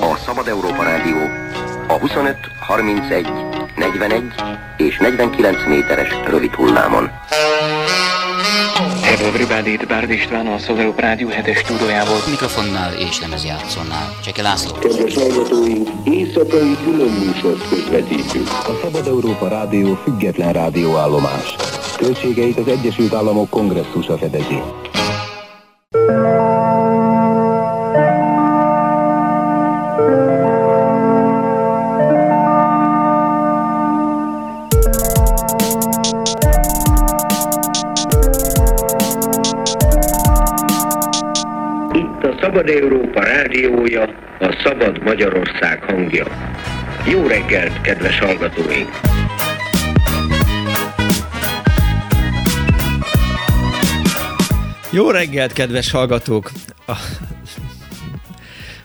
A Szabad Európa Rádió a 25, 31, 41 és 49 méteres rövid hullámon. Hello everybody, itt Bárd István, a Szabad Európa Rádió 7-es stúdiójából. Mikrofonnál és lemezjátszónál. Cseke László. Kedves hallgatóink, éjszakai külön műsort közvetítünk. A Szabad Európa Rádió független rádióállomás. Költségeit az Egyesült Államok kongresszusa fedezi. Szabad Európa rádiója, a Szabad Magyarország hangja. Jó reggelt, kedves hallgatóink! Jó reggelt, kedves hallgatók!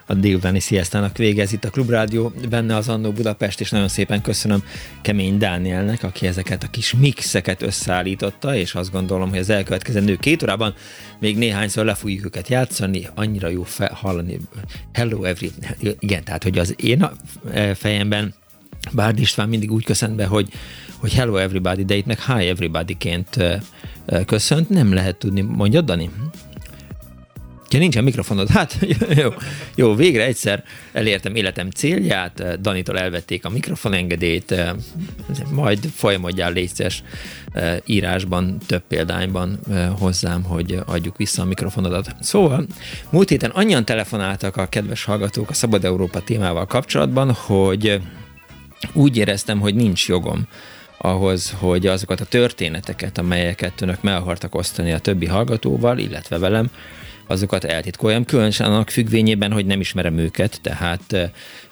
A, délutáni sziasztának végez itt a Klubrádió, benne az Annó Budapest, és nagyon szépen köszönöm Kemény Dánielnek, aki ezeket a kis mixeket összeállította, és azt gondolom, hogy az elkövetkezendő két órában még néhányszor le fogjuk őket játszani, annyira jó fe, hallani. Hello every... Igen, tehát, hogy az én a fejemben Bárd István mindig úgy köszönt be, hogy, hogy hello everybody, de itt meg hi everybody-ként köszönt, nem lehet tudni, mondjad, Dani? Ja, nincsen mikrofonod. Hát, jó, jó, végre egyszer elértem életem célját, Danitól elvették a mikrofonengedélyt, majd folyamodjál létszes írásban, több példányban hozzám, hogy adjuk vissza a mikrofonodat. Szóval, múlt héten annyian telefonáltak a kedves hallgatók a Szabad Európa témával kapcsolatban, hogy úgy éreztem, hogy nincs jogom ahhoz, hogy azokat a történeteket, amelyeket önök meg akartak osztani a többi hallgatóval, illetve velem, azokat eltitkoljam, különösen annak függvényében, hogy nem ismerem őket, tehát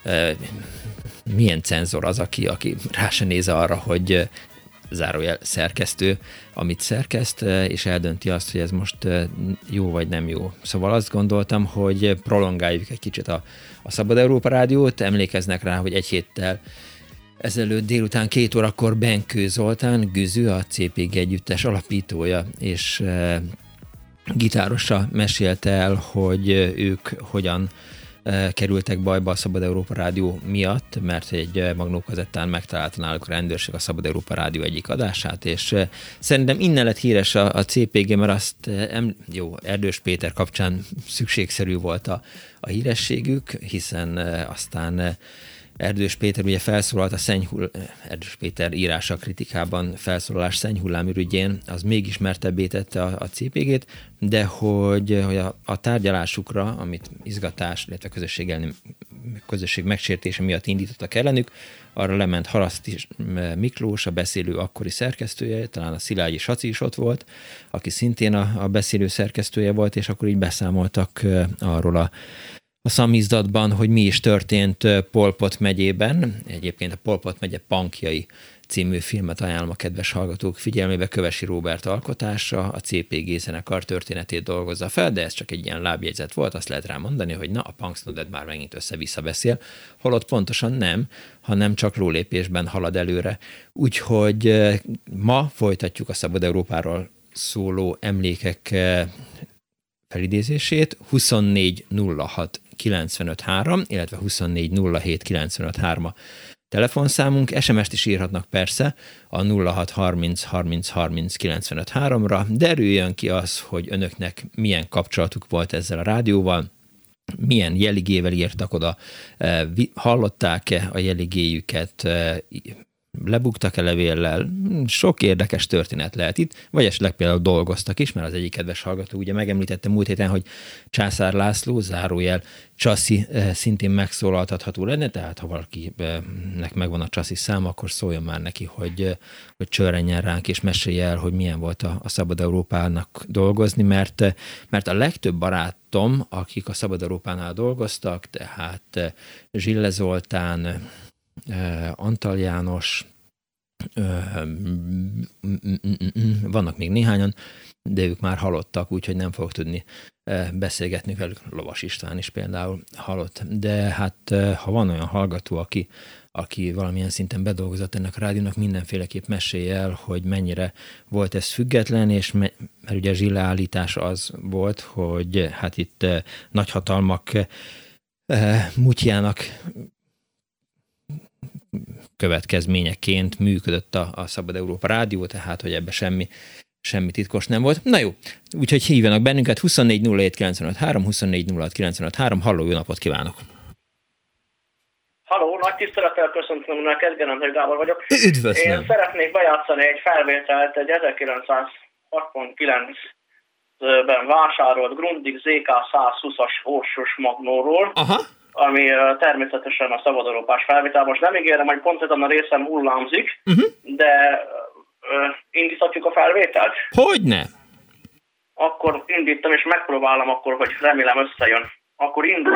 e, milyen cenzor az, aki, aki rá se néz arra, hogy zárójel szerkesztő, amit szerkeszt, és eldönti azt, hogy ez most jó vagy nem jó. Szóval azt gondoltam, hogy prolongáljuk egy kicsit a, a Szabad Európa Rádiót, emlékeznek rá, hogy egy héttel ezelőtt délután két órakor Benkő Zoltán, Güző, a CPG együttes alapítója, és gitárosa mesélte el, hogy ők hogyan kerültek bajba a Szabad Európa Rádió miatt, mert egy magnókazettán megtalálta náluk a rendőrség a Szabad Európa Rádió egyik adását, és szerintem innen lett híres a, a CPG, mert azt jó, Erdős Péter kapcsán szükségszerű volt a, a hírességük, hiszen aztán Erdős Péter ugye felszólalt a szennyhull, Erdős Péter írása kritikában felszólalás szennyhullám ürügyén, az még ismertebbé tette a, a CPG-t, de hogy, hogy a, a tárgyalásukra, amit izgatás, illetve közösség, közösség megsértése miatt indítottak ellenük, arra lement Haraszti Miklós, a beszélő akkori szerkesztője, talán a Szilágyi Saci is ott volt, aki szintén a, a beszélő szerkesztője volt, és akkor így beszámoltak arról a a szamizdatban, hogy mi is történt Polpot megyében. Egyébként a Polpot megye Pankjai című filmet ajánlom a kedves hallgatók figyelmébe. Kövesi Róbert alkotása, a CPG zenekar történetét dolgozza fel, de ez csak egy ilyen lábjegyzet volt, azt lehet rá mondani, hogy na, a Punksnodded már megint össze-vissza beszél, holott pontosan nem, hanem csak lólépésben halad előre. Úgyhogy ma folytatjuk a Szabad Európáról szóló emlékek felidézését. 2406 953, illetve 24 07 953 a telefonszámunk. SMS-t is írhatnak persze a 06 30 30 30 953-ra. Derüljön ki az, hogy önöknek milyen kapcsolatuk volt ezzel a rádióval, milyen jeligével írtak oda, hallották-e a jeligéjüket, lebuktak-e levéllel, sok érdekes történet lehet itt, vagy esetleg például dolgoztak is, mert az egyik kedves hallgató ugye megemlítette múlt héten, hogy Császár László, zárójel, Csaszi eh, szintén megszólaltatható lenne, tehát ha valakinek megvan a Csaszi szám, akkor szóljon már neki, hogy, eh, hogy csörrenjen ránk, és mesélje el, hogy milyen volt a, a Szabad Európának dolgozni, mert, eh, mert a legtöbb barátom, akik a Szabad Európánál dolgoztak, tehát Zsille Zoltán, Antal János, vannak még néhányan, de ők már halottak, úgyhogy nem fogok tudni beszélgetni velük. Lovas István is például halott. De hát ha van olyan hallgató, aki, aki valamilyen szinten bedolgozott ennek a rádiónak, mindenféleképp mesélje el, hogy mennyire volt ez független, és me, mert ugye Zsille állítás az volt, hogy hát itt nagyhatalmak mutjának következményeként működött a, a Szabad Európa Rádió, tehát hogy ebbe semmi semmi titkos nem volt. Na jó, úgyhogy hívjanak bennünket 24 07 halló, jó napot kívánok! Halló, nagy tisztelettel köszöntöm neked, Genendek Gábor vagyok. Üdvözlöm! Én szeretnék bejátszani egy felvételt egy 1969-ben vásárolt Grundig ZK 120-as orsos magnóról. Aha ami természetesen a Szabad Európás felvétel. Most nem ígérem, hogy pont ezen a részem hullámzik, uh-huh. de indíthatjuk a felvételt? Hogyne? Akkor indítom, és megpróbálom akkor, hogy remélem összejön. Akkor indul.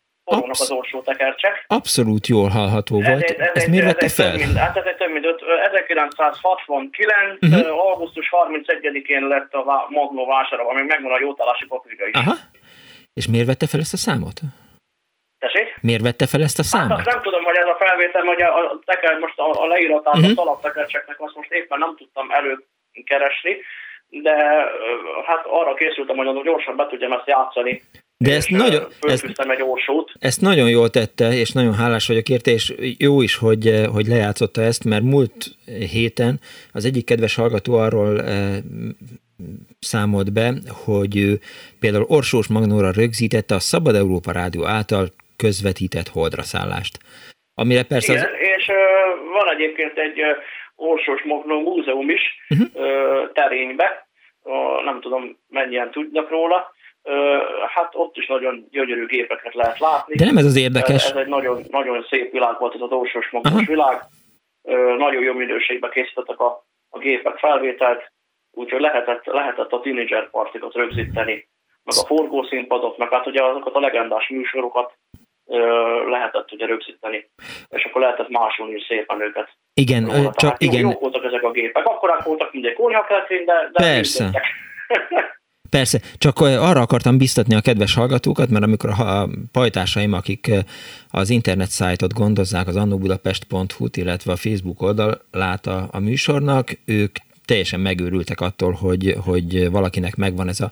Absz- az orsó tekercsek. Abszolút jól hallható volt. Ez, ez, Ezt miért vette fel? Több, hát ez egy több mint 1969. Uh-huh. augusztus 31-én lett a Magnó vásárolva, még megvan a jótállási papírja is. Aha. És miért vette fel ezt a számot? Tessék? Miért vette fel ezt a hát számot? Hát nem tudom, hogy ez a felvétel, hogy a, a teker, most a, a leíratát uh-huh. a talaptekercseknek azt most éppen nem tudtam előkeresni, de hát arra készültem, hogy gyorsan be tudjam ezt játszani. De ezt nagyon, ezt, egy ósót. ezt nagyon jól tette, és nagyon hálás vagyok érte, és jó is, hogy, hogy lejátszotta ezt, mert múlt héten az egyik kedves hallgató arról számolt be, hogy ő például Orsós Magnóra rögzítette a Szabad Európa Rádió által közvetített holdraszállást. Amire persze... Igen, az... és van egyébként egy Orsós Magnó múzeum is uh-huh. uh, terénybe, uh, nem tudom mennyien tudnak róla, hát ott is nagyon gyönyörű gépeket lehet látni. De nem ez az érdekes. Ez, egy nagyon, nagyon szép világ volt, ez a Dósos Magnós világ. Nagyon jó minőségben készítettek a, a gépek felvételt, úgyhogy lehetett, lehetett a teenager partikat rögzíteni, meg a forgószínpadot, meg hát ugye azokat a legendás műsorokat lehetett ugye rögzíteni, és akkor lehetett másolni szépen őket. Igen, róla. csak igen. Jók voltak ezek a gépek, akkorák voltak, mint egy de, de Persze. Persze, csak arra akartam biztatni a kedves hallgatókat, mert amikor a pajtásaim, akik az internet szájtot gondozzák, az annobudapest.hu-t, illetve a Facebook oldalát a, a műsornak, ők teljesen megőrültek attól, hogy, hogy valakinek megvan ez a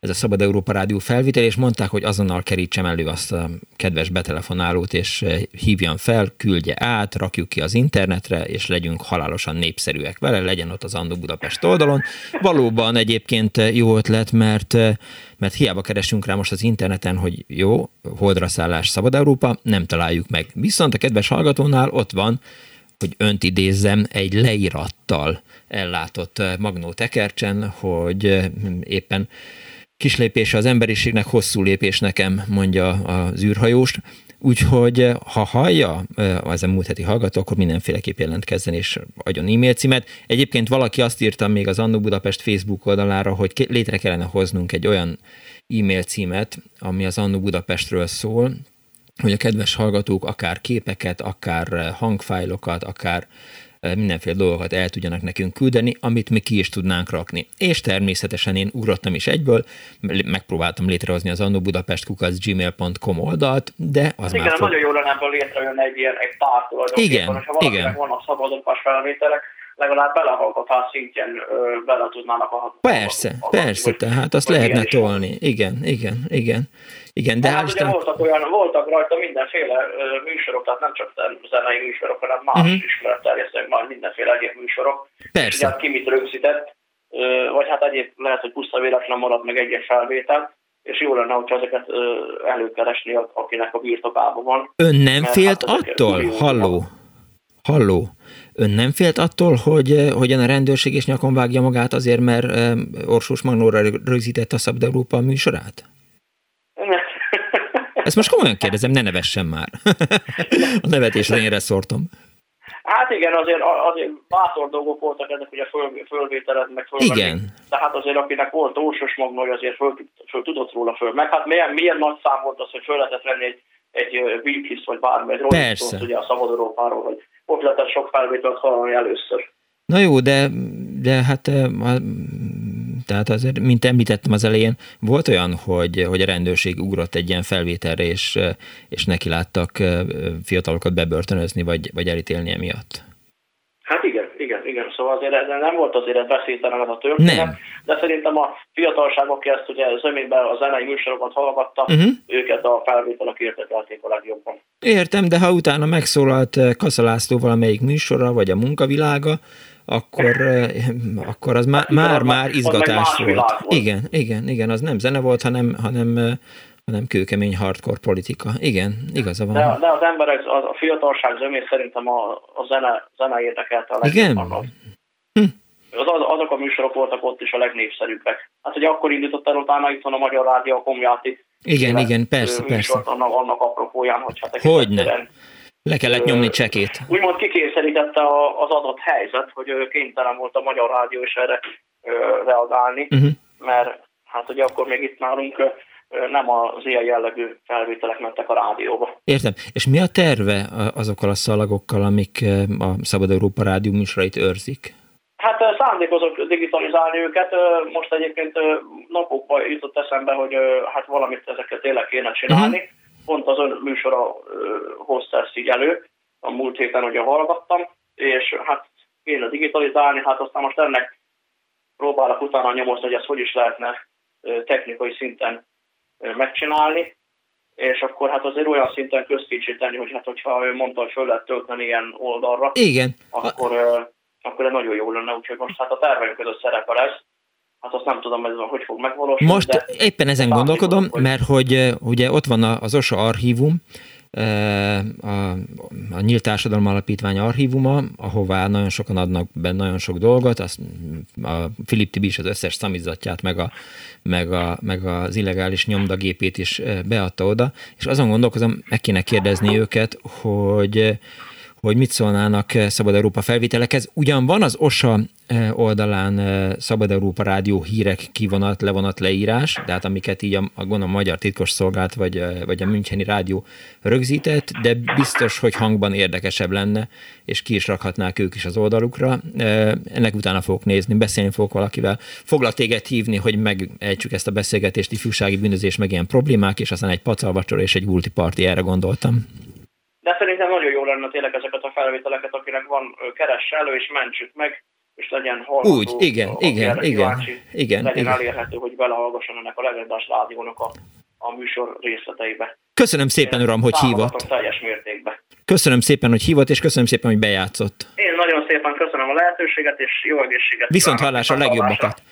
ez a Szabad Európa Rádió felvitel, és mondták, hogy azonnal kerítsem elő azt a kedves betelefonálót, és eh, hívjam fel, küldje át, rakjuk ki az internetre, és legyünk halálosan népszerűek vele, legyen ott az Andó Budapest oldalon. Valóban egyébként eh, jó ötlet, mert, eh, mert hiába keresünk rá most az interneten, hogy jó, holdra szállás Szabad Európa, nem találjuk meg. Viszont a kedves hallgatónál ott van, hogy önt idézzem, egy leírattal ellátott Magnó Tekercsen, hogy éppen kis lépése az emberiségnek, hosszú lépés nekem, mondja az űrhajóst. Úgyhogy ha hallja az a múlt heti hallgató, akkor mindenféleképp jelentkezzen és adjon e-mail címet. Egyébként valaki azt írta még az Annó Budapest Facebook oldalára, hogy létre kellene hoznunk egy olyan e-mail címet, ami az Annó Budapestről szól, hogy a kedves hallgatók akár képeket, akár hangfájlokat, akár mindenféle dolgokat el tudjanak nekünk küldeni, amit mi ki is tudnánk rakni. És természetesen én ugrottam is egyből, megpróbáltam létrehozni az annó Budapest gmail.com oldalt, de az igen, már... Igen, nagyon jó lenne ebből létrejön egy ilyen egy tár Igen, ha igen. vannak szabadonpas felvételek, legalább belehallgatás szintjén ö, bele tudnának a Persze, a, a persze, tehát azt lehetne tolni. Igen, igen, igen. Igen, de hát ugye voltak, olyan, voltak rajta mindenféle ö, műsorok, tehát nem csak zenei műsorok, hanem más uh-huh. ismeretterjesztők, már mindenféle egyéb műsorok. Persze. És hát ki mit rögzített, ö, vagy hát egyéb lehet, hogy puszta véletlen maradt meg egy-egy felvétel, és jó lenne, hogyha ezeket ö, előkeresni, akinek a birtokában van. Ön nem félt hát attól? Halló? Halló? Ön nem félt attól, hogy, hogy a rendőrség is nyakon vágja magát azért, mert Orsós Magnóra rögzített a Szabad Európa műsorát? Ezt most komolyan kérdezem, ne nevessen már. a nevetés lényre szórtam. Hát igen, azért, azért bátor dolgok voltak ezek ugye föl, fölvételed, meg fölvenni. Igen. Tehát azért akinek volt ósos magnója, azért föl, föl, tudott róla föl. Meg hát milyen, milyen nagy szám volt az, hogy föl lehetett venni egy, egy Wilkis vagy bármi, egy Rolling ugye a Szabad Európáról, hogy ott lehetett sok felvételt hallani először. Na jó, de, de hát tehát azért, mint említettem az elején, volt olyan, hogy, hogy a rendőrség ugrott egy ilyen felvételre, és, és neki láttak fiatalokat bebörtönözni, vagy, vagy elítélni emiatt. Igen. Szóval azért ez nem volt azért veszélytelen ez a történet, nem. de szerintem a fiatalság, aki ezt ugye zömében a zenei műsorokat hallgatta, uh-huh. őket a felvételek értekelték a legjobban. Értem, de ha utána megszólalt Kaszalászló valamelyik műsora, vagy a munkavilága, akkor, akkor az már, már, már izgatás volt. volt. Igen, igen, igen, az nem zene volt, hanem, hanem, hanem kőkemény hardcore politika. Igen, igaza van. De, de az emberek, az, a fiatalság zömés szerintem a, a zene, zene érdekelte a Igen? Hm. Az, az, azok a műsorok voltak ott is a legnépszerűbbek. Hát, hogy akkor indított el utána itt van a Magyar Rádió a Komjáti. Igen, igen, persze, persze. Annak, annak apropóján, hogy hát Hogyne. Le kellett nyomni csekét. Úgymond kikényszerítette az adott helyzet, hogy kénytelen volt a Magyar Rádió is erre reagálni, uh-huh. mert hát ugye akkor még itt nálunk nem az ilyen jellegű felvételek mentek a rádióba. Értem. És mi a terve azokkal a szalagokkal, amik a Szabad Európa Rádió műsorait őrzik? Hát szándékozok digitalizálni őket. Most egyébként napokban jutott eszembe, hogy hát valamit ezeket tényleg kéne csinálni. Uh-huh pont az ön műsora hozta ezt így elő, a múlt héten ugye hallgattam, és hát kéne digitalizálni, hát aztán most ennek próbálok utána nyomozni, hogy ezt hogy is lehetne technikai szinten megcsinálni, és akkor hát azért olyan szinten közkicsíteni, hogy hát hogyha ő mondta, hogy föl lehet tölteni ilyen oldalra, Igen. akkor, akkor ez nagyon jó lenne, úgyhogy most hát a terveink között szerepel ez, Hát azt nem tudom, ez hogy fog megvalósulni. Most de éppen ezen gondolkodom, hogy... mert hogy ugye ott van az OSA archívum, a, a Nyílt Társadalom Alapítvány archívuma, ahová nagyon sokan adnak be nagyon sok dolgot, azt a Filip Tibi is az összes szamizatját, meg, a, meg, a, meg az illegális nyomdagépét is beadta oda, és azon gondolkozom, meg kéne kérdezni őket, hogy hogy mit szólnának eh, Szabad Európa felvételekhez. Ugyan van az OSA eh, oldalán eh, Szabad Európa Rádió hírek kivonat, levonat leírás, tehát amiket így a, a gondolom Magyar Titkos Szolgált vagy, vagy a Müncheni Rádió rögzített, de biztos, hogy hangban érdekesebb lenne, és ki is rakhatnák ők is az oldalukra. Ennek utána fogok nézni, beszélni fogok valakivel. Foglak téged hívni, hogy megejtsük ezt a beszélgetést, ifjúsági bűnözés, meg ilyen problémák, és aztán egy pacalvacsora és egy gulti parti, erre gondoltam. De szerintem nagyon jó lenne tényleg ezeket a felvételeket, akinek van keresse elő, és mentsük meg, és legyen hallgató. Úgy, igen, igen, igen, kíváncsi, igen. Legyen igen. elérhető, hogy belehallgasson ennek a legendás rádiónak a, a műsor részleteibe. Köszönöm szépen, uram, hogy hívott. teljes mértékben. Köszönöm szépen, hogy hívott, és köszönöm szépen, hogy bejátszott. Én nagyon szépen köszönöm a lehetőséget, és jó egészséget. Viszont hallásra a legjobbakat.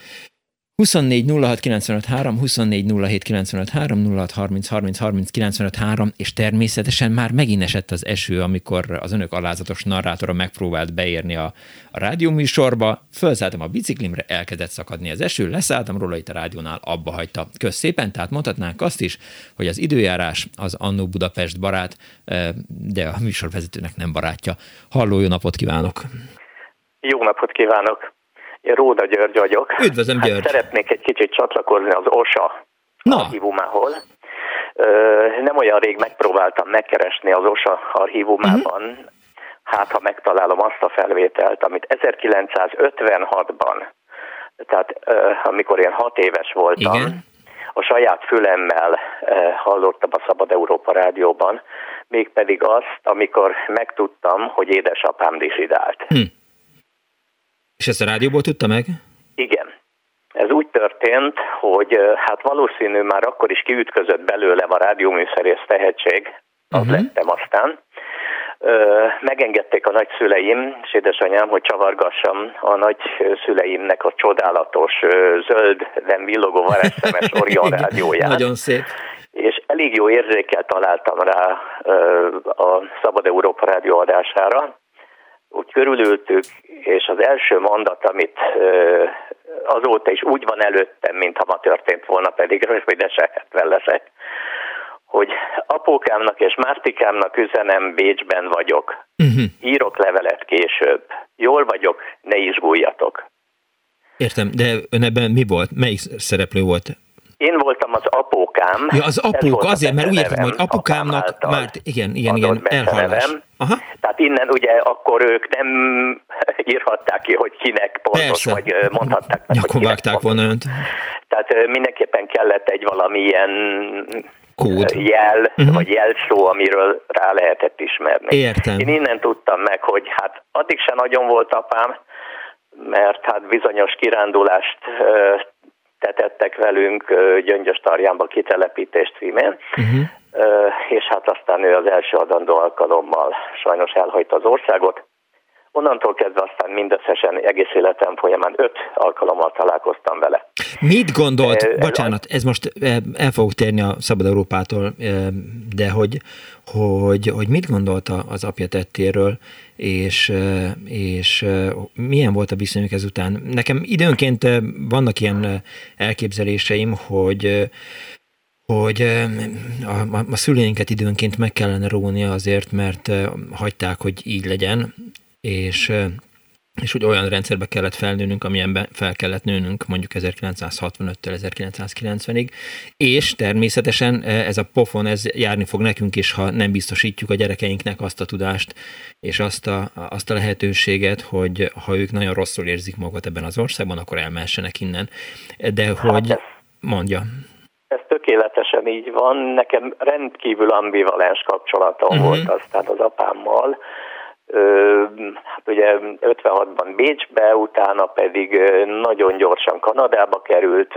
24 06 95 3, 24 07 95 3, 06 30 30 30 95 3, és természetesen már megint esett az eső, amikor az önök alázatos narrátora megpróbált beérni a, a rádióműsorba, felszálltam a biciklimre, elkezdett szakadni az eső, leszálltam róla itt a rádiónál, abba hagyta. Kösz szépen, tehát mondhatnánk azt is, hogy az időjárás az Annó Budapest barát, de a műsorvezetőnek nem barátja. Halló, jó napot kívánok! Jó napot kívánok! Én Róda György vagyok. Üdvözlöm, György. Hát szeretnék egy kicsit csatlakozni az OSA Na. archívumához. Nem olyan rég megpróbáltam megkeresni az OSA archívumában, uh-huh. hát ha megtalálom azt a felvételt, amit 1956-ban, tehát amikor én hat éves voltam, Igen. a saját fülemmel hallottam a Szabad Európa rádióban, mégpedig azt, amikor megtudtam, hogy édesapám disidált. Hm. És ezt a rádióból tudta meg? Igen. Ez úgy történt, hogy hát valószínű már akkor is kiütközött belőlem a rádióműszerész tehetség, az uh-huh. lettem aztán. Megengedték a nagyszüleim és édesanyám, hogy csavargassam a nagyszüleimnek a csodálatos zöld, nem villogó varázsszemes Orion rádióját. Nagyon szép. És elég jó érzékkel találtam rá a Szabad Európa rádió adására, úgy körülültük, és az első mondat, amit azóta is úgy van előttem, mintha ma történt volna, pedig rövid se leszek, hogy apókámnak és Mártikámnak üzenem, Bécsben vagyok. Uh-huh. Írok levelet később. Jól vagyok, ne izguljatok. Értem, de ön ebben mi volt? Melyik szereplő volt? Én voltam az apókám. Ja, az apók, azért, mert úgy értem, hogy apukámnak már, igen, igen, igen, elhallás. Aha. Tehát innen ugye akkor ők nem írhatták ki, hogy kinek pontos, Persze. vagy mondhatták meg, Akkor vágták volna önt. Tehát mindenképpen kellett egy valamilyen Kód. jel, uh-huh. vagy jelszó, amiről rá lehetett ismerni. Értem. Én innen tudtam meg, hogy hát addig se nagyon volt apám, mert hát bizonyos kirándulást tetettek velünk Gyöngyös Tarjánba kitelepítés címén, uh-huh. és hát aztán ő az első adandó alkalommal sajnos elhagyta az országot. Onnantól kezdve aztán mindösszesen egész életem folyamán öt alkalommal találkoztam vele. Mit gondolt, e, bocsánat, ez most el fogok térni a Szabad Európától, de hogy, hogy, hogy mit gondolt az apja tettéről, és, és milyen volt a viszonyuk ezután. Nekem időnként vannak ilyen elképzeléseim, hogy hogy a, a szüleinket időnként meg kellene róni azért, mert hagyták, hogy így legyen, és és hogy olyan rendszerbe kellett felnőnünk, amilyenben fel kellett nőnünk mondjuk 1965-től 1990-ig, és természetesen ez a pofon, ez járni fog nekünk is, ha nem biztosítjuk a gyerekeinknek azt a tudást, és azt a, azt a lehetőséget, hogy ha ők nagyon rosszul érzik magukat ebben az országban, akkor elmessenek innen. De hát hogy, ez, mondja. Ez tökéletesen így van. Nekem rendkívül ambivalens kapcsolatom uh-huh. volt az, tehát az apámmal, hát ugye 56-ban Bécsbe, utána pedig nagyon gyorsan Kanadába került,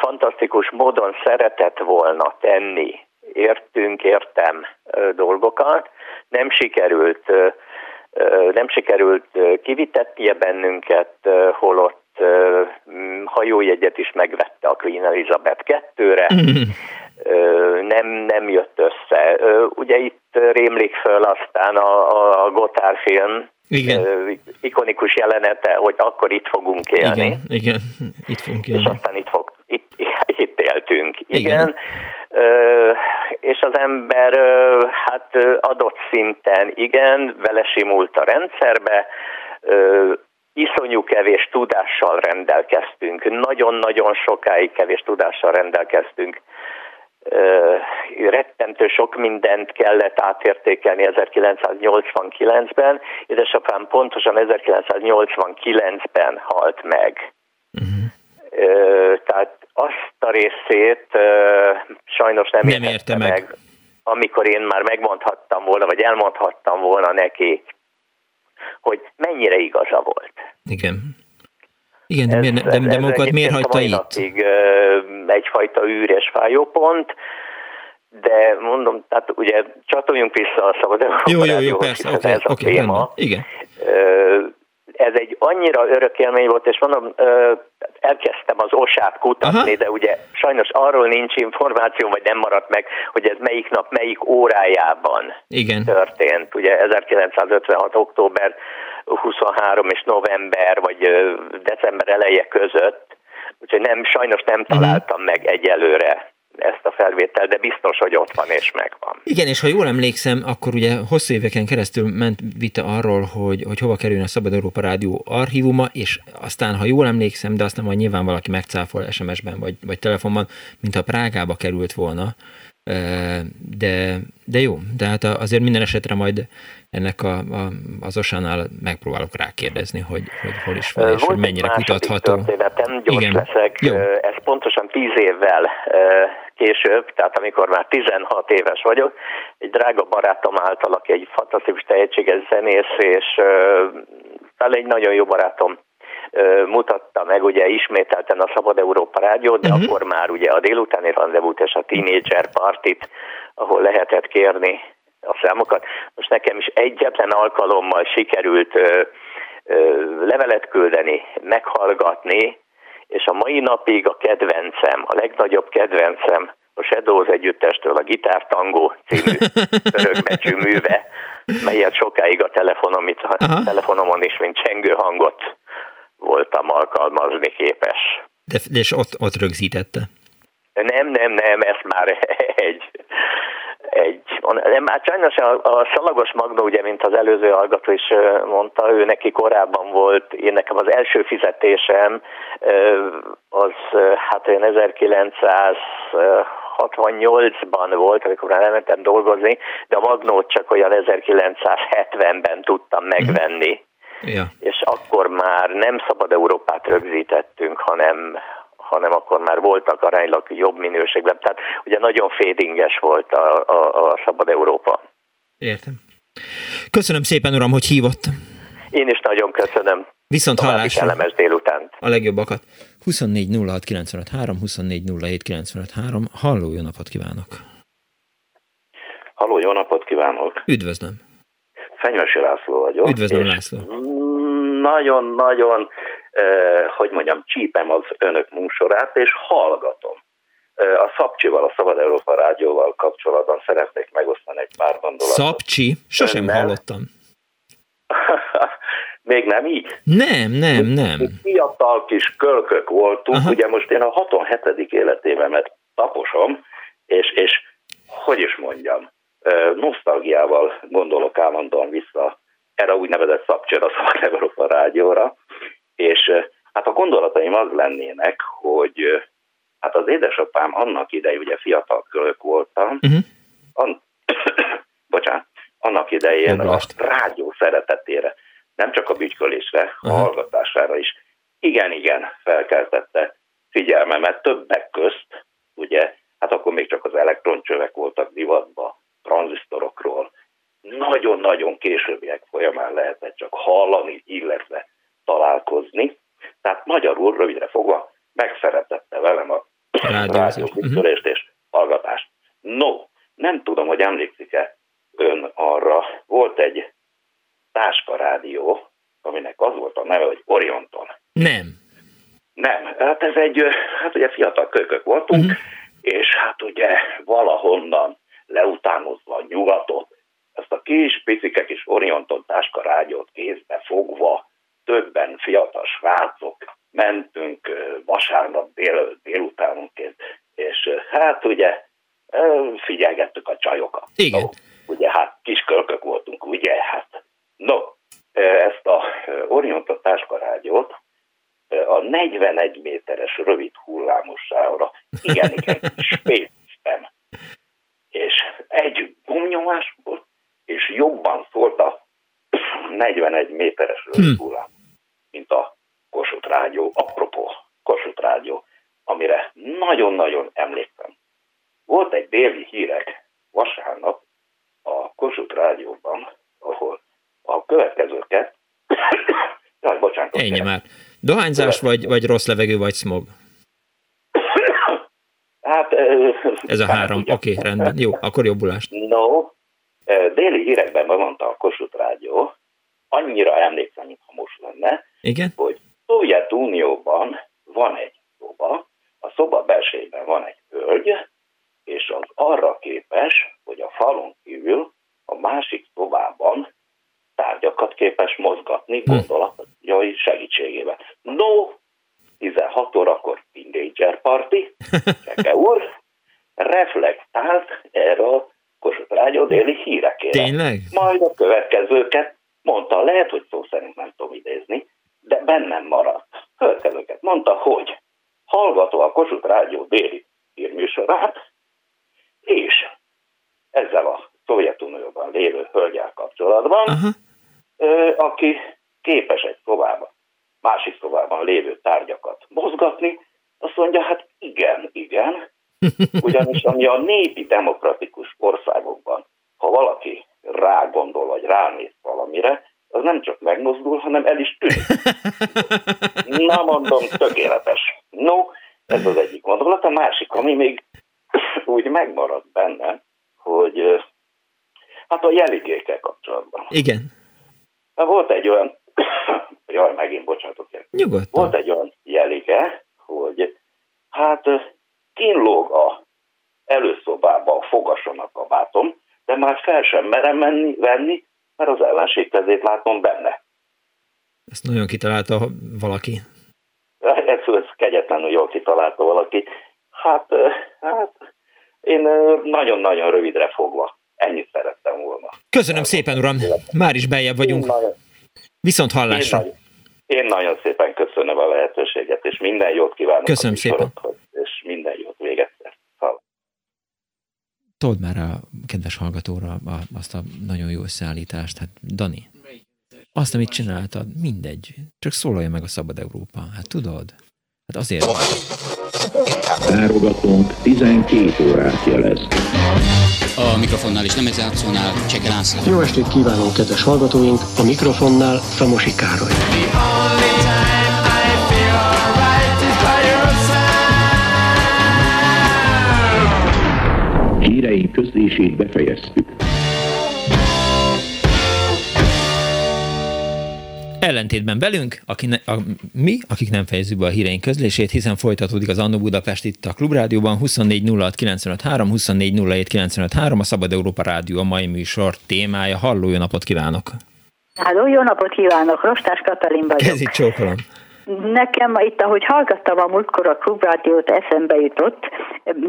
fantasztikus módon szeretett volna tenni, értünk, értem dolgokat, nem sikerült, nem sikerült kivitetnie bennünket, holott hajójegyet is megvette a Queen Elizabeth II-re, nem, nem jött össze. Ugye itt rémlik föl aztán a, a Gotthard film, igen. ikonikus jelenete, hogy akkor itt fogunk élni. Igen, igen. itt fogunk élni. És aztán itt, fog, itt, itt éltünk. Igen. igen. És az ember hát adott szinten, igen, vele simult a rendszerbe, iszonyú kevés tudással rendelkeztünk, nagyon-nagyon sokáig kevés tudással rendelkeztünk rettentő sok mindent kellett átértékelni 1989-ben. Édesapám pontosan 1989-ben halt meg. Uh-huh. Tehát azt a részét sajnos nem, nem érte meg. meg, amikor én már megmondhattam volna, vagy elmondhattam volna neki, hogy mennyire igaza volt. Igen. Igen, de, ez, miért, de, de magukat miért hagyta itt? Napig, egyfajta üres fájópont, de mondom, tehát ugye csatoljunk vissza a szabad Jó, jó, jó, persze, oké, okay, okay, téma. igen. Ez egy annyira örök élmény volt, és mondom, elkezdtem az osát kutatni, Aha. de ugye sajnos arról nincs információ, vagy nem maradt meg, hogy ez melyik nap, melyik órájában Igen. történt. Ugye 1956. október 23 és november, vagy december eleje között, úgyhogy nem, sajnos nem mhm. találtam meg egyelőre ezt a felvételt, de biztos, hogy ott van és megvan. Igen, és ha jól emlékszem, akkor ugye hosszú éveken keresztül ment vita arról, hogy, hogy hova kerüljön a Szabad Európa Rádió archívuma, és aztán, ha jól emlékszem, de aztán majd nyilván valaki megcáfol SMS-ben vagy, vagy telefonban, mint a Prágába került volna, de, de jó, de hát azért minden esetre majd ennek a, a, az osánál megpróbálok rákérdezni, hogy, hogy hol is van, és hogy mennyire kutatható. Történetem, gyors Igen. leszek. Jó. Ez pontosan tíz évvel később, tehát amikor már 16 éves vagyok, egy drága barátom által, aki egy fantasztikus tehetséges zenész, és uh, egy nagyon jó barátom mutatta meg ugye ismételten a Szabad Európa Rádiót, de uh-huh. akkor már ugye a délutáni rendezvút és a Teenager Partit, ahol lehetett kérni a számokat. Most nekem is egyetlen alkalommal sikerült ö, ö, levelet küldeni, meghallgatni, és a mai napig a kedvencem, a legnagyobb kedvencem a Shadows együttestől a Gitár Tango című örökbecsű műve, melyet sokáig a telefonom, itt, a telefonomon is, mint csengő hangot voltam alkalmazni képes. De, de és ott, ott rögzítette? Nem, nem, nem, ez már egy, egy nem, hát sajnos a, a Szalagos Magda, ugye, mint az előző hallgató is mondta, ő neki korábban volt, én nekem az első fizetésem az hát olyan 1968-ban volt, amikor már elmentem dolgozni, de a Magnót csak olyan 1970-ben tudtam megvenni. Ja. És akkor már nem szabad Európát rögzítettünk, hanem, hanem akkor már voltak aránylag jobb minőségben. Tehát ugye nagyon fédinges volt a, a, a Szabad Európa. Értem. Köszönöm szépen, uram, hogy hívott. Én is nagyon köszönöm. Viszont hallásra. Kellemes délutánt. A legjobbakat. 24 06 3, 24 Halló, jó napot kívánok! Halló, jó napot kívánok! Üdvözlöm! Fenyvesi László vagyok. Üdvözlöm, László! Nagyon-nagyon hogy mondjam, csípem az önök műsorát, és hallgatom. A Szabcsival, a Szabad Európa Rádióval kapcsolatban szeretnék megosztani egy pár gondolatot. Szabcsi? Sosem Önnel. hallottam. Még nem így? Nem, nem, nem. Fiatal kis kölkök voltunk, Aha. ugye most én a 67. életévemet taposom, és, és hogy is mondjam, nosztalgiával gondolok állandóan vissza erre úgynevezett Szabcsira, a Szabad Európa Rádióra, és hát a gondolataim az lennének, hogy hát az édesapám annak idején, ugye fiatal kölök voltam, uh-huh. an, bocsánat, annak idején a rádió szeretetére, nem csak a bütykölésre, uh-huh. a hallgatására is, igen-igen felkeltette figyelmemet többek közt, ugye, hát akkor még csak az elektroncsövek voltak divatba, tranzisztorokról, nagyon-nagyon későbbiek folyamán lehetett csak hallani, illetve találkozni. Tehát magyarul rövidre fogva megszeretette velem a rádióküzdölést és hallgatást. No, nem tudom, hogy emlékszik-e ön arra, volt egy táska rádió, aminek az volt a neve, hogy Orionton. Nem. Nem, hát ez egy, hát ugye fiatal kölykök voltunk, uh-huh. és hát ugye valahonnan leutánozva nyugatot, ezt a kis picike kis Orionton táska rádiót kézbe fogva, többen fiatal srácok, mentünk vasárnap dél, délutánonként, és hát ugye figyelgettük a csajokat. Igen. No, ugye hát kis kölkök voltunk, ugye hát. No, ezt a Orionton táskarágyót a 41 méteres rövid hullámosságra igen, igen, spéctem. És egy gomnyomás volt, és jobban szólt a 41 méteres rövid hm. Mint a Kossuth Rádió. Apropó Kossuth Rádió, amire nagyon-nagyon emlékszem. Volt egy déli hírek vasárnap a Kossuth Rádióban, ahol a következőket, jaj, bocsánat. Ennyi már. Dohányzás vagy, vagy rossz levegő, vagy smog? Hát... Ez a három, oké, okay, rendben. Jó, akkor jobbulást. No, déli hírekben bemondta a Kossuth Rádió, annyira emlékszem, mintha most lenne, Igen? hogy Szovjetunióban van egy szoba, a szoba belsejében van egy hölgy, és az arra képes, hogy a falon kívül a másik szobában tárgyakat képes mozgatni hm. gondolatai segítségével. No, 16 órakor teenager party, Cseke úr, reflektált erre a Kossuth Rádió déli hírekére. Tényleg? Majd a következőket mondta, lehet, hogy szó szerint nem tudom idézni, bennem maradt. Következőket mondta, hogy hallgató a Kossuth Rádió déli hírműsorát, és ezzel a Szovjetunióban lévő hölgyel kapcsolatban, uh-huh. aki képes egy szobában, másik szobában lévő tárgyakat mozgatni, azt mondja, hát igen, igen, ugyanis ami a népi demokratikus országokban, ha valaki rágondol, vagy ránéz valamire, az nem csak megmozdul, hanem el is tűnik. Na mondom, tökéletes. No, ez az egyik gondolat. A másik, ami még úgy megmaradt benne, hogy hát a jeligékkel kapcsolatban. Igen. Volt egy olyan, jaj, megint bocsánatok. Nyugodtan. Volt egy olyan jelige, hogy hát kínlóg a előszobába a fogason a kabátom, de már fel sem merem menni, venni, mert az ellenség kezét látom benne. Ezt nagyon kitalálta valaki. Ez, ez kegyetlenül jól kitalálta valaki. Hát, hát én nagyon-nagyon rövidre fogva. Ennyit szerettem volna. Köszönöm szépen, uram. Már is beljebb vagyunk. Viszont hallásra. Én nagyon, én nagyon szépen köszönöm a lehetőséget, és minden jót kívánok. Köszönöm szépen. És minden jót véget. Told már a kedves hallgatóra azt a nagyon jó összeállítást. Hát Dani, azt, amit csináltad, mindegy. Csak szólalja meg a Szabad Európa. Hát tudod? Hát azért. Várogatunk 12 órát jelez. A mikrofonnál és lemezjátszónál Cseke László. Jó estét kívánunk, kedves hallgatóink! A mikrofonnál Szamosi Károly. Hírei közlését befejeztük. Ellentétben velünk, aki ne, a, mi, akik nem fejezzük be a híreink közlését, hiszen folytatódik az Annó Budapest itt a Klubrádióban, 24 06 953, 24 07 953, a Szabad Európa Rádió a mai műsor témája. Halló, jó napot kívánok! Halló, jó napot kívánok! Rostás Katalin vagyok. Kezit csókolom! Nekem itt, ahogy hallgattam a múltkor a klubrádiót, eszembe jutott,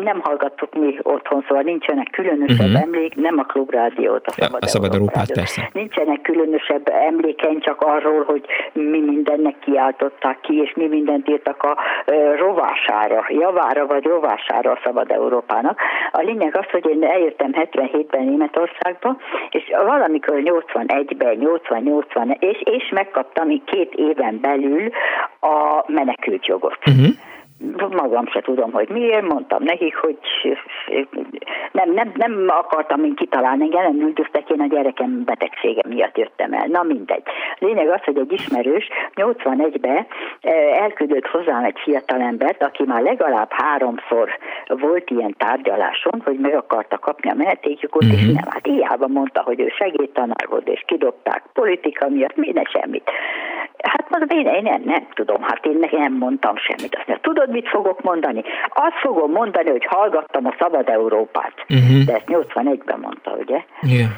nem hallgattuk mi otthon, szóval nincsenek különösebb uh-huh. emlék, nem a klubrádiót, a Szabad, ja, a szabad Európát, persze. Nincsenek különösebb emlékeim csak arról, hogy mi mindennek kiáltották ki, és mi mindent írtak a rovására, javára vagy rovására a Szabad Európának. A lényeg az, hogy én eljöttem 77-ben Németországba, és valamikor 81-ben, 80-80, és, és megkaptam két éven belül a menekült jogot. Uh-huh magam se tudom, hogy miért, mondtam nekik, hogy nem, nem, nem akartam én kitalálni, engem nem üldöztek, én a gyerekem betegsége miatt jöttem el. Na mindegy. Lényeg az, hogy egy ismerős 81-ben elküldött hozzám egy fiatalembert, aki már legalább háromszor volt ilyen tárgyaláson, hogy meg akarta kapni a menetékjukat, uh-huh. és mhm. nem. Hát hiába mondta, hogy ő segédtanár volt, és kidobták politika miatt, minden semmit. Hát mondom, én, én nem, nem tudom, hát én nem mondtam semmit. Azt mondja, tudod, mit fogok mondani? Azt fogom mondani, hogy hallgattam a Szabad Európát. Uh-huh. De ezt 81-ben mondta, ugye? Yeah.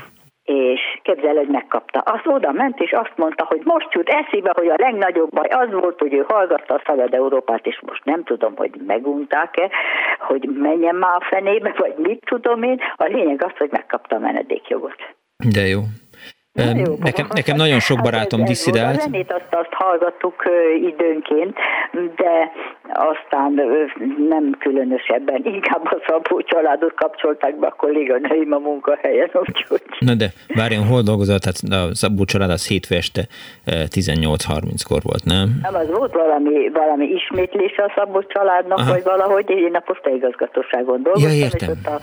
És képzel, hogy megkapta. Az oda ment, és azt mondta, hogy most jut eszébe, hogy a legnagyobb baj az volt, hogy ő hallgatta a Szabad Európát, és most nem tudom, hogy megunták-e, hogy menjen már a fenébe, vagy mit tudom én. A lényeg az, hogy megkapta a menedékjogot. De jó. Jó, nekem, nekem nagyon sok barátom hát disszidált. A zenét azt, azt hallgattuk időnként, de aztán nem különösebben, inkább a Szabó családot kapcsolták be a kolléganőim a munkahelyen, úgyhogy... Na de várjon, hol dolgozott? Tehát a Szabó család az hétfő este 18.30-kor volt, nem? Nem, az volt valami, valami ismétlés a Szabó családnak, Aha. vagy valahogy, én a posztaigazgatóságon dolgoztam, ja, értem. és ott a,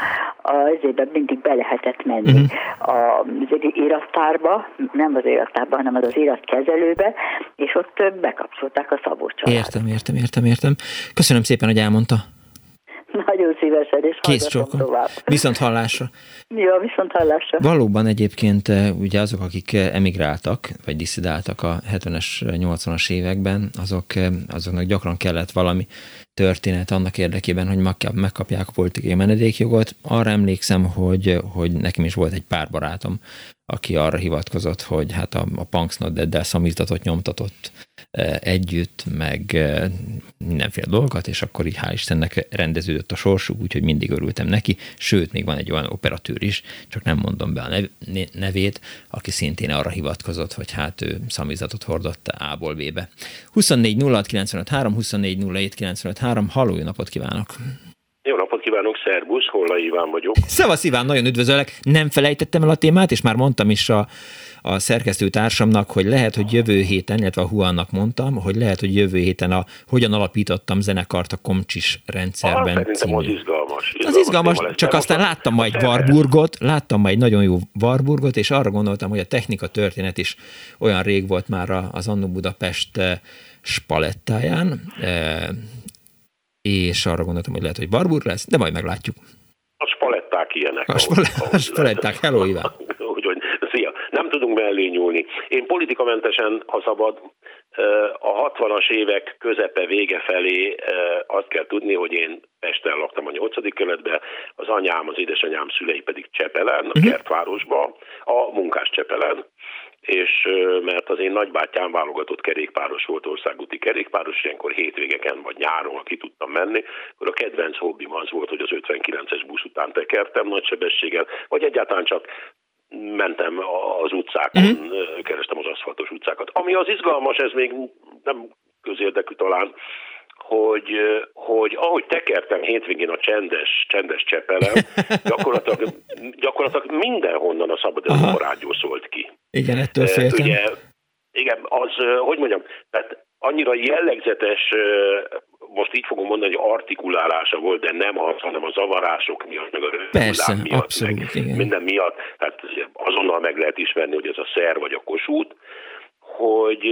a, mindig be lehetett menni uh-huh. az irattárba, iratárba, nem az irattárba, hanem az az iratkezelőbe, és ott bekapcsolták a Szabó családot. Értem, értem, értem, értem. Köszönöm szépen, hogy elmondta. Nagyon szívesen, és Kész tovább. Viszont hallásra. Jó, viszont hallásra. Valóban egyébként ugye azok, akik emigráltak, vagy diszidáltak a 70-es, 80-as években, azok, azoknak gyakran kellett valami történet annak érdekében, hogy megkapják a politikai menedékjogot. Arra emlékszem, hogy, hogy nekem is volt egy pár barátom, aki arra hivatkozott, hogy hát a, a Punksnodded-del szamiztatott, nyomtatott e, együtt, meg e, mindenféle dolgokat, és akkor így hál' Istennek rendeződött a sorsuk, úgyhogy mindig örültem neki, sőt, még van egy olyan operatőr is, csak nem mondom be a nevét, aki szintén arra hivatkozott, hogy hát ő szamizatot hordott A-ból B-be. 24 06 953, 24 07 953, halló, napot kívánok! Kívánok, szervusz, Holla Iván vagyok. Szevasz Iván, nagyon üdvözöllek. Nem felejtettem el a témát, és már mondtam is a, a szerkesztő társamnak, hogy lehet, hogy jövő héten, illetve a Huannak mondtam, hogy lehet, hogy jövő héten a Hogyan alapítottam zenekart a Komcsis rendszerben. Ah, című. az izgalmas. izgalmas az izgalmas, csak aztán láttam majd Warburgot, láttam majd nagyon jó Warburgot, és arra gondoltam, hogy a technika történet is olyan rég volt már az Annó Budapest eh, spalettáján, eh, és arra gondoltam, hogy lehet, hogy barbur lesz, de majd meglátjuk. A spaletták ilyenek. A, spale, a spaletták, hello Iván. Úgyhogy, szia, nem tudunk mellé nyúlni. Én politikamentesen, ha szabad, a 60-as évek közepe vége felé azt kell tudni, hogy én Pesten laktam a nyolcadik keletben, az anyám, az édesanyám szülei pedig Csepelen, a uh-huh. Kertvárosban, a munkás Csepelen, és mert az én nagybátyám válogatott kerékpáros volt, országúti kerékpáros, ilyenkor hétvégeken vagy nyáron, aki tudtam menni, akkor a kedvenc hobbim az volt, hogy az 59-es busz után tekertem nagy sebességgel, vagy egyáltalán csak mentem az utcákon, uh-huh. kerestem az aszfaltos utcákat. Ami az izgalmas, ez még nem közérdekű talán, hogy, hogy ahogy tekertem hétvégén a csendes, csendes csepelem, gyakorlatilag, gyakorlatilag mindenhonnan a Szabad Európa rádió szólt ki. Igen, ettől féltem. Ugye, igen, az, hogy mondjam, tehát annyira jellegzetes, most így fogom mondani, hogy artikulálása volt, de nem az, hanem a zavarások miatt, meg a Persze, miatt, abszolút, meg igen. minden miatt, tehát azonnal meg lehet ismerni, hogy ez a szer vagy a kosút, hogy,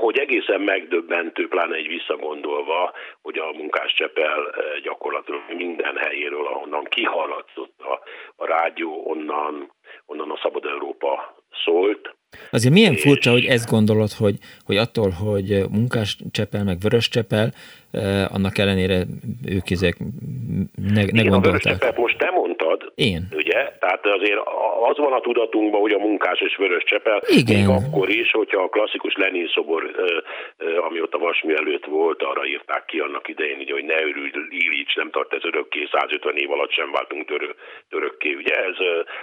hogy egészen megdöbbentő, pláne egy visszagondolva, hogy a munkáscsepel gyakorlatilag minden helyéről, ahonnan kihallatszott a, a rádió, onnan, onnan a Szabad Európa szólt, Azért milyen és... furcsa, hogy ezt gondolod, hogy, hogy attól, hogy munkás csepel, meg vörös csepel, eh, annak ellenére ők ezek ne, ne Igen, gondolták. Most te mondtad, Én. ugye? Tehát azért az van a tudatunkban, hogy a munkás és vörös csepel, Igen. még akkor is, hogyha a klasszikus Lenin szobor, ami ott a Vasmű előtt volt, arra írták ki annak idején, hogy ne örülj, Illich, nem tart ez örökké, 150 év alatt sem váltunk törö, törökké, ugye? Ez,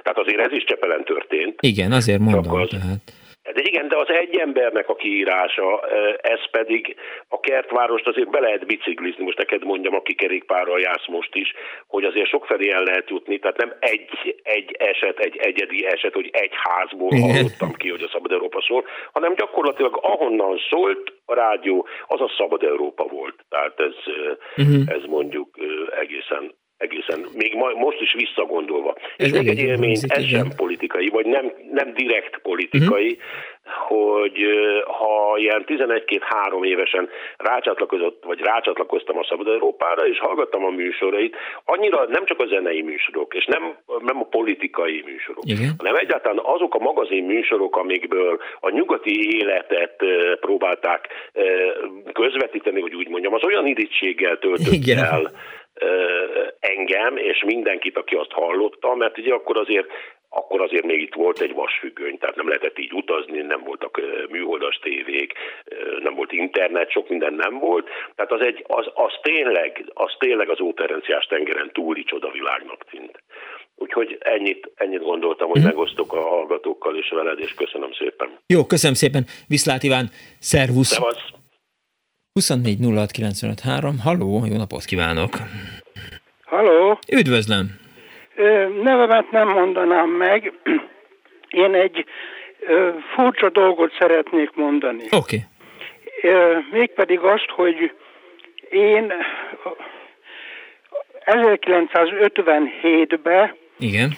tehát azért ez is Csepelen történt. Igen, azért mondom. Az, tehát. De igen, de az egy embernek a kiírása, ez pedig a kertvárost azért be lehet biciklizni, most neked mondjam, aki kerékpárral jársz most is, hogy azért sokfelé el lehet jutni, tehát nem egy, egy eset, egy egyedi eset, hogy egy házból igen. hallottam ki, hogy a Szabad Európa szól, hanem gyakorlatilag ahonnan szólt a rádió, az a Szabad Európa volt. Tehát ez, uh-huh. ez mondjuk egészen egészen, még ma, most is visszagondolva. Ez és még egy élmény, ez igen. sem politikai, vagy nem, nem direkt politikai, uh-huh. hogy ha ilyen 11-2-3 évesen rácsatlakozott, vagy rácsatlakoztam a Szabad Európára, és hallgattam a műsorait, annyira nem csak a zenei műsorok, és nem, nem a politikai műsorok, igen. hanem egyáltalán azok a magazin műsorok, amikből a nyugati életet próbálták közvetíteni, hogy úgy mondjam, az olyan irítséggel töltött igen. el, engem és mindenkit, aki azt hallotta, mert ugye akkor azért akkor azért még itt volt egy vasfüggöny, tehát nem lehetett így utazni, nem voltak műholdas tévék, nem volt internet, sok minden nem volt. Tehát az, egy, az, az, tényleg, az tényleg az óterenciás tengeren túli világnak tűnt. Úgyhogy ennyit, ennyit gondoltam, hogy mm. megosztok a hallgatókkal és veled, és köszönöm szépen. Jó, köszönöm szépen. Viszlát Iván, szervusz! Szevasz. 24 Halló, jó napot kívánok! Halló! Üdvözlöm! Nevemet nem mondanám meg. Én egy furcsa dolgot szeretnék mondani. Oké. Okay. Mégpedig azt, hogy én 1957-ben Igen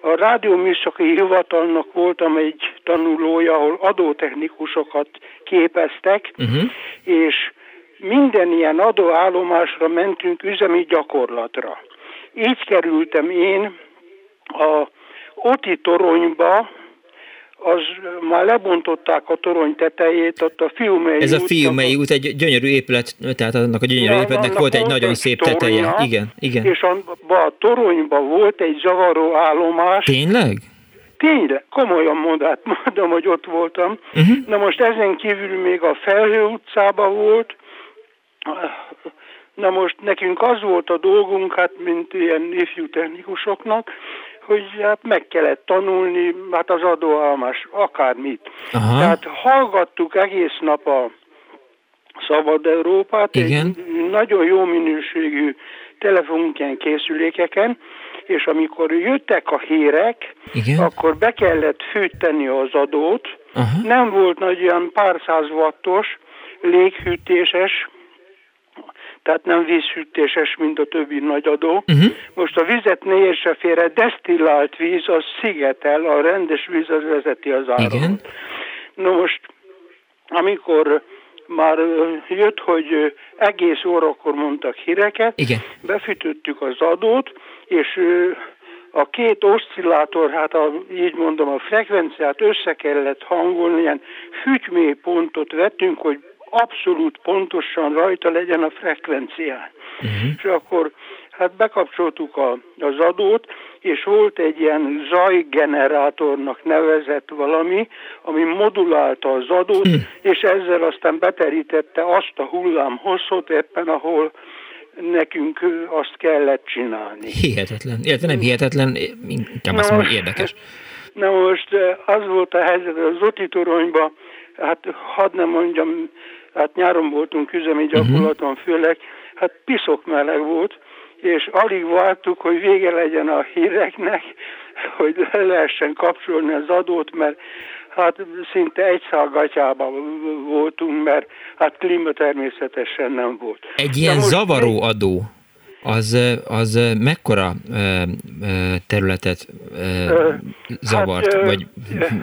a rádióműszaki hivatalnak voltam egy tanulója, ahol adótechnikusokat képeztek, uh-huh. és minden ilyen adóállomásra mentünk üzemi gyakorlatra. Így kerültem én a Oti toronyba, az már lebontották a torony tetejét, ott a Fiumei Ez a Fiumei út egy gyönyörű épület, tehát annak a gyönyörű ja, épületnek volt egy nagyon szép tornya, teteje. Igen, igen. És abban a toronyban volt egy zavaró állomás. Tényleg? Tényleg, komolyan mondom, mondom, hogy ott voltam. Uh-huh. Na most ezen kívül még a Felhő utcában volt. Na most nekünk az volt a dolgunk, hát mint ilyen ifjú technikusoknak, hogy hát meg kellett tanulni, hát az adóalmás, akármit. Aha. Tehát hallgattuk egész nap a Szabad Európát, Igen. egy nagyon jó minőségű telefonken készülékeken, és amikor jöttek a hírek, Igen. akkor be kellett fűteni az adót, Aha. nem volt nagy olyan pár száz wattos, léghűtéses, tehát nem vízhűtéses, mint a többi nagyadó. Uh-huh. Most a vizet ne érse félre, desztillált víz, az szigetel, a rendes víz az vezeti az áramot. Igen. Na most, amikor már jött, hogy egész órakor mondtak híreket, Igen. befűtöttük az adót, és a két oszcillátor, hát a, így mondom, a frekvenciát össze kellett hangolni, ilyen pontot vettünk, hogy abszolút pontosan rajta legyen a frekvencián. Uh-huh. És akkor hát bekapcsoltuk a, az adót, és volt egy ilyen zajgenerátornak nevezett valami, ami modulálta az adót, uh-huh. és ezzel aztán beterítette azt a hullámhosszot éppen, ahol nekünk azt kellett csinálni. Hihetetlen. Illetve nem hihetetlen, inkább azt mondom, érdekes. Na most az volt a helyzet az Oti toronyban, hát hadd nem mondjam, hát nyáron voltunk üzemi mhm. gyakorlaton főleg, hát piszok meleg volt, és alig vártuk, hogy vége legyen a híreknek, hogy le lehessen kapcsolni az adót, mert hát szinte egy szálgatyában voltunk, mert hát klíma természetesen nem volt. Egy ilyen zavaró adó, az, az mekkora területet zavart, hát, vagy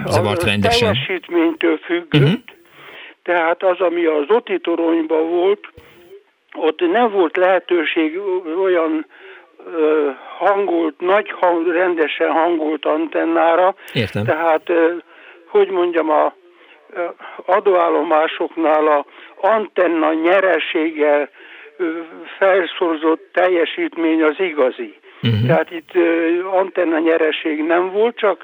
zavart rendesen? teljesítménytől függött, uh-huh. Tehát az, ami az Oti toronyban volt, ott nem volt lehetőség olyan hangolt, nagy hang, rendesen hangolt antennára. Értem. Tehát, hogy mondjam, a adóállomásoknál a antenna nyereséggel felszorzott teljesítmény az igazi. Uh-huh. Tehát itt antenna nyereség nem volt, csak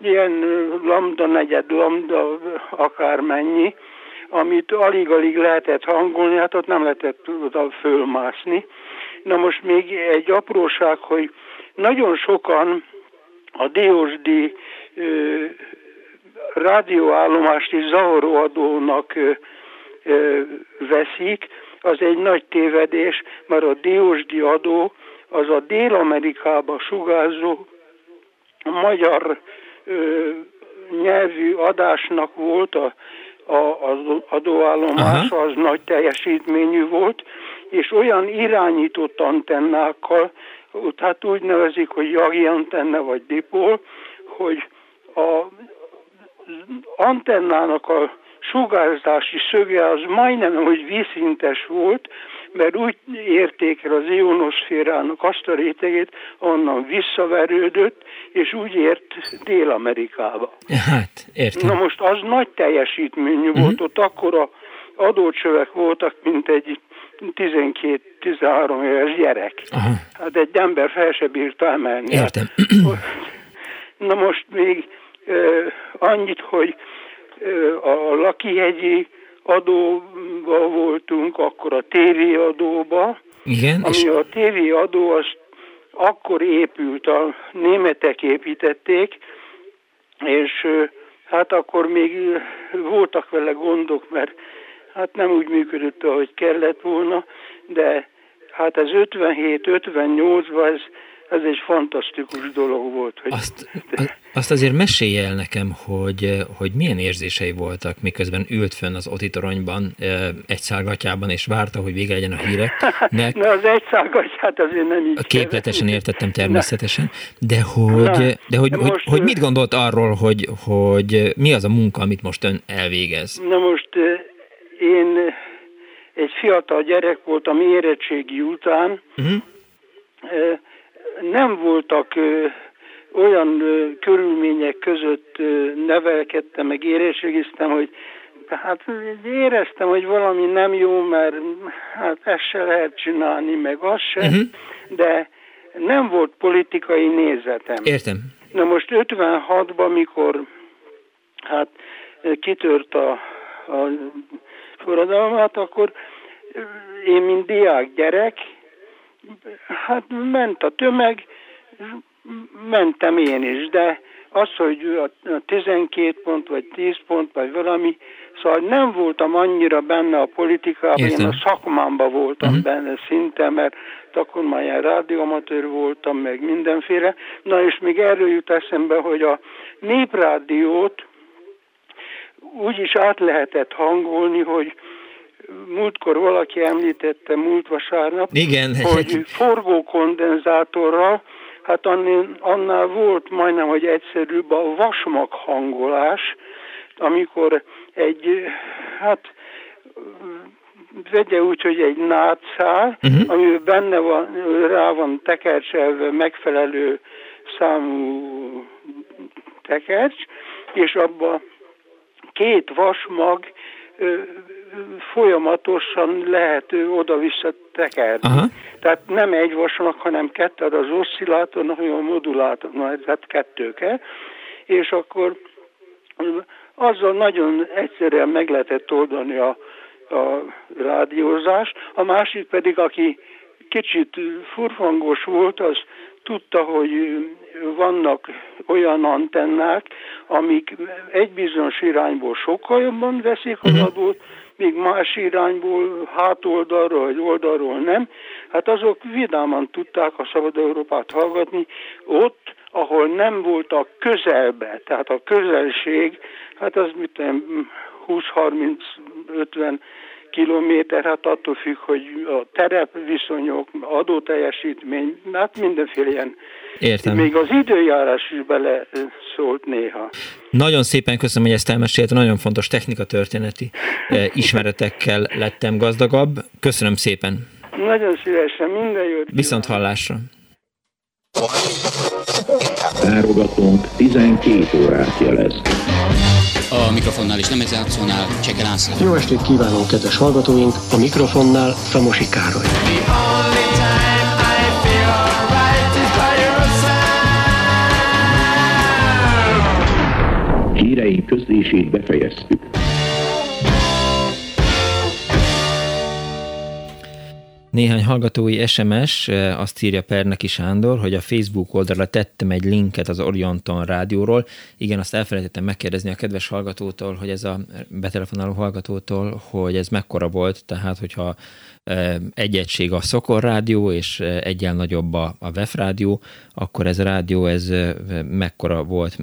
ilyen lambda, negyed lambda, akármennyi, amit alig-alig lehetett hangolni, hát ott nem lehetett oda fölmászni. Na most még egy apróság, hogy nagyon sokan a DOSD rádióállomást is zavaróadónak veszik, az egy nagy tévedés, mert a DOSD adó az a Dél-Amerikába sugárzó magyar ö, nyelvű adásnak volt a, a, az adóállomás, Aha. az nagy teljesítményű volt, és olyan irányított antennákkal, tehát úgy nevezik, hogy jagi antenna vagy dipol, hogy a antennának a sugárzási szöge az majdnem, hogy vízszintes volt, mert úgy érték el az ionoszférának azt a rétegét, onnan visszaverődött, és úgy ért Dél-Amerikába. Hát, értem. Na most az nagy teljesítményű uh-huh. volt, ott akkora adócsövek voltak, mint egy 12-13 éves gyerek. Aha. Hát egy ember fel se bírta emelni. Értem. Na most még annyit, hogy a Lakihegyi adóba voltunk, akkor a tévéadóba, Igen, ami és... a tévéadó az akkor épült, a németek építették, és hát akkor még voltak vele gondok, mert hát nem úgy működött, ahogy kellett volna, de hát ez 57-58-ban ez ez egy fantasztikus dolog volt. Hogy... Azt, azt azért mesélj el nekem, hogy, hogy milyen érzései voltak, miközben ült fönn az otitoronyban egy szálgatjában, és várta, hogy vége legyen a híreknek. Na, az egy szálgatját azért nem így Képletesen értettem természetesen, de hogy, Na, de hogy, most, hogy, hogy mit gondolt arról, hogy, hogy mi az a munka, amit most ön elvégez? Na most én egy fiatal gyerek voltam érettségi után, uh-huh nem voltak olyan körülmények között nevelkedtem, meg érettségiztem, hogy hát éreztem, hogy valami nem jó, mert hát ezt se lehet csinálni, meg azt se, uh-huh. de nem volt politikai nézetem. Értem. Na most 56-ban, mikor hát kitört a, a forradalmat, akkor én, mint diák gyerek, hát ment a tömeg, mentem én is, de az, hogy a 12 pont, vagy 10 pont, vagy valami, szóval nem voltam annyira benne a politikában, Értem. én a szakmámban voltam uh-huh. benne szinte, mert akkor már ilyen rádióamatőr voltam, meg mindenféle. Na és még erről jut eszembe, hogy a néprádiót úgy is át lehetett hangolni, hogy múltkor valaki említette múlt vasárnap, Igen. hogy forgókondenzátorral, hát annál, annál volt majdnem, hogy egyszerűbb a vasmag hangolás, amikor egy, hát vegye úgy, hogy egy nátszál, uh-huh. ami benne van, rá van tekercselve megfelelő számú tekercs, és abba két vasmag folyamatosan lehet oda-vissza tekerni. Aha. Tehát nem egy vasnak, hanem kettő, az oszcillátor, a modulátor, tehát kettő kell, és akkor azzal nagyon egyszerűen meg lehetett oldani a, a rádiózást. A másik pedig, aki kicsit furfangos volt, az tudta, hogy vannak olyan antennák, amik egy bizonyos irányból sokkal jobban veszik az mhm. adót, míg más irányból, hátoldalról vagy oldalról nem. Hát azok vidáman tudták a Szabad Európát hallgatni, ott, ahol nem volt a közelbe, tehát a közelség, hát az mit 20-30-50 kilométer, hát attól függ, hogy a terepviszonyok, adóteljesítmény, hát mindenféle ilyen. Értem. Még az időjárás is bele szólt néha. Nagyon szépen köszönöm, hogy ezt elmesélt, nagyon fontos technikatörténeti ismeretekkel lettem gazdagabb. Köszönöm szépen. Nagyon szívesen, minden jót. Viszont hallásra. Tárogatónk 12 órát jelez. A mikrofonnál és lemezjátszónál Cseke László. Jó estét kívánunk, kedves hallgatóink! A mikrofonnál Samosi Károly. Híreink közlését befejeztük. Néhány hallgatói SMS azt írja Perneki Sándor, hogy a Facebook oldalra tettem egy linket az Orienton rádióról. Igen, azt elfelejtettem megkérdezni a kedves hallgatótól, hogy ez a betelefonáló hallgatótól, hogy ez mekkora volt, tehát hogyha egy egység a Szokor rádió, és egyen nagyobb a, a VEF rádió, akkor ez a rádió, ez mekkora volt,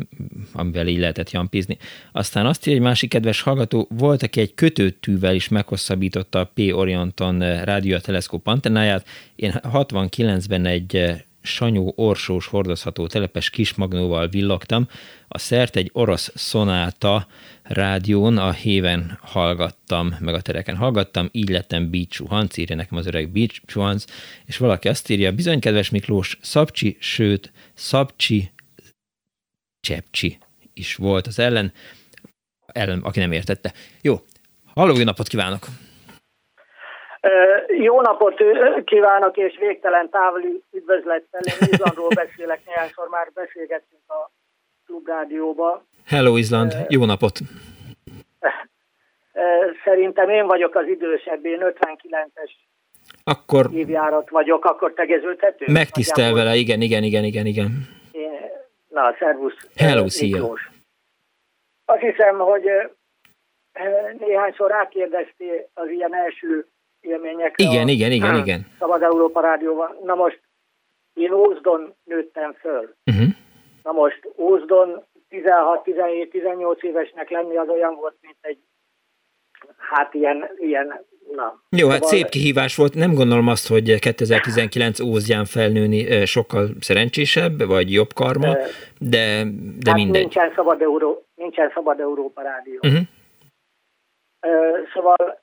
amivel így lehetett jampizni. Aztán azt írja, egy másik kedves hallgató, volt, aki egy kötőtűvel is meghosszabbította a P. Orienton rádió teleszkóp antennáját. Én 69-ben egy sanyó orsós hordozható telepes kismagnóval villogtam. A szert egy orosz szonáta rádión a héven hallgattam, meg a tereken hallgattam, így lettem Bícsú Hans, írja nekem az öreg Bícsú Hans, és valaki azt írja, bizony kedves Miklós, Szabcsi, sőt, Szabcsi, Csepcsi is volt az ellen, ellen, aki nem értette. Jó, halló, jó napot kívánok! Jó napot kívánok, és végtelen távoli üdvözlettel. Én Izlandról beszélek, néhányszor már beszélgettünk a klubrádióba. Hello Izland, jó napot! Szerintem én vagyok az idősebb, én 59-es akkor évjárat vagyok, akkor tegeződhető? Megtisztel vele, igen, igen, igen, igen, igen. Én, na, szervusz. Hello, szia. Azt hiszem, hogy néhányszor rákérdeztél az ilyen első élményekre. Igen, a, igen, igen, igen. Szabad Európa Rádióban. Na most én Ózdon nőttem föl. Uh-huh. Na most Ózdon 16-17-18 évesnek lenni az olyan volt, mint egy hát ilyen, ilyen Na, Jó, hát szép kihívás volt. Nem gondolom azt, hogy 2019 Ózján felnőni sokkal szerencsésebb, vagy jobb karma, de, de hát mindegy. Nincsen szabad, Euró, nincsen szabad Európa rádió. Uh-huh. Szóval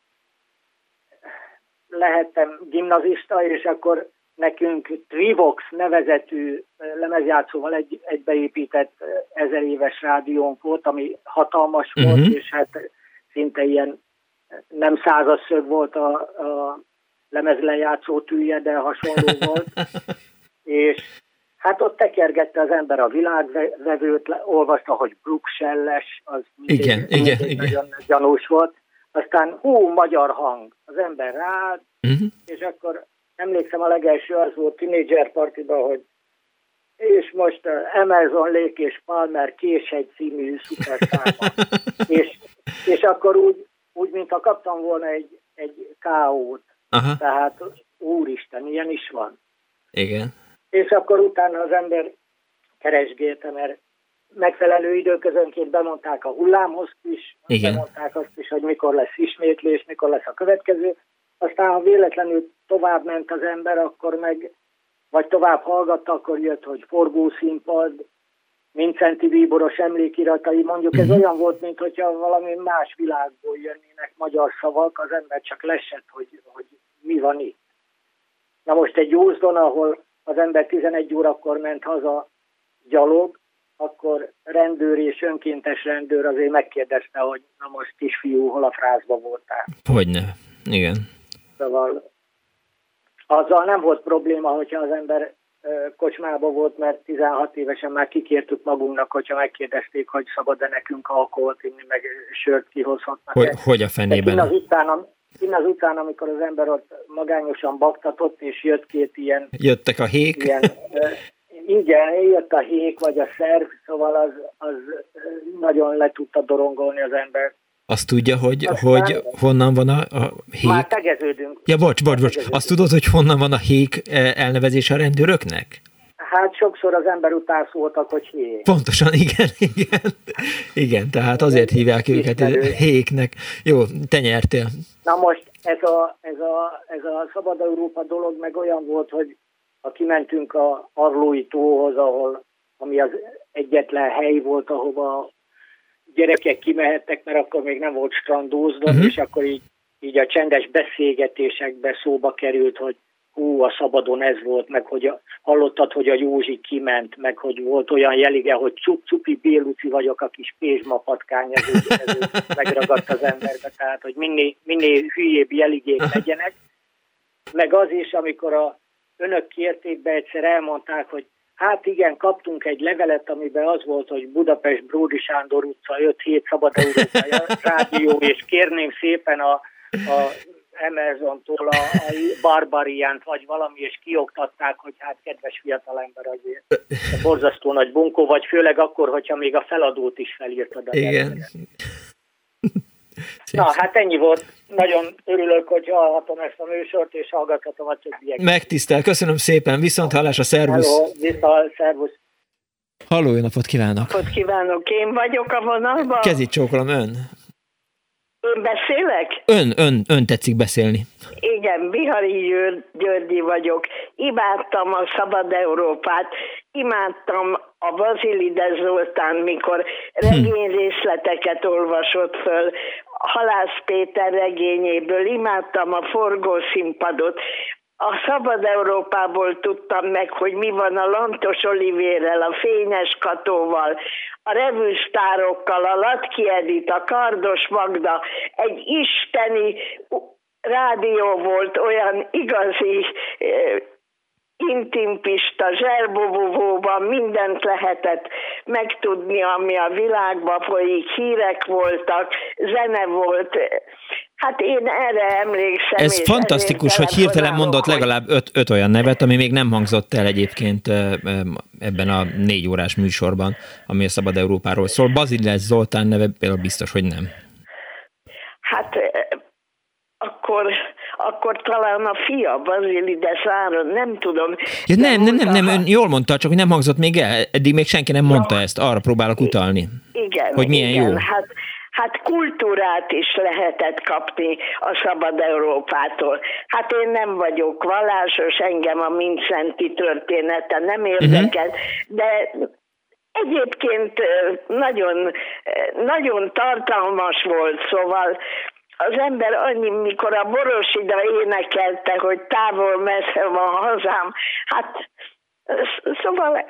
lehettem gimnazista, és akkor nekünk Trivox nevezetű lemezjátszóval egy, egybeépített ezer éves rádiónk volt, ami hatalmas uh-huh. volt, és hát szinte ilyen nem százas szög volt a, a lemezlejátszó tűje, de hasonló volt. és hát ott tekergette az ember a világvevőt, olvasta, hogy Bruxelles, az igen, mindig, igen, igen. nagyon gyanús volt. Aztán hú, magyar hang, az ember rád, uh-huh. és akkor emlékszem a legelső az volt Teenager Partiban, hogy és most uh, Amazon Lake és Palmer Késhegy című szuperszáma. és, és akkor úgy, úgy, mintha kaptam volna egy, egy. Aha. Tehát úristen, ilyen is van. Igen. És akkor utána az ember keresgélte, mert megfelelő időközönként bemondták a hullámhoz is, Igen. bemondták azt is, hogy mikor lesz ismétlés, mikor lesz a következő. Aztán, ha véletlenül tovább ment az ember, akkor meg, vagy tovább hallgatta, akkor jött, hogy forgószínpad, Mincenti Bíboros emlékiratai, mondjuk ez mhm. olyan volt, mint hogyha valami más világból jönnének magyar szavak, az ember csak lesett, hogy, hogy mi van itt. Na most egy Józdon, ahol az ember 11 órakor ment haza gyalog, akkor rendőr és önkéntes rendőr azért megkérdezte, hogy na most kisfiú, hol a frázba voltál. Hogyne, igen. Szóval azzal nem volt probléma, hogyha az ember kocsmába volt, mert 16 évesen már kikértük magunknak, hogyha megkérdezték, hogy szabad-e nekünk alkoholt inni, meg sört kihozhatnak. Hogy, hogy a fenében? Az után, az után, amikor az ember ott magányosan baktatott, és jött két ilyen... Jöttek a hék? Ilyen, igen, jött a hék, vagy a szerv, szóval az, az nagyon le tudta dorongolni az ember. Azt tudja, hogy, Aztán hogy honnan van a, a hék? Már tegeződünk. Ja, bocs, bocs, bocs. Azt tudod, hogy honnan van a hék elnevezés a rendőröknek? Hát sokszor az ember után szóltak, hogy hék. Pontosan, igen, igen. Igen, tehát azért hívják őket héknek. Jó, te nyertél. Na most ez a, ez, a, ez a Szabad Európa dolog meg olyan volt, hogy ha kimentünk a Arlói tóhoz, ahol, ami az egyetlen hely volt, ahova gyerekek kimehettek, mert akkor még nem volt strandózva, uh-huh. és akkor így, így a csendes beszélgetésekbe szóba került, hogy hú, a szabadon ez volt, meg hogy a, hallottad, hogy a Józsi kiment, meg hogy volt olyan jelige, hogy cup-cupi Béluci vagyok, a kis pézmapatkány, ez, ez, ez megragadt az emberbe, tehát hogy minél, minél hülyébb jeligék legyenek. Meg az is, amikor a önök kérték be, egyszer elmondták, hogy Hát igen, kaptunk egy levelet, amiben az volt, hogy Budapest Bródi Sándor utca 5-7 Szabad Európai Rádió, és kérném szépen a, a Amazon-tól a, a barbariánt, vagy valami, és kioktatták, hogy hát kedves fiatalember, azért borzasztó nagy bunkó, vagy főleg akkor, hogyha még a feladót is felírtad. Igen. Na, hát ennyi volt. Nagyon örülök, hogy hallhatom ezt a műsort, és hallgathatom a többieket. Megtisztel, köszönöm szépen, viszont hallás a szervusz. Hello, viszont, szervusz. Halló, jó napot kívánok! Napot kívánok, én vagyok a vonalban. Kezit csókolom, ön. Ön beszélek? Ön, ön, ön tetszik beszélni. Igen, Bihari Györgyi vagyok. Imádtam a Szabad Európát, imádtam a Bazilide Zoltán, mikor regény részleteket olvasott föl, Halász Péter regényéből, imádtam a forgószínpadot, a Szabad Európából tudtam meg, hogy mi van a Lantos Olivérrel, a Fényes Katóval, a revűsztárokkal, a Latki Edit, a Kardos Magda, egy isteni rádió volt, olyan igazi intimpista, zserbobovóban mindent lehetett megtudni, ami a világban folyik, hírek voltak, zene volt. Hát én erre emlékszem. Ez fantasztikus, hogy hirtelen mondott legalább öt, öt olyan nevet, ami még nem hangzott el egyébként ebben a négy órás műsorban, ami a Szabad Európáról szól. Baziles Zoltán neve például biztos, hogy nem. Hát akkor akkor talán a fia Bazilides Áron, nem tudom. Ja, nem, nem, nem, nem, ön jól mondta, csak hogy nem hangzott még el. Eddig még senki nem mondta ja. ezt, arra próbálok utalni. Igen. Hogy milyen igen, jó. Hát, Hát kultúrát is lehetett kapni a Szabad Európától. Hát én nem vagyok vallásos, engem a Mincenti története nem érdekel, uh-huh. de egyébként nagyon, nagyon tartalmas volt, szóval az ember annyi, mikor a Borosida énekelte, hogy távol messze van hazám, hát szóval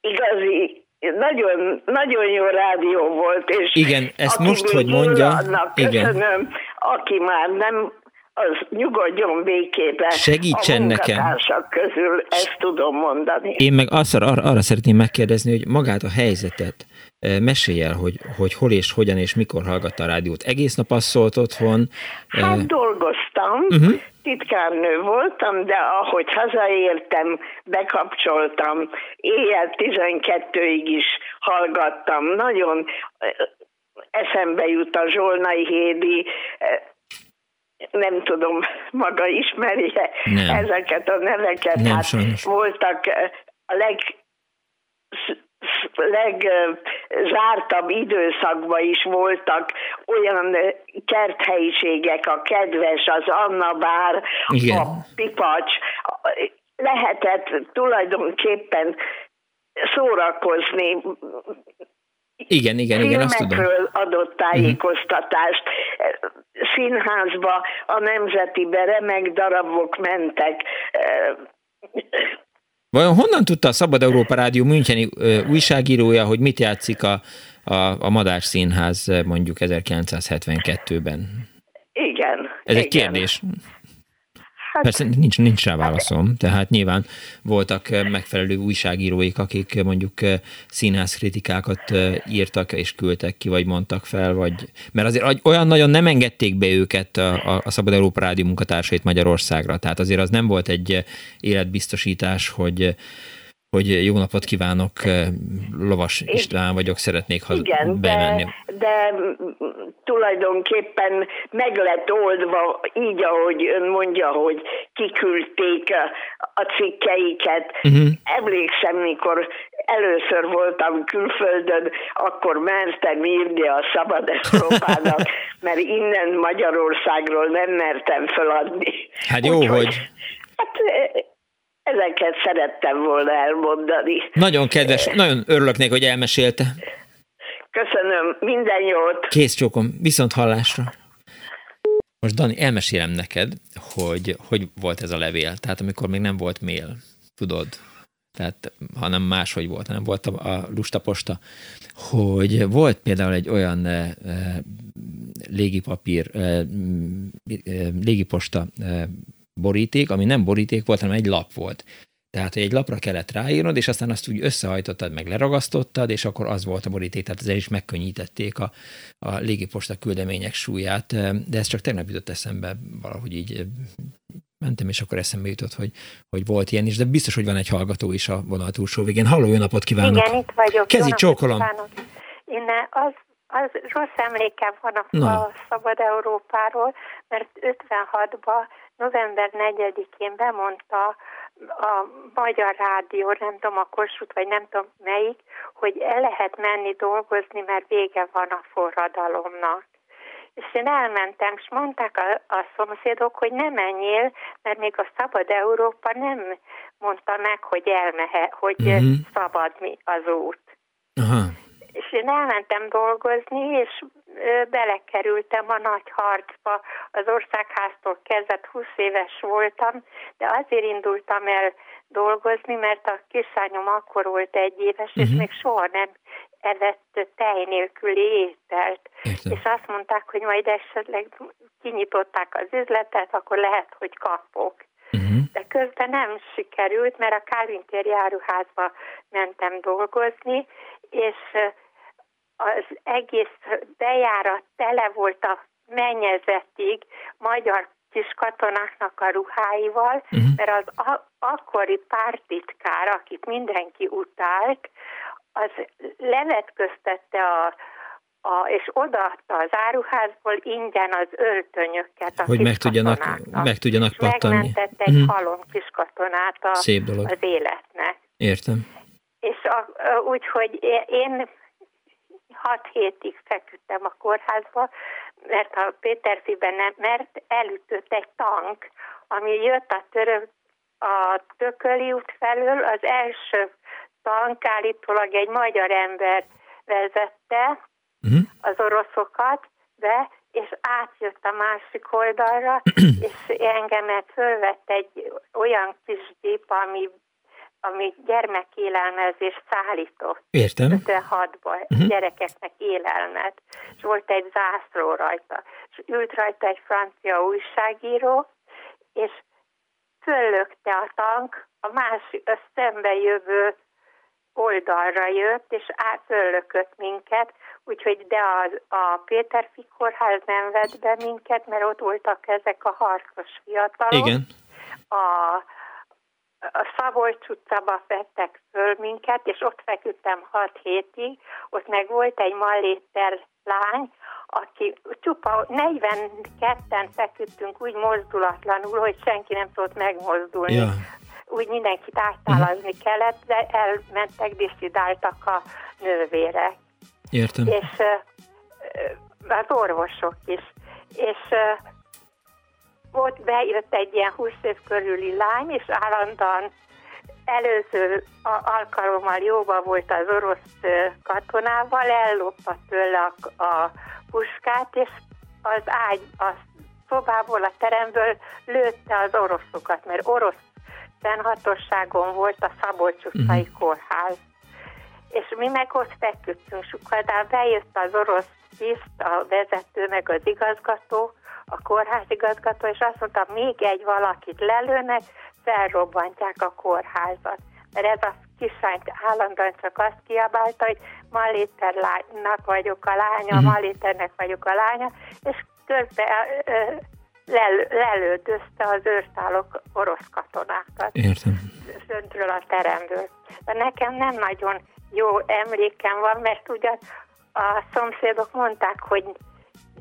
igazi, nagyon, nagyon jó rádió volt. És igen, ezt most, hogy mondja, annak köszönöm, igen. aki már nem az nyugodjon békében. Segítsen a nekem. közül ezt tudom mondani. Én meg azt arra, arra szeretném megkérdezni, hogy magát a helyzetet, Mesélj el, hogy, hogy hol és hogyan és mikor hallgatta a rádiót. Egész nap azt szólt otthon? Hát uh... dolgoztam, uh-huh. titkárnő voltam, de ahogy hazaértem, bekapcsoltam, éjjel 12-ig is hallgattam. Nagyon eszembe jut a Zsolnai Hédi, nem tudom, maga ismerje nem. ezeket a neveket. Nem, hát sajnos. voltak a leg legzártabb időszakban is voltak olyan kerthelyiségek, a kedves, az Anna Bár, Igen. a Pipacs, lehetett tulajdonképpen szórakozni, igen, igen, igen, azt tudom. adott tájékoztatást. Uh-huh. Színházba, a nemzetibe remek darabok mentek Vajon honnan tudta a Szabad Európa Rádió Müncheni újságírója, hogy mit játszik a, a, a Madár Színház mondjuk 1972-ben? Igen. Ez igen. egy kérdés. Hát, Persze nincs, nincs rá válaszom, tehát nyilván voltak megfelelő újságíróik, akik mondjuk színházkritikákat írtak és küldtek ki, vagy mondtak fel, vagy... Mert azért olyan nagyon nem engedték be őket a, a Szabad Európa Rádió munkatársait Magyarországra, tehát azért az nem volt egy életbiztosítás, hogy hogy jó napot kívánok, Lovas István vagyok, szeretnék haza Igen, bemenni. De, de tulajdonképpen meg lett oldva így, ahogy ön mondja, hogy kiküldték a cikkeiket. Uh-huh. Emlékszem, mikor először voltam külföldön, akkor mertem írni a Szabad Európának, mert innen Magyarországról nem mertem feladni. Hát jó, Úgy, hogy... Hát Ezeket szerettem volna elmondani. Nagyon kedves, nagyon örülök neki, hogy elmesélte. Köszönöm, minden jót. Kész csókom, viszont hallásra. Most Dani, elmesélem neked, hogy hogy volt ez a levél. Tehát amikor még nem volt mail, tudod, tehát hanem máshogy volt, hanem volt a, a lustaposta, hogy volt például egy olyan e, e, légipapír, e, e, légiposta e, boríték, ami nem boríték volt, hanem egy lap volt. Tehát, hogy egy lapra kellett ráírnod, és aztán azt úgy összehajtottad, meg leragasztottad, és akkor az volt a boríték, tehát ezzel is megkönnyítették a, a légiposta küldemények súlyát, de ez csak tegnap jutott eszembe, valahogy így mentem, és akkor eszembe jutott, hogy, hogy volt ilyen is, de biztos, hogy van egy hallgató is a vonal túlsó végén. Halló, jó napot kívánok! Igen, itt vagyok. Kezi csókolom! Én az, az rossz emlékem van a, a Szabad Európáról, mert 56-ban november 4-én bemondta a Magyar Rádió, nem tudom, a Kossuth, vagy nem tudom melyik, hogy el lehet menni dolgozni, mert vége van a forradalomnak. És én elmentem, és mondták a, a szomszédok, hogy nem menjél, mert még a Szabad Európa nem mondta meg, hogy elmehet, hogy uh-huh. szabad mi az út. És én elmentem dolgozni, és belekerültem a nagy harcba. Az országháztól kezdett 20 éves voltam, de azért indultam el dolgozni, mert a kislányom akkor volt egy éves, uh-huh. és mhm. még soha nem evett tej nélküli ételt. Értem. És azt mondták, hogy majd esetleg kinyitották az üzletet, akkor lehet, hogy kapok. Uh-huh. De közben nem sikerült, mert a Calvin tér járuházba mentem dolgozni, és az egész bejárat tele volt a mennyezetig magyar kis katonáknak a ruháival, uh-huh. mert az a- akkori pártitkár, akit mindenki utált, az levetköztette a, a, és odaadta az áruházból ingyen az öltönyöket a Hogy meg tudjanak, meg tudjanak pattanni. Megmentette egy uh-huh. halom kis katonát a, Szép dolog. az életnek. Értem. És úgyhogy én hat hétig feküdtem a kórházba, mert a Péterfiben nem, mert elütött egy tank, ami jött a, török, a Tököli út felől, az első tank állítólag egy magyar ember vezette uh-huh. az oroszokat be, és átjött a másik oldalra, és engemet fölvett egy olyan kis gép, ami ami gyermekélelmezést szállított. Értem. 56-ban uh-huh. gyerekeknek élelmet. És volt egy zászló rajta. És ült rajta egy francia újságíró, és föllökte a tank, a másik, a szembe jövő oldalra jött, és átföllökött minket, úgyhogy de a, a Péterfi kórház nem vett be minket, mert ott voltak ezek a harcos fiatalok. Igen. A, a Szabolcs utcába vettek föl minket, és ott feküdtem hat hétig, ott meg volt egy malléter lány, aki csupa 42-en feküdtünk úgy mozdulatlanul, hogy senki nem tudott megmozdulni. Ja. Úgy mindenkit áttálazni uh-huh. kellett, de elmentek, diszidáltak a nővérek. Értem. És uh, az orvosok is. És uh, volt, bejött egy ilyen 20 év körüli lány, és állandóan előző alkalommal jóba volt az orosz katonával, ellopta tőle a, a puskát, és az ágy, a szobából, a teremből lőtte az oroszokat, mert orosz fennhatóságon volt a Szabolcs utcai uh-huh. kórház. És mi meg ott feküdtünk sokkal, de bejött az orosz tiszt, a vezető, meg az igazgató, a kórházigazgató, és azt mondta, még egy valakit lelőnek, felrobbantják a kórházat. Mert ez a kislány állandóan csak azt kiabálta, hogy Maléternak vagyok a lánya, uh-huh. Maléternek vagyok a lánya, és közben lel, lelődözte az őrtálok orosz katonákat. Értem. Föntről a teremből. De nekem nem nagyon jó emlékem van, mert ugyan a szomszédok mondták, hogy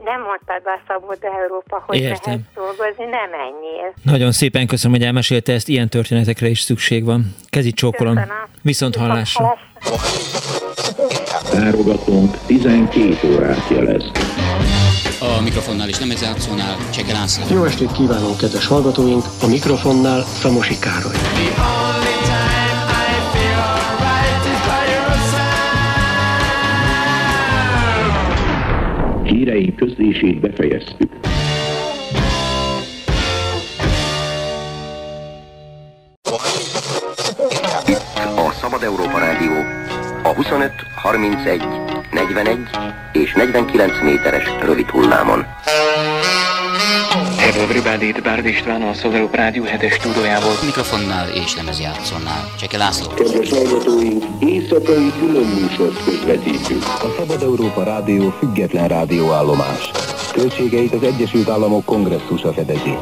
nem mondtad be a Szabad Európa, hogy Értem. lehet dolgozni, nem menjél. Nagyon szépen köszönöm, hogy elmesélte ezt, ilyen történetekre is szükség van. Kezi csókolom. Köszönöm. Viszont hallásra. Tárogatónk 12 órát jelez. A mikrofonnál és nem játszónál Cseke László. Jó estét kívánok, kedves hallgatóink! A mikrofonnál Szamosi Károly. Hírei közlését befejeztük. A Szabad Európa Rádió a 25, 31, 41 és 49 méteres rövid hullámon. Hello everybody, itt Bárd István, a Szabad Rádió 7-es stúdiójából. Mikrofonnál és lemezjátszónál. Cseke László. Kedves hallgatóink, éjszakai külön műsort közvetítünk. A Szabad Európa Rádió független rádióállomás. Költségeit az Egyesült Államok kongresszusa fedezi.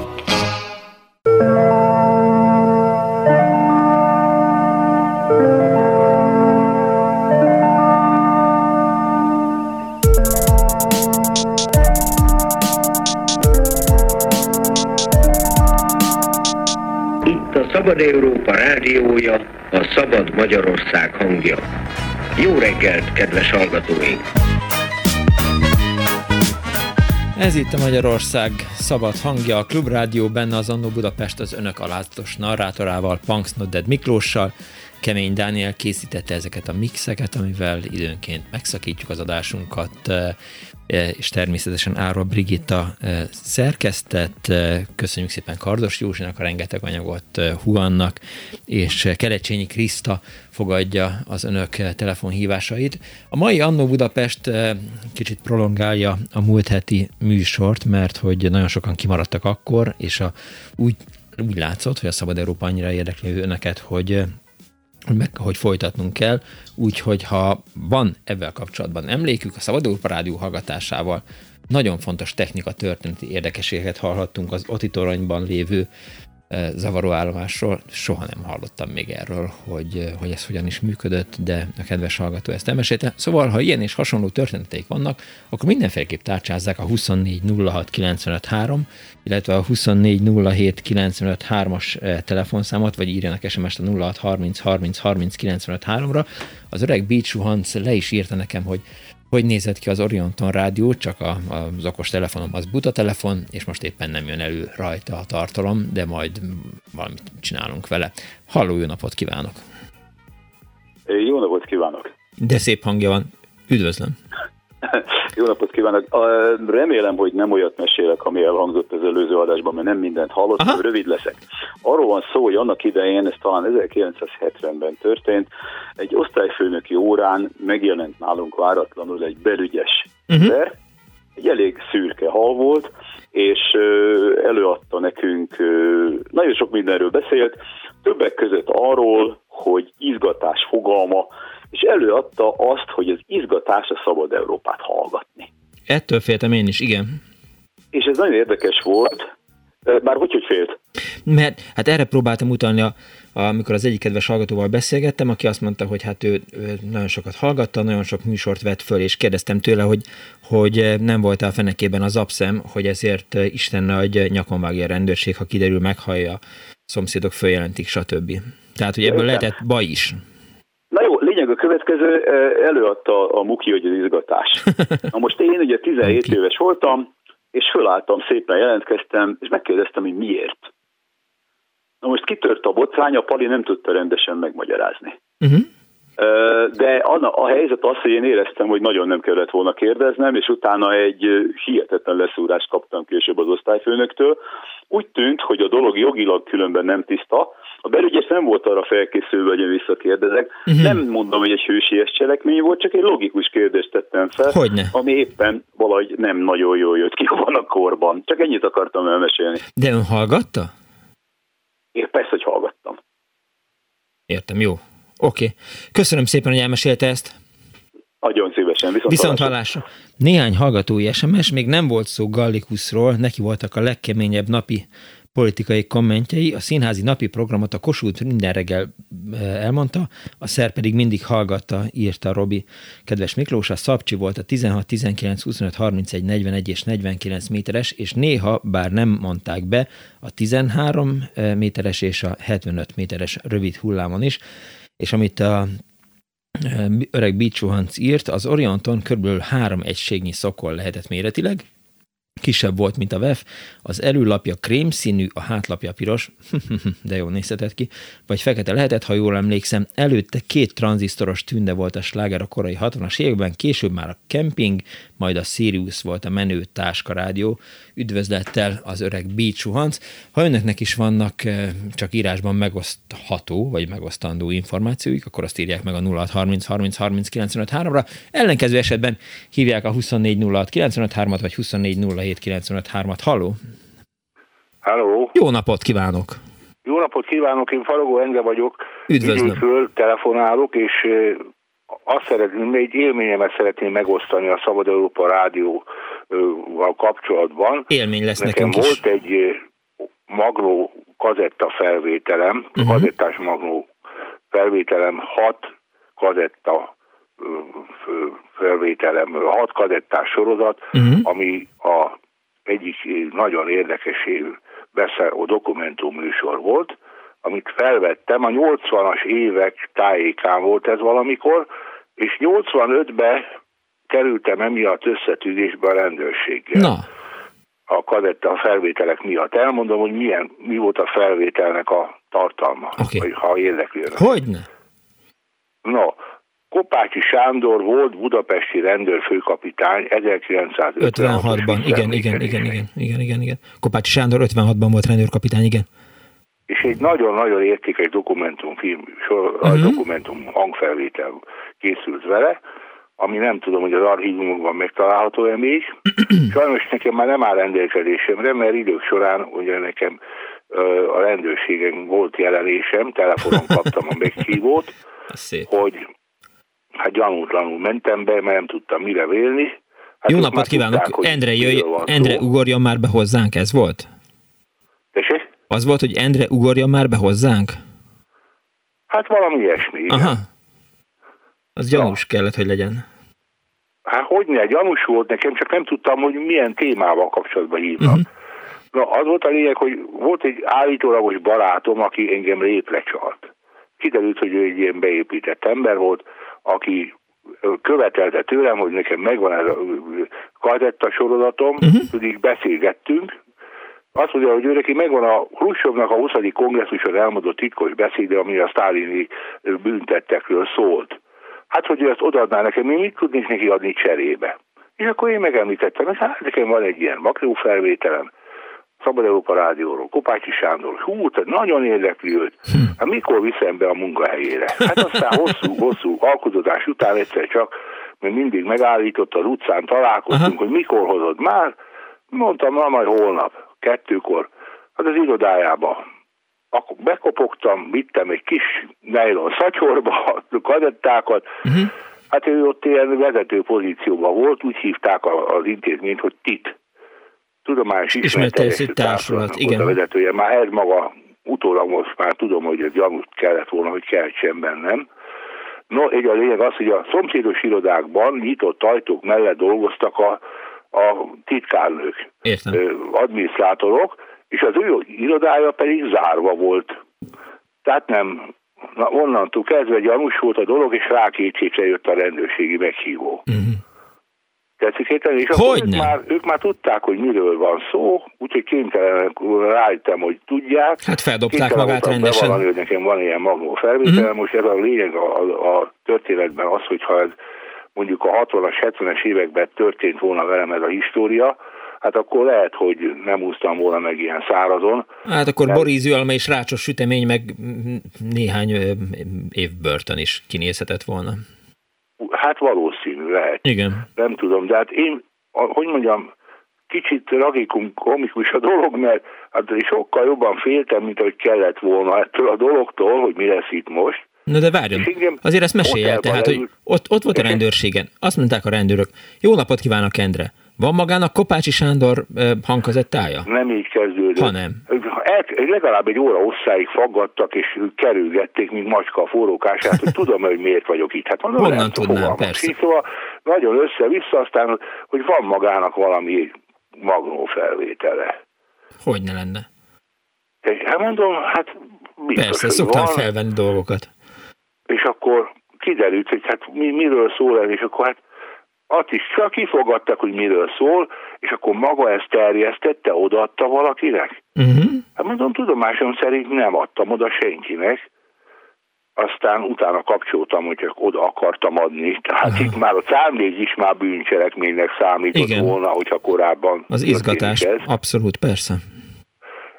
Szabad Európa rádiója, a Szabad Magyarország hangja. Jó reggelt, kedves hallgatóink! Ez itt a Magyarország szabad hangja, a Klubrádió benne az Annó Budapest az önök alázatos narrátorával, Punks Nodded Miklóssal. Kemény Dániel készítette ezeket a mixeket, amivel időnként megszakítjuk az adásunkat, és természetesen Ára Brigitta eh, szerkesztett. Eh, Köszönjük szépen Kardos Józsinak a rengeteg anyagot, Huannak, és Kerecsényi Kriszta fogadja az önök telefonhívásait. A mai Annó Budapest kicsit prolongálja a múlt heti műsort, mert hogy nagyon sokan kimaradtak akkor, és a, úgy, úgy látszott, hogy a Szabad Európa annyira érdekli önöket, hogy, meg, hogy folytatnunk kell, úgyhogy ha van ebben kapcsolatban emlékük, a Szabad Európa Rádió hallgatásával nagyon fontos technika történeti érdekességeket hallhattunk az Otitoronyban lévő zavaró állomásról. Soha nem hallottam még erről, hogy, hogy ez hogyan is működött, de a kedves hallgató ezt elmesélte. Szóval, ha ilyen és hasonló történeteik vannak, akkor mindenféleképp tárcsázzák a 2406953, illetve a 2407953-as telefonszámot, vagy írjanak SMS-t a 0630 ra Az öreg Beach Hans le is írta nekem, hogy hogy nézett ki az Orionton rádió, csak a, az okos telefonom az buta telefon, és most éppen nem jön elő rajta a tartalom, de majd valamit csinálunk vele. Halló, jó napot kívánok! Jó napot kívánok! De szép hangja van. Üdvözlöm! Jó napot kívánok! Remélem, hogy nem olyat mesélek, ami elhangzott az előző adásban, mert nem mindent hallottam, Aha. rövid leszek. Arról van szó, hogy annak idején, ez talán 1970-ben történt, egy osztályfőnöki órán megjelent nálunk váratlanul egy belügyes uh-huh. egy elég szürke hal volt, és előadta nekünk, nagyon sok mindenről beszélt, többek között arról, hogy izgatás fogalma és előadta azt, hogy az izgatás a szabad Európát hallgatni. Ettől féltem én is, igen. És ez nagyon érdekes volt, bár hogy, hogy félt? Mert hát erre próbáltam utalni, a, amikor az egyik kedves hallgatóval beszélgettem, aki azt mondta, hogy hát ő, ő nagyon sokat hallgatta, nagyon sok műsort vett föl, és kérdeztem tőle, hogy, hogy nem voltál fenekében az abszem, hogy ezért Isten nagy nyakon vágja a rendőrség, ha kiderül, meghallja, szomszédok följelentik, stb. Tehát, hogy ebből lehetett baj is. Lényeg a következő, előadta a Muki, hogy az izgatás. Na most én ugye 17 éves voltam, és fölálltam, szépen jelentkeztem, és megkérdeztem, hogy miért. Na most kitört a botrány, a Pali nem tudta rendesen megmagyarázni. Uh-huh. De a, a helyzet az, hogy én éreztem, hogy nagyon nem kellett volna kérdeznem, és utána egy hihetetlen leszúrást kaptam később az osztályfőnöktől. Úgy tűnt, hogy a dolog jogilag különben nem tiszta, A belügyes nem volt arra felkészülve, hogy én visszakérdezek. Uh-huh. Nem mondom, hogy egy hősies cselekmény volt, csak egy logikus kérdést tettem fel, Hogyne? ami éppen valahogy nem nagyon jól jött ki van a korban. Csak ennyit akartam elmesélni. De ön hallgatta? Én persze, hogy hallgattam. Értem, jó. Oké. Okay. Köszönöm szépen, hogy elmesélte ezt. Nagyon szívesen, viszont, viszont hallásra. Néhány hallgatói SMS, még nem volt szó Gallikusról, neki voltak a legkeményebb napi politikai kommentjei. A színházi napi programot a Kossuth minden reggel elmondta, a szer pedig mindig hallgatta, írta Robi. Kedves Miklós, a Szabcsi volt a 16, 19, 25, 31, 41 és 49 méteres, és néha, bár nem mondták be, a 13 eh, méteres és a 75 méteres rövid hullámon is. És amit a öreg Bicsuhanc írt, az Orionton kb. három egységnyi szokol lehetett méretileg, kisebb volt, mint a VEF, az előlapja krémszínű, a hátlapja piros, de jó nézhetett ki, vagy fekete lehetett, ha jól emlékszem. Előtte két tranzisztoros tünde volt a sláger a korai 60-as években, később már a Camping, majd a Sirius volt a menő táskarádió. Üdvözlettel az öreg Bícsuhanc. Ha önöknek is vannak eh, csak írásban megosztható, vagy megosztandó információik, akkor azt írják meg a 0630 30 30 95 ra Ellenkező esetben hívják a 24 06 95 vagy 24 07 Halló! Halló! Jó napot kívánok! Jó napot kívánok, én Faragó Enge vagyok. Üdvözlöm! Föl, telefonálok, és azt szeretném, egy élményemet szeretném megosztani a Szabad Európa Rádióval kapcsolatban. Élmény lesz Nekem nekünk volt is. egy magnó kazetta felvételem, uh-huh. kazettás magnó felvételem, hat kazetta felvételem, hat kazettás sorozat, uh-huh. ami a egyik nagyon érdekes beszálló dokumentumműsor volt, amit felvettem, a 80-as évek tájékán volt ez valamikor, és 85-ben kerültem emiatt összetűzésbe a rendőrséggel. Na. A kadetta a felvételek miatt. Elmondom, hogy milyen, mi volt a felvételnek a tartalma, okay. vagy ha érdekli Hogyne? No, Kopácsi Sándor volt budapesti rendőrfőkapitány 1956-ban. Igen, igen, igen, igen, igen, igen, igen. Kopácsi Sándor 56-ban volt rendőrkapitány, igen. És egy nagyon-nagyon értékes dokumentumfilm, uh-huh. dokumentum hangfelvétel készült vele, ami nem tudom, hogy az archívumokban megtalálható-e még. Sajnos nekem már nem áll rendelkezésemre, mert idők során ugye nekem a rendőrségen volt jelenésem, telefonon kaptam a meghívót, hogy hát gyanútlanul mentem be, mert nem tudtam mire vélni. Hát Jó napot kívánok! Tudták, Endre, jöjj, Endre, ugorjon már be hozzánk, ez volt? Tessék? Az volt, hogy Endre ugorjon már be hozzánk? Hát valami ilyesmi. Aha. Az gyanús ja. kellett, hogy legyen. Hát hogy ne, gyanús volt nekem, csak nem tudtam, hogy milyen témával kapcsolatban hívnak. Uh-huh. Na, az volt a lényeg, hogy volt egy állítólagos barátom, aki engem répre csalt. Kiderült, hogy ő egy ilyen beépített ember volt, aki követelte tőlem, hogy nekem megvan ez a kazetta sorozatom, uh-huh. pedig beszélgettünk. Azt mondja, hogy ő neki megvan a Hrusovnak a 20. kongresszuson elmondott titkos beszéde, ami a sztálini büntettekről szólt. Hát, hogy ő ezt odaadná nekem, én mit tudnék neki adni cserébe? És akkor én megemlítettem, hogy hát nekem van egy ilyen felvételem, Szabad Európa Rádióról, Kopácsi Sándor, hú, tehát nagyon érdekli őt. Hát mikor viszem be a munkahelyére? Hát aztán hosszú-hosszú alkotás után egyszer csak, mert mindig megállított az utcán, találkoztunk, Aha. hogy mikor hozod már. Mondtam, na majd holnap, kettőkor, hát az irodájába. Akkor bekopogtam, vittem egy kis nejlon szatyorba a kadettákat, uh-huh. Hát ő ott ilyen vezető pozícióban volt, úgy hívták az intézményt, hogy TIT tudományos ismereterjesztő társulat, igen. A vezetője. Már ez maga utólag most már tudom, hogy ez gyanút kellett volna, hogy keltsen bennem. No, egy a lényeg az, hogy a szomszédos irodákban nyitott ajtók mellett dolgoztak a, a titkárnők, Értem. adminisztrátorok, és az ő irodája pedig zárva volt. Tehát nem, na, onnantól kezdve gyanús volt a dolog, és rá két hétre jött a rendőrségi meghívó. Uh-huh. Tetszik érteni? És akkor ők már, ők már tudták, hogy miről van szó, úgyhogy kénytelenek rájöttem, hogy tudják. Hát feldobták magát rendesen. Bevallani, hogy nekem van ilyen magnó felvétel, uh-huh. most ez a lényeg a, a, a történetben az, hogyha ez mondjuk a 60-as, 70-es években történt volna velem ez a história, hát akkor lehet, hogy nem úsztam volna meg ilyen szárazon. Hát akkor Boris borízűalma és rácsos sütemény, meg néhány év börtön is kinézhetett volna. Hát valószínű, lehet. Igen. Nem tudom, de hát én, hogy mondjam, kicsit tragikum, komikus a dolog, mert hát sokkal jobban féltem, mint hogy kellett volna ettől a dologtól, hogy mi lesz itt most. Na de várjon, azért ezt mesélj el, tehát, hogy ott, ott volt a rendőrségen. Azt mondták a rendőrök, jó napot kívánok, Endre. Van magának Kopácsi Sándor hangkazettája? Nem így kezdődött. Ha nem. El, legalább egy óra osszáig faggattak, és kerülgették, mint macska a forrókását, hogy tudom, hogy miért vagyok itt. Hát mondom, Honnan tudnám, persze. Szóval nagyon össze-vissza, aztán, hogy van magának valami magnó felvétele. Hogy ne lenne? Hát mondom, hát biztos, Persze, szoktam van. felvenni dolgokat. És akkor kiderült, hogy hát mi, miről szól ez, és akkor hát azt is csak kifogadtak, hogy miről szól, és akkor maga ezt terjesztette, odaadta valakinek? Uh-huh. Hát mondom, tudomásom szerint nem adtam oda senkinek. Aztán utána kapcsoltam, hogy csak oda akartam adni. Tehát uh-huh. itt már a számlék is már bűncselekménynek számított Igen. volna, hogyha korábban... Az izgatás, abszolút, persze.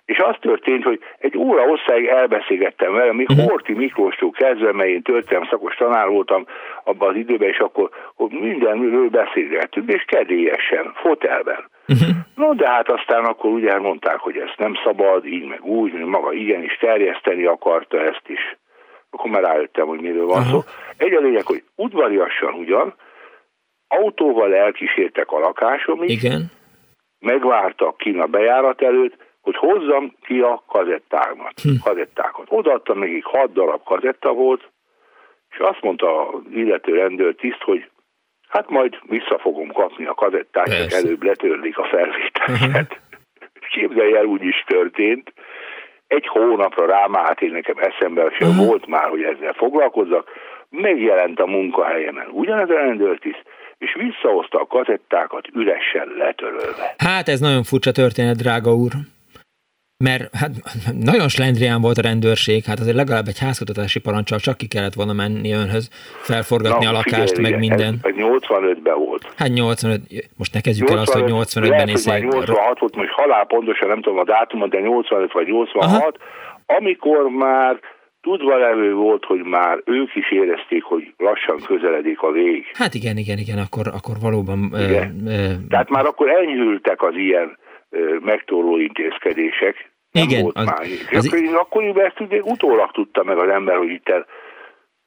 És az történt, hogy egy óra hosszáig elbeszélgettem vele, még uh-huh. Horti Miklóstól kezdve, mert én történelem szakos tanár voltam abban az időben, és akkor hogy mindenről beszélgettünk, és kedélyesen, fotelben. Uh-huh. No, de hát aztán akkor ugye mondták, hogy ezt nem szabad, így meg úgy, hogy maga igenis terjeszteni akarta ezt is. Akkor már rájöttem, hogy miről van uh-huh. szó. Egy a lényeg, hogy udvariasan ugyan, autóval elkísértek a lakásomig, Igen. megvártak kín a bejárat előtt, hogy hozzam ki a kazettámat, hm. kazettákat. Odaadtam nekik hat darab kazetta volt, és azt mondta az illető rendőrtiszt, hogy hát majd vissza fogom kapni a kazettát, csak előbb letörlik a felvételeket. Uh-huh. Képzelj el, úgy is történt. Egy hónapra rám állt, én nekem eszembe sem uh-huh. volt már, hogy ezzel foglalkozzak. Megjelent a munkahelyemen ugyanez a rendőrtiszt, és visszahozta a kazettákat üresen letörölve. Hát ez nagyon furcsa történet, drága úr mert hát nagyon slendrián volt a rendőrség, hát azért legalább egy házkutatási parancsal csak ki kellett volna menni önhöz, felforgatni Na, a lakást, figyelj, meg minden. Ez 85-ben volt. Hát 85, most ne kezdjük 85, el azt, hogy 85-ben is. 86 volt, most halál pontosan nem tudom a dátumot, de 85 vagy 86, Aha. amikor már tudva levő volt, hogy már ők is érezték, hogy lassan közeledik a vég. Hát igen, igen, igen, akkor, akkor valóban... Igen. Ö, ö, Tehát már akkor enyhültek az ilyen megtorló intézkedések. Nem Igen, volt az, már. Az, az, akkoriban ezt ugye utólag tudta meg az ember, hogy itt el,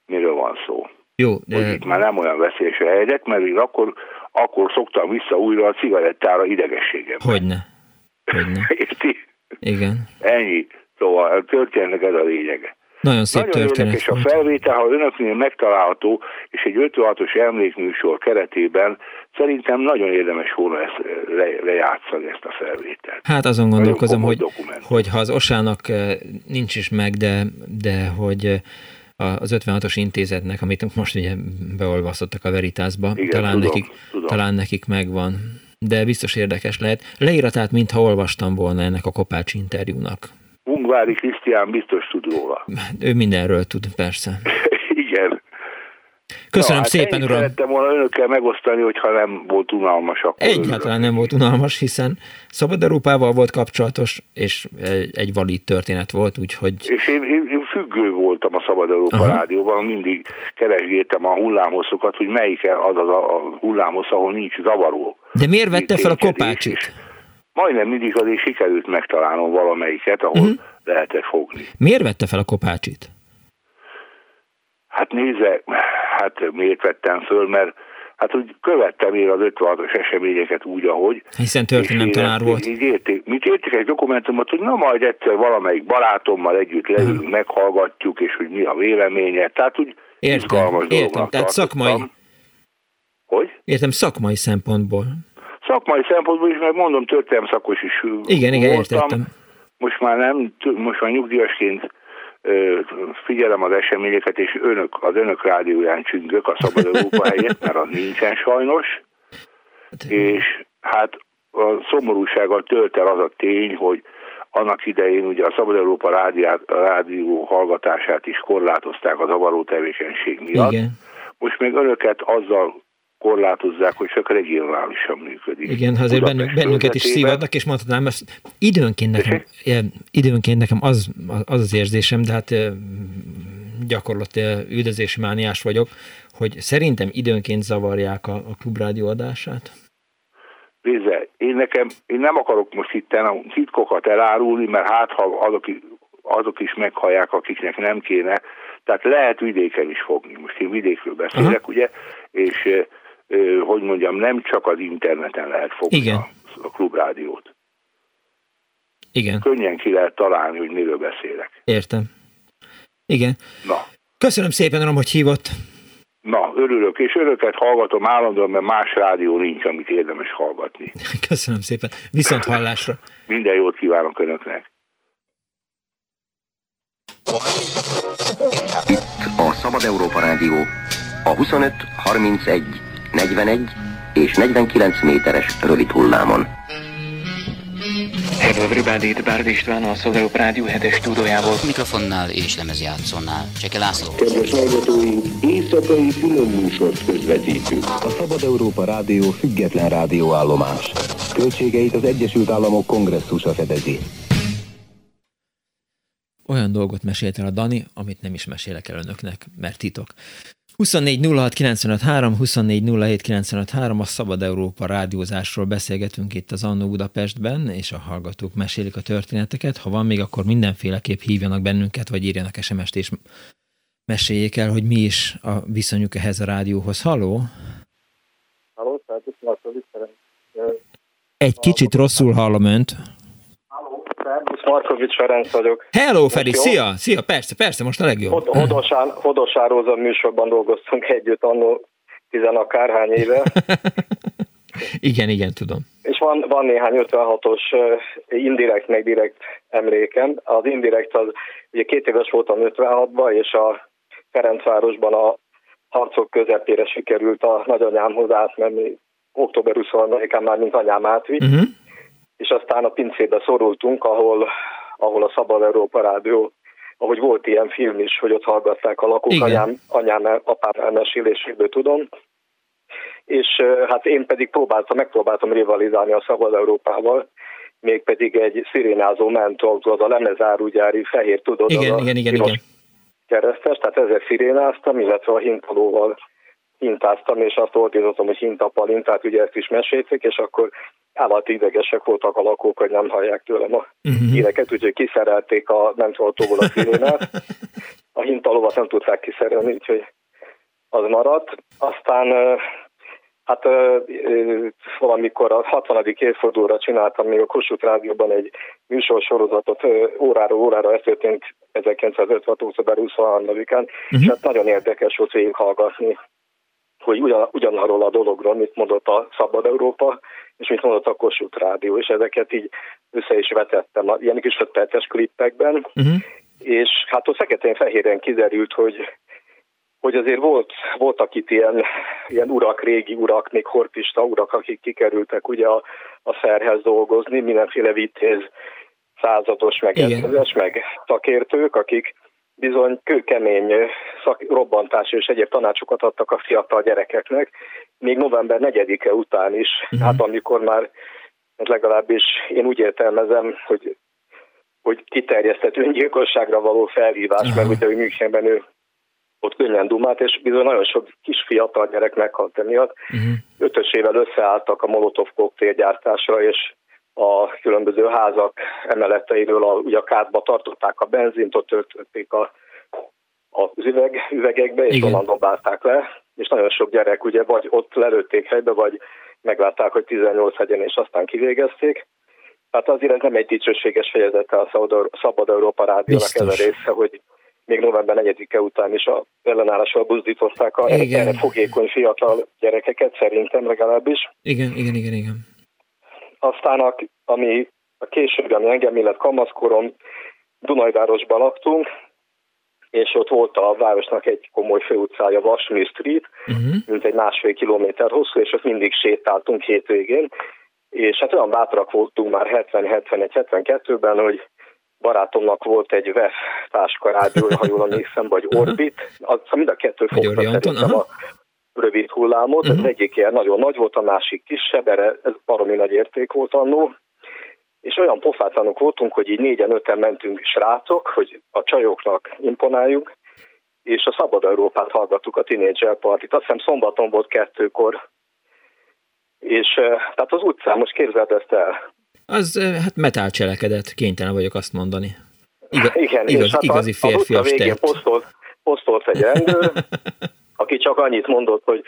miről van szó. Jó. De... Hogy itt már nem olyan veszélyes a helyzet, mert én akkor, akkor szoktam vissza újra a cigarettára idegességem. Hogyne. Hogyne. Érti? Igen. Ennyi. Szóval a történetnek ez a lényege. Nagyon szép Nagyon történet és a felvétel, ha önöknél megtalálható, és egy 56-os emlékműsor keretében szerintem nagyon érdemes volna ezt le, lejátszani ezt a felvételt. Hát azon gondolkozom, hogy, hogy ha az Osának nincs is meg, de, de hogy az 56-os intézetnek, amit most ugye beolvasztottak a Veritasba, Igen, talán, tudom, nekik, tudom. talán nekik megvan. De biztos érdekes lehet. Leíratát, mintha olvastam volna ennek a Kopács interjúnak. Ungvári Krisztián biztos tud róla. Ő mindenről tud, persze. Köszönöm Na, hát szépen, uram. Szerettem volna önökkel megosztani, hogyha nem volt unalmas. Akkor Egyáltalán nem volt unalmas, hiszen Szabad Európával volt kapcsolatos, és egy valid történet volt, úgyhogy... És én, én, én függő voltam a Szabad Európa Aha. rádióban, mindig keresgéltem a hullámhosszokat, hogy melyik az az a hullámhossz, ahol nincs zavaró. De miért vette fel a kopácsit? És majdnem mindig azért sikerült megtalálnom valamelyiket, ahol uh-huh. lehetett fogni. Miért vette fel a kopácsit? Hát nézze, hát miért vettem föl, mert hát úgy követtem én az 56-os eseményeket úgy, ahogy. Hiszen történelem tanár volt. Így érték, mit érték egy dokumentumot, hogy na majd egyszer valamelyik barátommal együtt leülünk, uh-huh. meghallgatjuk, és hogy mi a véleménye. Tehát úgy értem, értem. Tehát szakmai. Hogy? Értem, szakmai szempontból. Szakmai szempontból is, mert mondom, történelem szakos is Igen, igen, voltam. értettem. Most már nem, most már nyugdíjasként figyelem az eseményeket, és önök, az önök rádióján csüngök a Szabad Európa helyett, mert az nincsen sajnos. És hát a szomorúsággal tölt el az a tény, hogy annak idején ugye a Szabad Európa rádiát, rádió hallgatását is korlátozták az avaró tevékenység miatt. Igen. Most még önöket azzal korlátozzák, hogy csak regionálisan működik. Igen, ha azért bennünk, bennünket is szívadnak, és mondhatnám, ezt időnként nekem, időnként nekem az, az az érzésem, de hát gyakorlott üldözési mániás vagyok, hogy szerintem időnként zavarják a, a klubrádió adását. Nézze, én nekem, én nem akarok most itt titkokat elárulni, mert hát ha azok, azok is meghallják, akiknek nem kéne, tehát lehet vidéken is fogni. Most én vidékről beszélek, Aha. ugye, és hogy mondjam, nem csak az interneten lehet fogni Igen. A, klubrádiót. Igen. Könnyen ki lehet találni, hogy miről beszélek. Értem. Igen. Na. Köszönöm szépen, Rom, hogy hívott. Na, örülök, és öröket hallgatom állandóan, mert más rádió nincs, amit érdemes hallgatni. Köszönöm szépen. Viszont hallásra. Minden jót kívánok Önöknek. Itt a Szabad Európa Rádió, a 25, 31, 41 és 49 méteres rövid hullámon. Hello everybody, itt Bárd István, a Európa Rádió 7-es stúdiójából. Mikrofonnál és lemezjátszónál. Cseke László. Kedves hallgatóink, éjszakai műsort közvetítünk. A Szabad Európa Rádió független rádióállomás. Költségeit az Egyesült Államok kongresszusa fedezi. Olyan dolgot mesélt el a Dani, amit nem is mesélek el önöknek, mert titok. 24 06 95 a Szabad Európa rádiózásról beszélgetünk itt az Annó Budapestben, és a hallgatók mesélik a történeteket. Ha van még, akkor mindenféleképp hívjanak bennünket, vagy írjanak SMS-t, és meséljék el, hogy mi is a viszonyuk ehhez a rádióhoz. Halló? Halló, Egy kicsit rosszul hallom önt. Markovics Ferenc vagyok. Hello, Feri, szia! Szia, persze, persze, most a legjobb. Hod, hodosán, Hodosárózan műsorban dolgoztunk együtt annó tizenakárhány éve. igen, igen, tudom. És van, van néhány 56-os indirekt, meg direkt emlékem. Az indirekt az, ugye két éves voltam 56-ban, és a Ferencvárosban a harcok közepére sikerült a nagyanyámhoz átmenni október 23-án már, mint anyám átvitt. Uh-huh és aztán a pincébe szorultunk, ahol, ahol a Szabad Európa Rádió, ahogy volt ilyen film is, hogy ott hallgatták a lakók, Igen. anyám, anyám, apám elmeséléséből tudom, és hát én pedig próbáltam, megpróbáltam rivalizálni a Szabad Európával, mégpedig egy szirénázó mentor, az a lemezárugyári fehér, tudod, igen, az igen, igen, igen. keresztes, tehát ezzel szirénáztam, illetve a hintalóval hintáztam, és azt ordítottam, hogy hintapalint, tehát ugye ezt is mesélték, és akkor állati idegesek voltak a lakók, hogy nem hallják tőlem a uh-huh. híreket, úgyhogy kiszerelték a mentoltóból a szirénát. A hintalovat nem tudták kiszerelni, úgyhogy az maradt. Aztán hát valamikor a 60. évfordulóra csináltam még a Kossuth Rádióban egy műsorsorozatot órára órára, ez történt 1956. október 23-án, uh-huh. és hát nagyon érdekes volt hallgatni hogy ugyan, ugyanarról a dologról, mit mondott a Szabad Európa, és mit mondott a Kossuth Rádió, és ezeket így össze is vetettem, ilyen kis 5 perces klippekben, uh-huh. és hát ott feketén-fehéren kiderült, hogy hogy azért volt, voltak itt ilyen, ilyen urak, régi urak, még hortista urak, akik kikerültek ugye a, a szerhez dolgozni, mindenféle vitéz százados, meg ezres, meg szakértők, akik bizony kőkemény szak, robbantás és egyéb tanácsokat adtak a fiatal gyerekeknek, még november 4-e után is, uh-huh. hát amikor már legalábbis én úgy értelmezem, hogy hogy kiterjesztett öngyilkosságra való felhívás, uh-huh. mert ugye ő Münchenben ő ott könnyen dumált, és bizony nagyon sok kis fiatal gyerek meghalt emiatt. Uh-huh. Ötösével összeálltak a Molotov koktélgyártásra, és a különböző házak emeleteiről a, ugye a kádba tartották a benzint, ott töltötték a, az üveg, üvegekbe, és onnan dobálták le, és nagyon sok gyerek ugye vagy ott lelőtték helybe, vagy meglátták, hogy 18 hegyen, és aztán kivégezték. Hát azért ez nem egy dicsőséges fejezete a Szabad Európa Rádiónak ez a része, hogy még november 4-e után is a ellenállásról buzdították a erre fogékony fiatal gyerekeket, szerintem legalábbis. Igen, igen, igen, igen. Aztán a, ami a később, ami engem illet kamaszkorom, Dunajvárosban laktunk, és ott volt a városnak egy komoly főutcája, Vasmű Street, uh-huh. mint egy másfél kilométer hosszú, és ott mindig sétáltunk hétvégén, és hát olyan bátrak voltunk már 70, 71, 72-ben, hogy barátomnak volt egy VEF táska rádiója, ha jól emlékszem, vagy Orbit, az mind a kettő fogta szerintem a rövid hullámot, uh-huh. az egyik ilyen nagyon nagy volt, a másik kisebb, erre ez baromi nagy érték volt annó, és olyan pofátlanok voltunk, hogy így négyen, öten mentünk srácok, hogy a csajoknak imponáljunk, és a Szabad Európát hallgattuk a Teenager Partit. Azt hiszem szombaton volt kettőkor, és tehát az utcán, most képzeld ezt el. Az hát metál cselekedet, kénytelen vagyok azt mondani. Iga, Igen, igaz, és hát igazi férfi a végén posztolt, posztolt egy rendőr, aki csak annyit mondott, hogy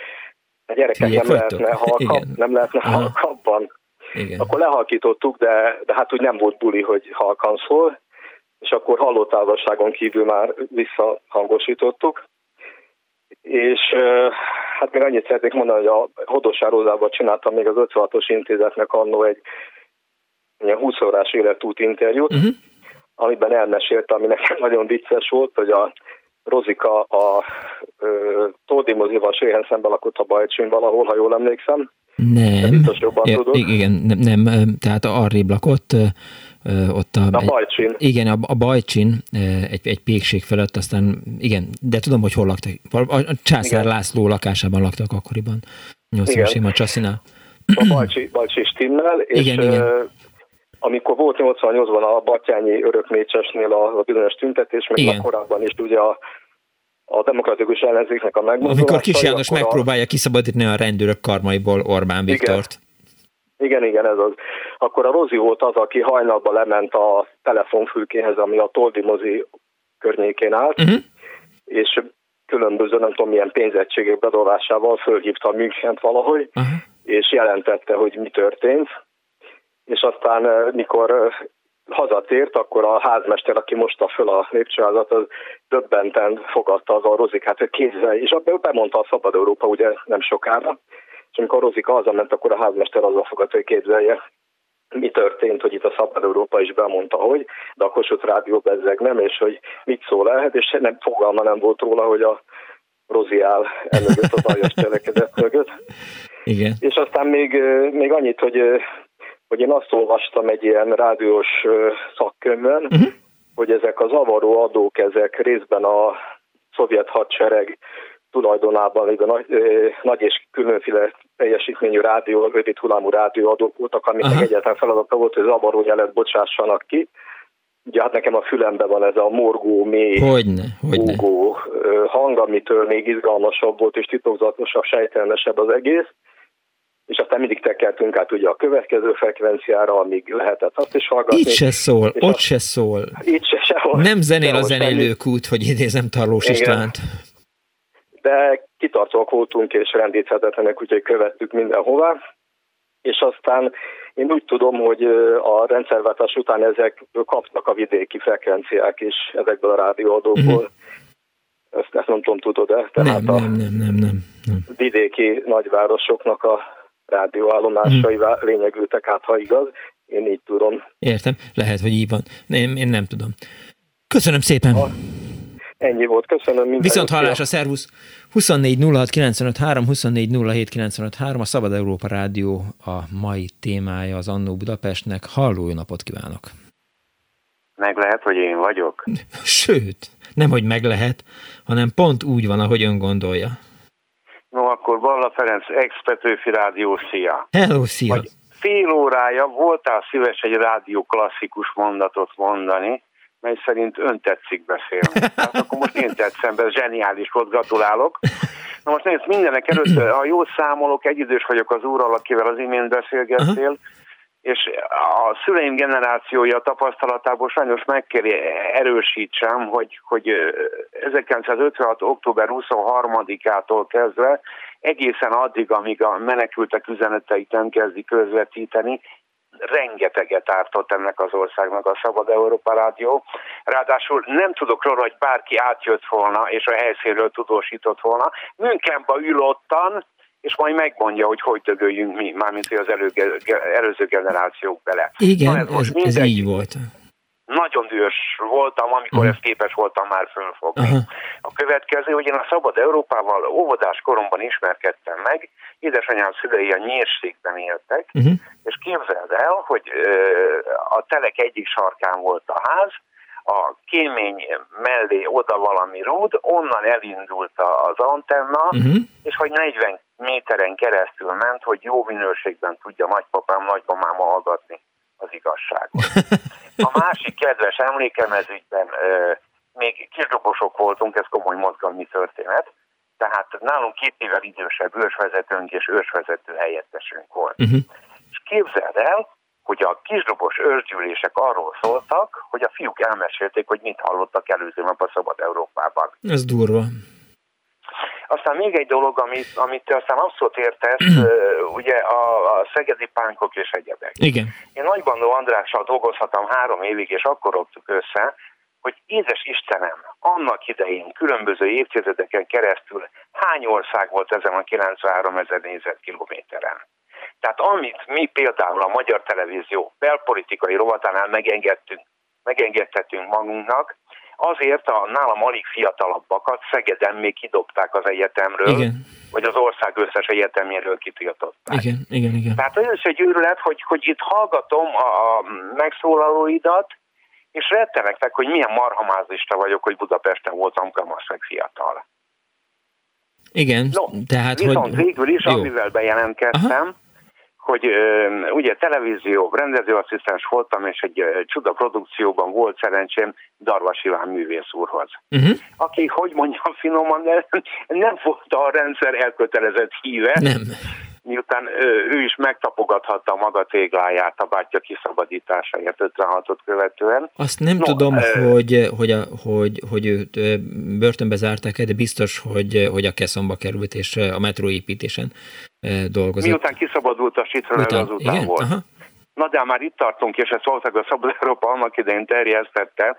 a gyerekek nem lehetne, halkab, nem lehetne halkabban. Igen. Akkor lehalkítottuk, de, de hát úgy nem volt buli, hogy halkan szól, és akkor hallótávolságon kívül már visszahangosítottuk. És hát még annyit szeretnék mondani, hogy a Hodosárózában csináltam még az 56-os intézetnek annó egy 20 órás életút interjút, uh-huh. amiben elmesélte, ami nekem nagyon vicces volt, hogy a Rozika a Tódi mozival szemben lakott a Bajcsin valahol, ha jól emlékszem. Nem. Biztos jobban ja, tudod. Igen, nem, nem, tehát arrébb lakott, ott a, a Bajcsin. Igen, a, a Bajcsin egy, egy pékség felett, aztán igen, de tudom, hogy hol laktak. A, Császár igen. László lakásában laktak akkoriban, 80-as év a Csasszinál. A Bajcsi, Bajcsi stimmel, és igen, igen amikor volt 88-ban a Batyányi örökmécsesnél a, a bizonyos tüntetés, még Igen. korábban is ugye a, a demokratikus ellenzéknek a megmozdulása. Amikor Kis János megpróbálja a... kiszabadítani a rendőrök karmaiból Orbán Viktort. Igen. Igen, igen, ez az. Akkor a Rozi volt az, aki hajnalban lement a telefonfülkéhez, ami a Toldi mozi környékén állt, uh-huh. és különböző, nem tudom milyen pénzegységek bedolásával fölhívta a Münchent valahogy, uh-huh. és jelentette, hogy mi történt és aztán mikor hazatért, akkor a házmester, aki mosta föl a lépcsőházat, az döbbenten fogadta az a Rozikát, hogy kézzel, és abban bemondta a Szabad Európa ugye nem sokára, és amikor Rozika hazament, akkor a házmester azzal fogadta, hogy képzelje, mi történt, hogy itt a Szabad Európa is bemondta, hogy, de a Kossuth Rádió bezzeg nem, és hogy mit szól lehet, és nem fogalma nem volt róla, hogy a Rozi áll emögött az aljas cselekedet mögött. Igen. És aztán még, még annyit, hogy hogy én azt olvastam egy ilyen rádiós szakkönyvön, uh-huh. hogy ezek az avaró adók, ezek részben a szovjet hadsereg tulajdonában lévő nagy, nagy és különféle teljesítményű rádió, rövid hullámú rádióadók voltak, amiknek uh-huh. egyetlen feladata volt, hogy az avaró jelet bocsássanak ki. Ugye hát nekem a fülemben van ez a morgó, mély, hogyne, hogyne. hang, amitől még izgalmasabb volt és titokzatosabb, sejtelmesebb az egész és aztán mindig tekertünk át ugye a következő frekvenciára, amíg lehetett azt is hallgatni. Itt se szól, ott a... se szól. Itt se sehol. Nem zenél a zenélőkút, hogy idézem Tarlós Igen. Istvánt. De kitartóak voltunk és rendíthetetlenek, úgyhogy követtük mindenhová. És aztán én úgy tudom, hogy a rendszerváltás után ezek kapnak a vidéki frekvenciák is ezekből a rádióadókból. Uh-huh. Ezt, ezt nem tudom, tudod-e? Tehát nem, nem, nem, nem, nem, nem. vidéki nagyvárosoknak a rádióállomásai hmm. lényegültek át, ha igaz. Én így tudom. Értem, lehet, hogy így van. Én, én nem tudom. Köszönöm szépen. Ha, ennyi volt, köszönöm. Minden Viszont hallásra, szervusz! 24 06 95 3, 24 07 95 3, a Szabad Európa Rádió a mai témája az Annó Budapestnek. Halló, jó napot kívánok! Meg lehet, hogy én vagyok? Sőt, nem, hogy meg lehet, hanem pont úgy van, ahogy ön gondolja. Akkor Balla Ferenc, ex-Petőfi Rádió, szia! Hello, szia! Vagy fél órája voltál szíves egy rádió klasszikus mondatot mondani, mely szerint ön tetszik beszélni. Hát akkor most én tetszem be, zseniális volt, gratulálok. Na most nézd, mindenek előtt, ha jól számolok, egyidős vagyok az úrral, akivel az imént beszélgettél, uh-huh és a szüleim generációja tapasztalatából sajnos megkéri erősítsem, hogy, hogy 1956. október 23-ától kezdve egészen addig, amíg a menekültek üzeneteit nem kezdi közvetíteni, rengeteget ártott ennek az országnak a Szabad Európa Rádió. Ráadásul nem tudok róla, hogy bárki átjött volna, és a helyszínről tudósított volna. Münchenbe ülottan, és majd megmondja, hogy hogy dögöljünk mi, mármint az előge, előző generációk bele. Igen, ez, ez, ez így volt. Nagyon dühös voltam, amikor uh-huh. ezt képes voltam már fölfogni. Uh-huh. A következő, hogy én a Szabad Európával óvodás koromban ismerkedtem meg, édesanyám szülei a nyírségben éltek, uh-huh. és képzeld el, hogy ö, a telek egyik sarkán volt a ház, a kémény mellé oda valami rúd, onnan elindult az antenna, uh-huh. és hogy 40 méteren keresztül ment, hogy jó minőségben tudja nagypapám, nagymamám hallgatni az igazságot. A másik kedves emlékem ez ügyben, még kisdobosok voltunk, ez komoly mozgalmi történet, tehát nálunk két évvel idősebb ősvezetőnk és ősvezető helyettesünk volt. Uh-huh. És képzeld el, hogy a kisdobos ősgyűlések arról szóltak, hogy a fiúk elmesélték, hogy mit hallottak előző nap a Szabad Európában. Ez durva. Aztán még egy dolog, amit, amit aztán abszolút értesz, ugye a, a szegedi pánkok és egyebek. Igen. Én Nagybandó Andrással dolgozhatom három évig, és akkor roptuk össze, hogy édes Istenem, annak idején különböző évtizedeken keresztül hány ország volt ezen a 93 ezer négyzetkilométeren. Tehát amit mi például a Magyar Televízió belpolitikai rovatánál megengedtünk, megengedhetünk magunknak, azért a nálam alig fiatalabbakat Szegeden még kidobták az egyetemről, igen. vagy az ország összes egyeteméről kitiltották. Igen, igen, igen. Tehát ez is egy őrület, hogy, hogy itt hallgatom a, a megszólalóidat, és rettenek meg, hogy milyen marhamázista vagyok, hogy Budapesten voltam kamasz meg fiatal. Igen, no, tehát viszont hogy... végül is, Jó. amivel bejelentkeztem, Aha hogy ugye televízió, rendezőasszisztens voltam, és egy csuda produkcióban volt szerencsém Darvas Iván művész úrhoz. Uh-huh. Aki, hogy mondjam finoman, nem volt a rendszer elkötelezett híve. Nem. Miután ő is megtapogathatta maga tégláját a bátyja kiszabadításáért 56-ot követően. Azt nem no, tudom, uh, hogy, hogy, a, hogy, hogy őt börtönbe zárták de biztos, hogy, hogy a Keszomba került, és a metróépítésen dolgozott. Miután kiszabadult a Sitről, azután igen? volt. Aha. Na de már itt tartunk, és ezt valószínűleg a Szabad Európa annak idején terjesztette,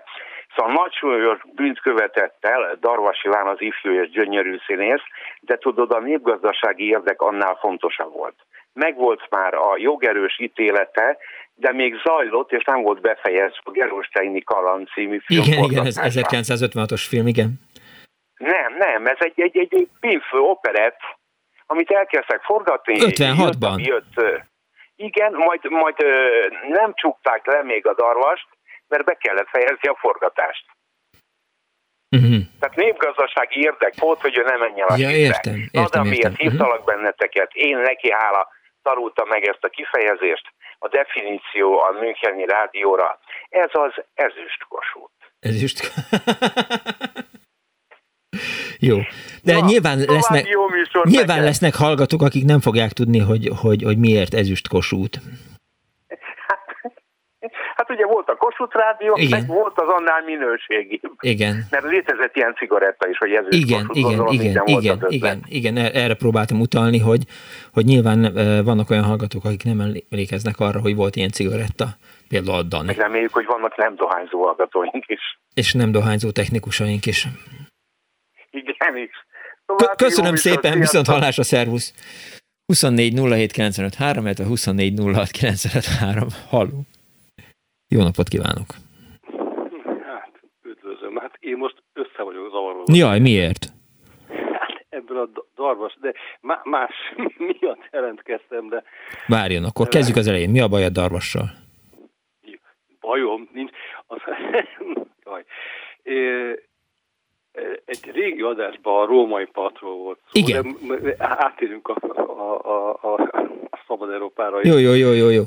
Szóval nagy súlyos bűnt követett el Darvas Iván az ifjú és gyönyörű színész, de tudod, a népgazdasági érdek annál fontosabb volt. Megvolt már a jogerős ítélete, de még zajlott, és nem volt befejezve a Gerolsteini Kaland című film. Igen, igen, ez 1956-os film, igen. Nem, nem, ez egy, egy, egy, egy pinfő operett, amit elkezdtek forgatni. 56-ban. Jött, jött, igen, majd, majd nem csukták le még a darvast, mert be kellett fejezni a forgatást. Uh-huh. Tehát népgazdasági érdek volt, hogy ő nem menjen a ja, értem, értem, Na, de miért uh-huh. hívtalak benneteket, én neki hála tanultam meg ezt a kifejezést, a definíció a Müncheni rádióra. Ez az ezüstkosút. Ezüst. Jó. De Na, nyilván, lesznek, nyilván lesznek hallgatók, akik nem fogják tudni, hogy, hogy, hogy miért ezüstkosút. Hát ugye volt a Kossuth Rádió, igen. meg volt az annál minőségi. Igen. Mert létezett ilyen cigaretta is, hogy ez igen, Kossuth, igen, gondolom, igen, igen, igen, igen, erre próbáltam utalni, hogy, hogy nyilván vannak olyan hallgatók, akik nem emlékeznek arra, hogy volt ilyen cigaretta, például a Dani. Meg reméljük, hogy vannak nem dohányzó hallgatóink is. És nem dohányzó technikusaink is. Igen is. Köszönöm szépen, viszont hallásra, szervusz! 24 07 95 3, illetve 24 06 95 3. Halló! Jó napot kívánok! Hát, üdvözlöm. Hát én most össze vagyok zavarodva. Jaj, miért? Hát ebből a darvas, de más miatt jelentkeztem, de... Várjon, akkor kezdjük az elején. Mi a baj a darvassal? Bajom nincs. Az... Jaj. Egy régi adásban a római partról volt szó, Igen. de átérünk a, a, a, a, a Szabad Európára. Jó, jó, jó, jó, jó.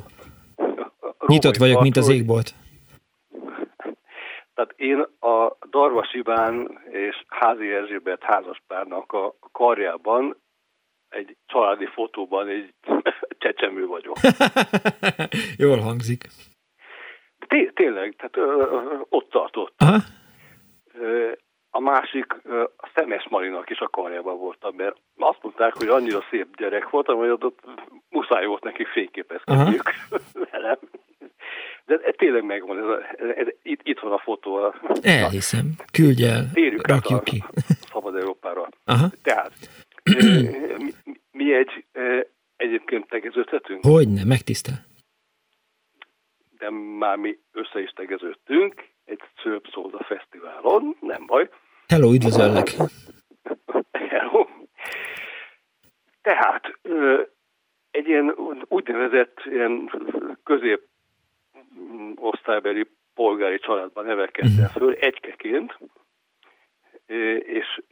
Nyitott vagyok, mint az égbolt. Tehát én a Darvas Iván és Házi Erzsébet házaspárnak a karjában egy családi fotóban egy csecsemő vagyok. Jól hangzik. Té- tényleg, tehát ö, ott tartott. Aha. A másik, a Szemes Marinak is a karjában voltam, mert azt mondták, hogy annyira szép gyerek voltam, hogy ott muszáj volt neki fényképezkedniük velem. De ez tényleg megvan, ez a, ez, itt, itt van a fotó. A, Elhiszem, küldj el, Térjük rakjuk ki. Szabad Európára. Aha. Tehát, mi, mi egy egyébként tegeződhetünk? Hogyne, megtisztel. De már mi össze is tegeződtünk egy Szőp Szolda Fesztiválon, nem baj. Hello, üdvözöllek! Hello! Tehát egy ilyen úgynevezett ilyen közép osztálybeli polgári családban nevelkedtem uh-huh. föl, egykeként, és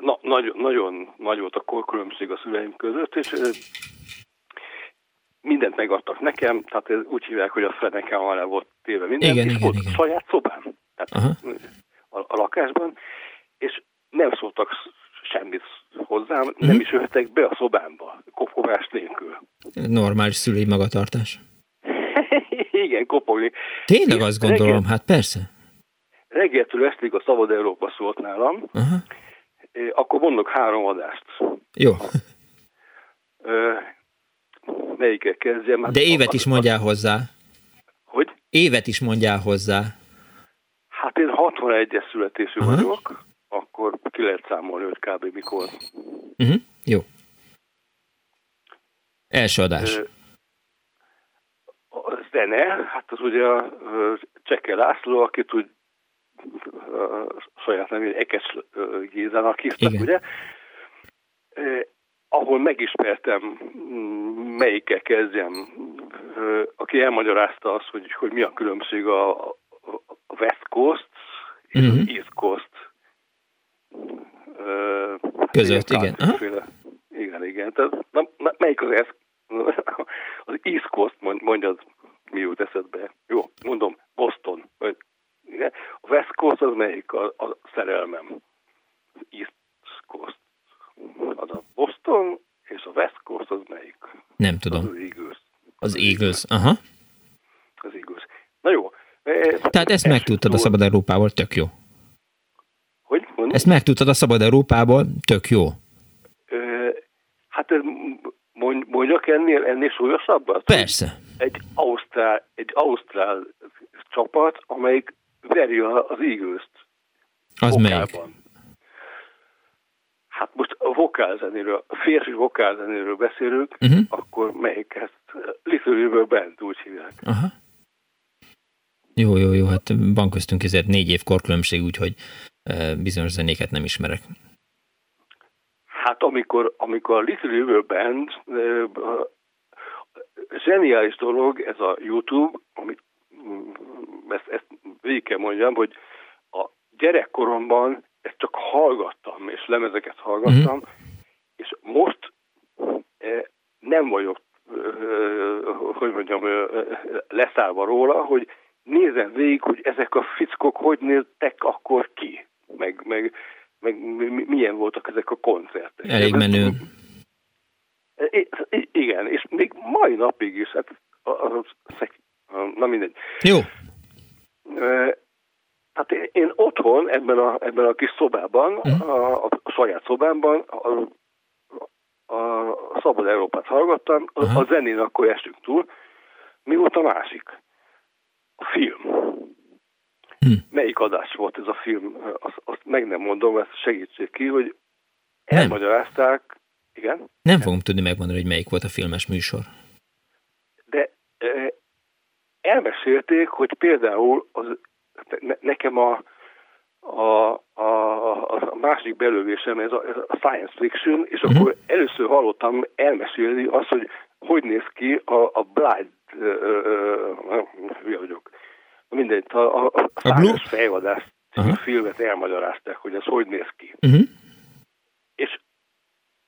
na, nagy, nagyon nagy volt a korkülönbség a szüleim között, és mindent megadtak nekem, tehát ez úgy hívják, hogy a fenekem alá volt téve minden, igen, és igen, volt igen. saját szobám, tehát a, a lakásban, és nem szóltak semmit hozzám, uh-huh. nem is jöttek be a szobámba, kopogás nélkül. Normális szülői magatartás. Igen, kopogni. Tényleg azt gondolom, reggel, hát persze. Reggeltől estig a Szabad Európa szólt nálam, Aha. akkor mondok három adást. Jó. Melyikkel kezdjem? De évet is mondjál hozzá. Hogy? Évet is mondjál hozzá. Hát én 61-es születésű Aha. vagyok, akkor ki lehet számolni, hogy kb. mikor. Uh-huh. Jó. Első adás. A zene, hát az ugye Cseke László, akit úgy saját nevén Ekes Gézának hívtak, Igen. ugye? ahol megismertem, melyikkel kezdjem, aki elmagyarázta azt, hogy, hogy mi a különbség a, a West Coast és uh-huh. az East Coast között, igen. Igen, igen. Tehát, na, na, melyik az? Az East Coast, mondjad, mi jut eszedbe. Jó, mondom, Boston. Igen. A West Coast az melyik? A, a szerelmem. Az East Coast. Az a Boston, és a West Coast az melyik? Nem tudom. Az Eagles. Az Eagles, aha. Az Eagles. Na jó. Tehát ezt megtudtad a Szabad Európából, tök jó. Hogy? Mondom? Ezt megtudtad a Szabad Európából, tök jó. Hát mondjak ennél, ennél súlyosabbat? Persze. Egy ausztrál, egy ausztrál csapat, amelyik veri az Eagles-t. Az melyik? Hát most a vokálzenéről, a férfi vokálzenéről beszélünk, uh-huh. akkor melyik ezt Little Band úgy hívják. Aha. Jó, jó, jó, hát van köztünk ezért négy év korkülönbség, úgyhogy bizonyos zenéket nem ismerek. Hát amikor, amikor a Little River Band zseniális dolog ez a YouTube, amit ezt, ezt végig kell mondjam, hogy a gyerekkoromban ezt csak hallgattam, és lemezeket hallgattam, mm-hmm. és most nem vagyok, hogy mondjam, leszállva róla, hogy nézem végig, hogy ezek a fickok hogy néztek akkor ki, meg, meg, meg milyen voltak ezek a koncertek. Elég menő. Igen, és még mai napig is, hát na mindegy. Jó. Hát én otthon, ebben a, ebben a kis szobában, mm. a, a saját szobámban, a, a Szabad Európát hallgattam, a, a zenén akkor estünk túl. Mi volt a másik? A film. Hm. Melyik adás volt ez a film? Azt, azt meg nem mondom, ezt segítség ki, hogy elmagyarázták. Igen? Nem fogom tudni megmondani, hogy melyik volt a filmes műsor. De elmesélték, hogy például az, ne, nekem a, a, a, a másik belővésem ez a, ez a science fiction, és uh-huh. akkor először hallottam elmesélni azt, hogy hogy néz ki a, a Blind, hülye vagyok, mindegy, a, a, a, szányos fejvadász uh-huh. filmet elmagyarázták, hogy ez hogy néz ki. Uh-huh. És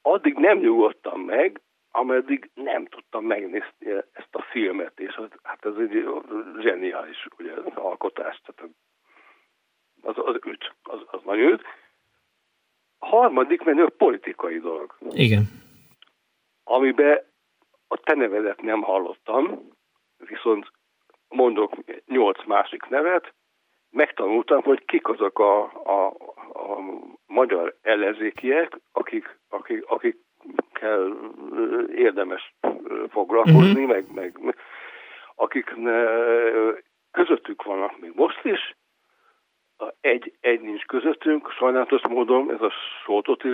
addig nem nyugodtam meg, ameddig nem tudtam megnézni ezt a filmet, és az, hát ez egy zseniális ugye, alkotás, tehát az, az üt, az, az nagyon üt. A harmadik menő a politikai dolog. Igen. Amiben a te nevedet nem hallottam, viszont mondok nyolc másik nevet, megtanultam, hogy kik azok a, a, a magyar ellenzékiek, akik, akik, akikkel érdemes foglalkozni, uh-huh. meg, meg akik közöttük vannak még most is, egy, egy nincs közöttünk, sajnálatos módon ez a Soltot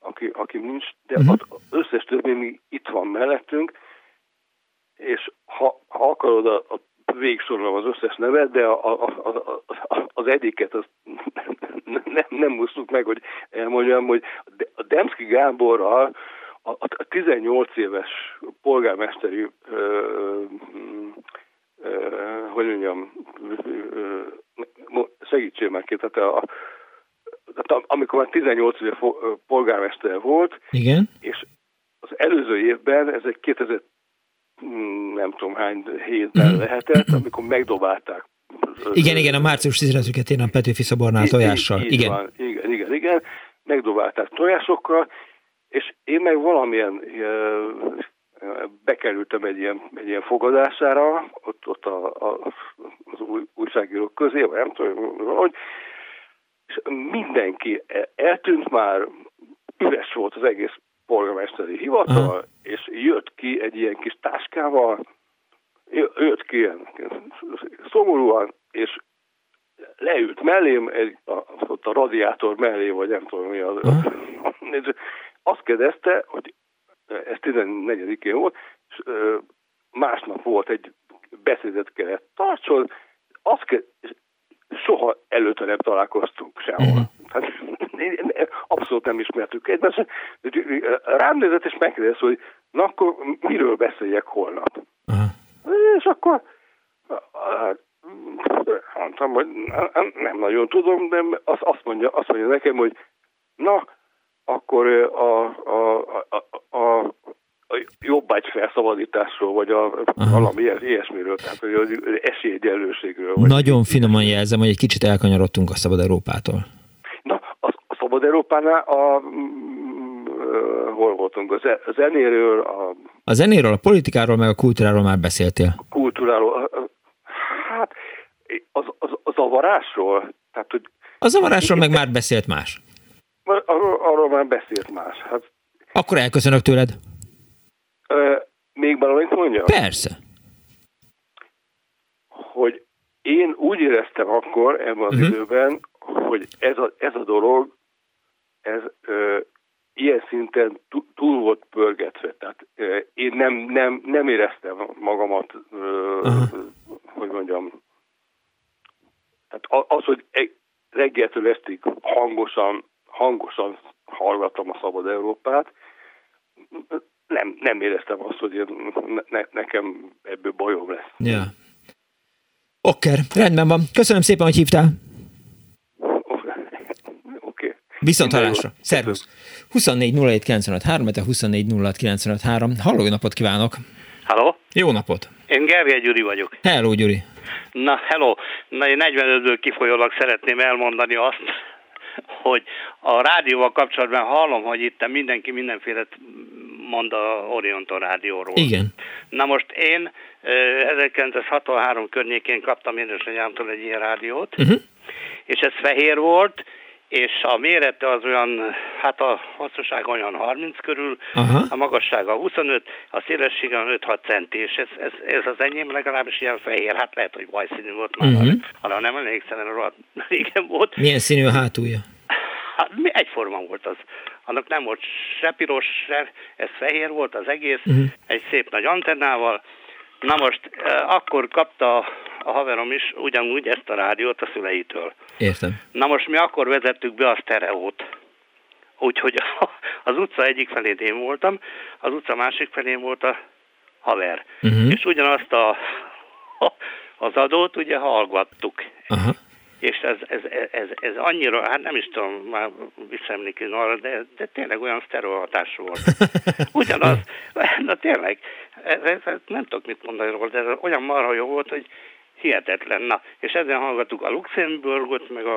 aki, aki nincs, de uh-huh. az összes többi mi itt van mellettünk, és ha, ha akarod, a, a végsorolom az összes nevet, de a, a, a, a, az egyiket azt nem, nem, musztuk meg, hogy elmondjam, hogy a Demszki Gáborral a, a 18 éves polgármesteri ö, ö, hogy mondjam, segítsél meg ki, tehát a, tehát amikor már 18 éve polgármester volt, Igen. és az előző évben, ez egy 2000 nem tudom hány hétben mhm. lehetett, amikor megdobálták. Igen, igen, a március 15-et én a Petőfi szobornál tojással. Így, igen. Van, igen, igen, igen. Megdobálták tojásokkal, és én meg valamilyen bekerültem egy ilyen, egy ilyen fogadására, ott, ott a, a, az új, újságírók közé, vagy nem tudom, hogy és mindenki eltűnt már, üres volt az egész polgármesteri hivatal, Aha. és jött ki egy ilyen kis táskával, jött ki ilyen szomorúan, és leült mellém, egy, a, ott a radiátor mellé, vagy nem tudom mi az. Azt kérdezte, hogy ez 14-én volt, és másnap volt egy beszédet kellett tartson, azt ke- soha előtte nem találkoztunk sehol. Uh-huh. Hát, abszolút nem ismertük egymást. Rám nézett és megkérdezte, hogy na akkor miről beszéljek holnap. Uh-huh. És akkor mondtam, hogy nem nagyon tudom, de azt, azt, mondja, azt mondja nekem, hogy na, akkor a, a, a, a, a jobbágy felszabadításról, vagy a, valami ilyesmiről, tehát hogy az esélyegyenlőségről. Nagyon finoman jelzem, hogy egy kicsit elkanyarodtunk a Szabad Európától. A, a Szabad Európánál a, hol voltunk? A zenéről, a... A zenéről, a politikáról, meg a kultúráról már beszéltél. A kultúráról, hát az, az, az avarásról, tehát hogy... A zavarásról meg már beszélt más. Arról, arról már beszélt más. Hát, Akkor elköszönök tőled. Ö, még valamit mondjam? Persze. Hogy én úgy éreztem akkor ebben az uh-huh. időben, hogy ez a, ez a dolog, ez ö, ilyen szinten túl volt pörgetve. Tehát ö, én nem, nem, nem éreztem magamat, ö, uh-huh. hogy mondjam, tehát az, hogy reggeltől estig hangosan hangosan hallgattam a Szabad Európát, nem, nem éreztem azt, hogy ne, nekem ebből bajom lesz. Ja. Oké, rendben van. Köszönöm szépen, hogy hívtál. Viszont hallásra. Szervusz. 24 07 953, de 24 06 953. Halló, napot kívánok! Halló? Jó napot! Én Gergely Gyuri vagyok. Hello, Gyuri! Na, hello! Na, én 45-ből kifolyólag szeretném elmondani azt, hogy a rádióval kapcsolatban hallom, hogy itt mindenki mindenféle mond a Orienton rádióról. Igen. Na most én 1963 környékén kaptam édesanyámtól egy ilyen rádiót, uh-huh. és ez fehér volt, és a mérete az olyan, hát a hosszúság olyan 30 körül, Aha. a magassága 25, a szélessége 5-6 centi, és ez, ez, ez az enyém legalábbis ilyen fehér, hát lehet, hogy bajszínű volt már, uh-huh. arra nem emlékszem, mert régen volt. Milyen színű a hátulja? Hát egyforma volt az. Annak nem volt se piros, se, ez fehér volt az egész, uh-huh. egy szép nagy antennával. Na most eh, akkor kapta a haverom is ugyanúgy ezt a rádiót a szüleitől. Értem. Na most mi akkor vezettük be a sztereót. Úgyhogy az utca egyik felén én voltam, az utca másik felén volt a haver. Uh-huh. És ugyanazt a, az adót ugye hallgattuk. Uh-huh és ez, ez, ez, ez annyira, hát nem is tudom már visszaemlékezni arra, de, de tényleg olyan sztereohatás volt. Ugyanaz, na tényleg, ez, ez, nem tudok mit mondani róla, de ez olyan marha jó volt, hogy hihetetlen. Na, és ezen hallgattuk a Luxemburgot, meg a,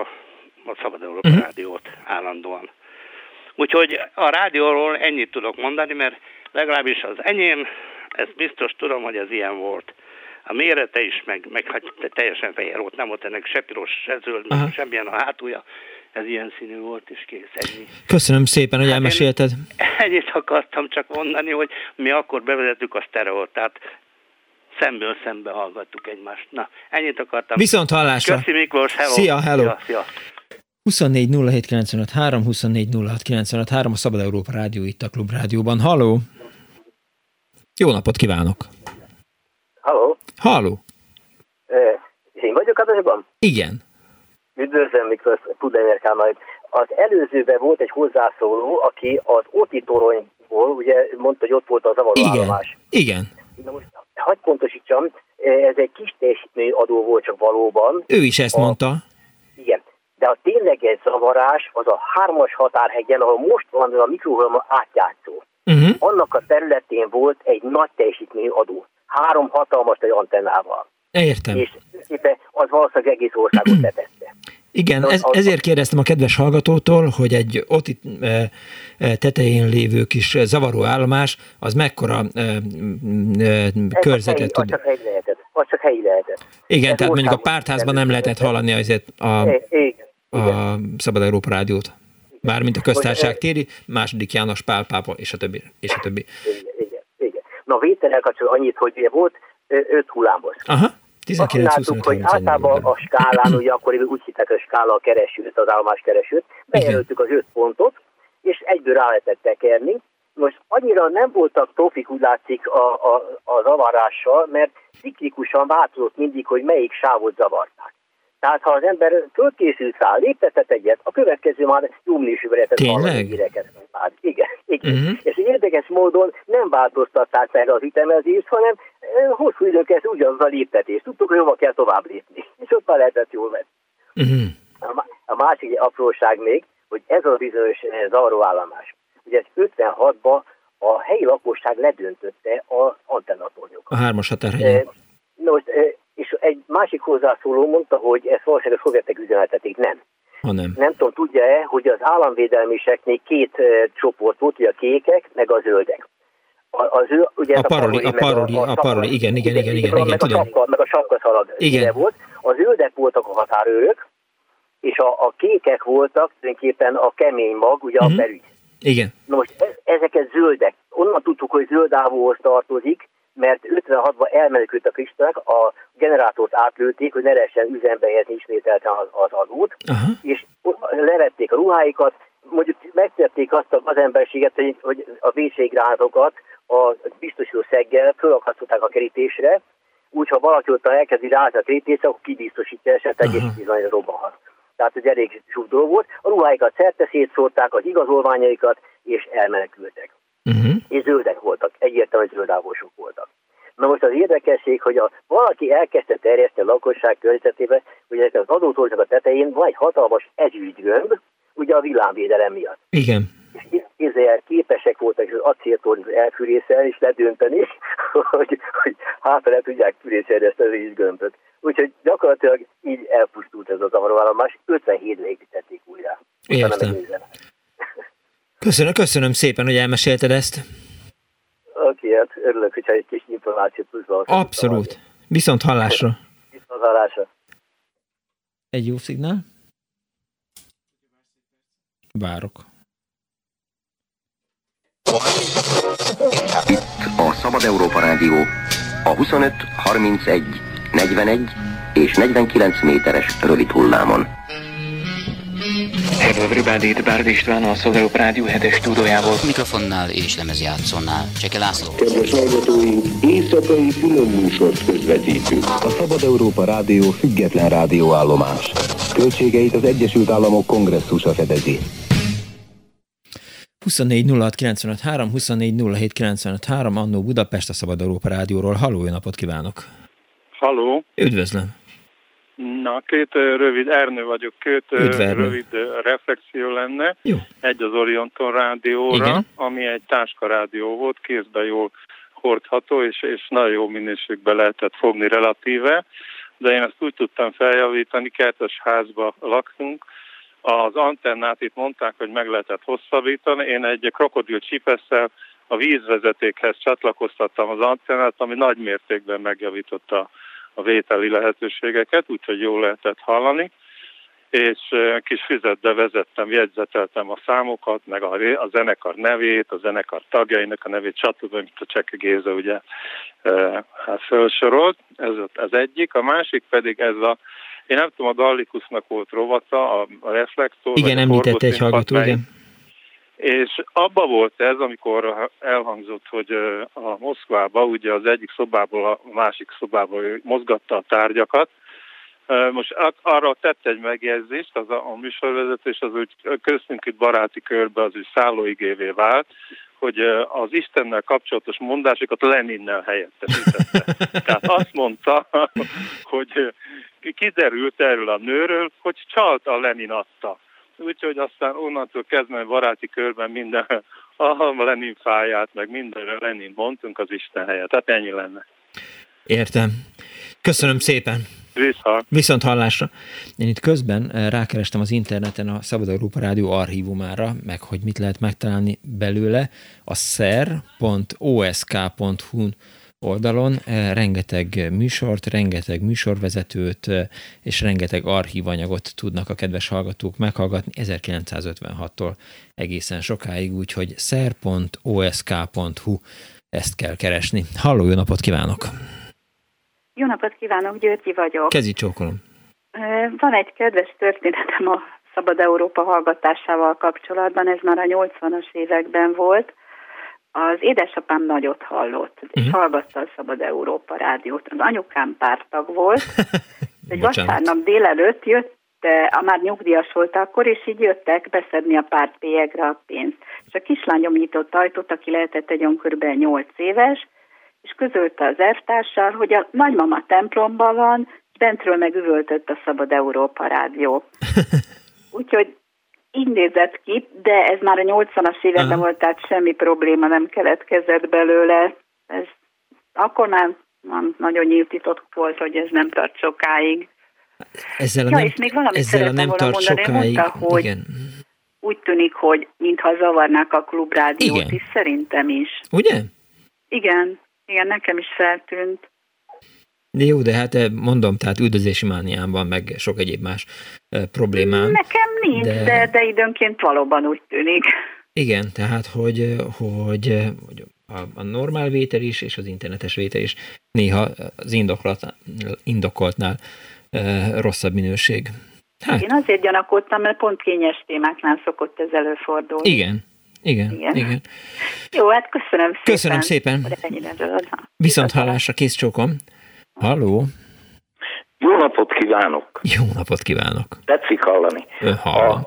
a Szabad Európa uh-huh. rádiót állandóan. Úgyhogy a rádióról ennyit tudok mondani, mert legalábbis az enyém, ezt biztos tudom, hogy ez ilyen volt a mérete is, meg, meg hát teljesen fehér volt, nem volt ennek se piros, se zöld, Aha. semmilyen a hátulja. Ez ilyen színű volt, és kész, ennyi. Köszönöm szépen, hogy hát elmesélted. Ennyit akartam csak mondani, hogy mi akkor bevezettük a sztereót, tehát szemből szembe hallgattuk egymást. Na, ennyit akartam. Viszont hallásra. Köszi Miklós, hello. Szia, hello. Szia, szia. 24 07 3, 24 06 3, a Szabad Európa Rádió itt a Klub Rádióban. Halló! Jó napot kívánok! Halló! Halló! Én vagyok adásban? Igen. Üdvözlöm, Miklós Pudemer Kámai. Az előzőben volt egy hozzászóló, aki az Oti toronyból, ugye mondta, hogy ott volt a zavaróállomás. Igen. Igen. Na most, hagyd pontosítsam, ez egy kis teljesítményadó volt csak valóban. Ő is ezt a, mondta. Igen, de a tényleges zavarás az a hármas határhegyen, ahol most van a mikrohullam átjátszó. Uh-huh. Annak a területén volt egy nagy teljesítményadó. Három hatalmas egy antennával. Értem. És az valószínűleg egész országot letette. Igen, ez, ezért kérdeztem a kedves hallgatótól, hogy egy ott itt e, e, tetején lévő kis zavaró állomás, az mekkora e, e, körzetet tud. Az csak helyi lehetett. Az csak helyi lehetett. Igen, ez tehát mondjuk a pártházban nem lehetett hallani azért a, igen, a Szabad Európa Rádiót. Mármint a köztársaság téri, második János Pál pápa, és a többi. És a többi. Igen, igen, igen. Na vételel kapcsolatban annyit, hogy volt öt hullámos. Aha. 19 Azt láttuk, hogy általában a skálán, ugye akkor úgy hittek a skála a keresőt, az állomás keresőt, bejelöltük az öt pontot, és egyből rá lehetett tekerni. Most annyira nem voltak profik, úgy látszik, a, a, a zavarással, mert ciklikusan változott mindig, hogy melyik sávot zavarták. Tehát ha az ember fölkészült rá, léptetett egyet, a következő már minőségben lehetett hallani híreket. Már. Igen, igen. Uh-huh. És érdekes módon nem változtatták meg az ütemezést, hanem hosszú időn keresztül ugyanaz a léptetés. Tudtuk, hogy hova kell tovább lépni. És ott már lehetett jól venni. Uh-huh. A, a másik apróság még, hogy ez a bizonyos záróállomás. Ugye ez 56-ban a helyi lakosság ledöntötte az antennatornyokat. A hármas határhegyen. Most és egy másik hozzászóló mondta, hogy ez valószínűleg a szovjetek üzenetetik. Nem. Ha nem. Nem tudom, tudja-e, hogy az államvédelmiseknél két uh, csoport volt, ugye a kékek, meg a zöldek. A, az ő, ugye a, paroli, a, paroli, a, a, a paroli, igen, igen, igen, igen, igen, meg, tudom. A sapka, meg a sapkaszalag igen. volt. A zöldek voltak a határőrök, és a, a kékek voltak tulajdonképpen a kemény mag, ugye uh-huh. a perügy. Mhm. Igen. Na most e, ezeket zöldek. Onnan tudtuk, hogy zöldávóhoz tartozik, mert 56-ban elmenekült a Kristák, a generátort átlőtték, hogy ne lehessen üzembe helyezni ismételten az, az adót, uh-huh. és levették a ruháikat, mondjuk megtették azt az emberséget, hogy a vészségrázokat a biztosító szeggel fölakasztották a kerítésre, úgy, ha valaki ott elkezdi rázni a kerítés, akkor kibiztosítja esetleg, uh-huh. és bizony robbanhat. Tehát ez elég sok dolog volt. A ruháikat szerte szétszórták, az igazolványaikat, és elmenekültek. Uh-huh. És zöldek voltak, egyértelműen zöldávosok voltak. Na most az érdekesség, hogy a, valaki elkezdte terjeszteni a lakosság környezetébe, hogy ezek az adótornyok a tetején van egy hatalmas ezüstgömb, ugye a villámvédelem miatt. Igen. És ezzel képesek voltak az acéltornyot elfűrészelni és ledönteni, hogy, hogy hátra le tudják fűrészelni ezt az ezüstgömböt. Úgyhogy gyakorlatilag így elpusztult ez az zavaróállomás, 57-re építették újra. Értem. Köszönöm, köszönöm szépen, hogy elmesélted ezt. Oké, hát örülök, hogyha egy kis információt pluszban. Abszolút. Viszont hallásra. Viszont hallásra. Egy jó szignál? Várok. Itt a Szabad Európa Rádió a 25, 31, 41 és 49 méteres rövid hullámon. Hello everybody, itt Bárd István, a Szabad Rádió 7-es stúdiójából. Mikrofonnál és lemezjátszónál. Cseke László. Kedves hallgatóink, éjszakai külön műsort közvetítünk. A Szabad Európa Rádió független rádióállomás. Költségeit az Egyesült Államok kongresszusa fedezi. 24 06 95 24 Annó Budapest, a Szabad Európa Rádióról. Halló, jó napot kívánok! Halló! Üdvözlöm! Na, két rövid, Ernő vagyok, két Üdverő. rövid reflexió lenne. Jó. Egy az Orienton rádióra, Igen. ami egy táska rádió volt, kézbe jól hordható, és, és nagyon jó minőségben lehetett fogni relatíve, de én ezt úgy tudtam feljavítani, kertes házba laktunk, az antennát itt mondták, hogy meg lehetett hosszabbítani, én egy krokodil csipesszel a vízvezetékhez csatlakoztattam az antennát, ami nagy mértékben megjavította a vételi lehetőségeket, úgyhogy jól lehetett hallani, és kis füzetbe vezettem, jegyzeteltem a számokat, meg a, a zenekar nevét, a zenekar tagjainak a nevét, stb., mint a Cseke Géza ugye hát felsorolt, ez az egyik, a másik pedig ez a, én nem tudom, a Gallikusnak volt rovata, a, a reflektor. Igen, említette egy hallgató, igen. És abba volt ez, amikor elhangzott, hogy a Moszkvába, ugye az egyik szobából a másik szobába mozgatta a tárgyakat. Most arra tett egy megjegyzést, az a, a műsorvezetés az úgy köztünk itt baráti körbe az úgy szállóigévé vált, hogy az Istennel kapcsolatos mondásokat Leninnel helyettesítette. Tehát azt mondta, hogy kiderült erről a nőről, hogy csalt a Lenin adta. Úgyhogy aztán onnantól kezdve baráti körben minden a Lenin fáját, meg mindenre Lenin mondtunk az Isten helyet. Tehát ennyi lenne. Értem. Köszönöm szépen. Viszont. Viszont hallásra. Én itt közben eh, rákerestem az interneten a Szabad Európa Rádió archívumára, meg hogy mit lehet megtalálni belőle. A szer.osk.hu oldalon eh, rengeteg műsort, rengeteg műsorvezetőt eh, és rengeteg archívanyagot tudnak a kedves hallgatók meghallgatni 1956-tól egészen sokáig, úgyhogy szer.osk.hu ezt kell keresni. Halló, jó napot kívánok! Jó napot kívánok, Györgyi vagyok. Kezi csókolom. Van egy kedves történetem a Szabad Európa hallgatásával kapcsolatban, ez már a 80-as években volt. Az édesapám nagyot hallott, és uh-huh. hallgatta a Szabad Európa rádiót. Az anyukám pártag volt. Egy vasárnap délelőtt jött, a már nyugdíjas volt akkor, és így jöttek beszedni a pártpélyegre a pénzt. És a kislányom nyitott ajtót, aki lehetett egy kb. 8 éves, és közölte az ertársal, hogy a nagymama templomban van, bentről meg üvöltött a Szabad Európa rádió. Úgyhogy így nézett ki, de ez már a 80-as években uh-huh. volt, tehát semmi probléma nem keletkezett belőle. Ez akkor már nagyon nyíltított volt, hogy ez nem tart sokáig. Ezzel a ja, nem, és még valamit ezzel a nem tart mondani. sokáig, mondta, hogy igen. úgy tűnik, hogy mintha zavarnák a klubrádiót igen. is, szerintem is. Ugye? Igen. Igen, nekem is feltűnt. Jó, de hát eh, mondom, tehát üldözési mániám van, meg sok egyéb más eh, problémám. Nekem nincs, de, de, de időnként valóban úgy tűnik. Igen, tehát, hogy, eh, hogy, hogy a, a normál vétel is, és az internetes vétel is néha az indokolt, indokoltnál e, rosszabb minőség. Hát. Én azért gyanakodtam, mert pont kényes témáknál szokott ez előfordulni. Igen, igen, igen. igen. Jó, hát köszönöm szépen. Köszönöm szépen. Viszont hallásra, kész csókom. Halló. Jó napot kívánok. Jó napot kívánok. Tetszik hallani. Hallom.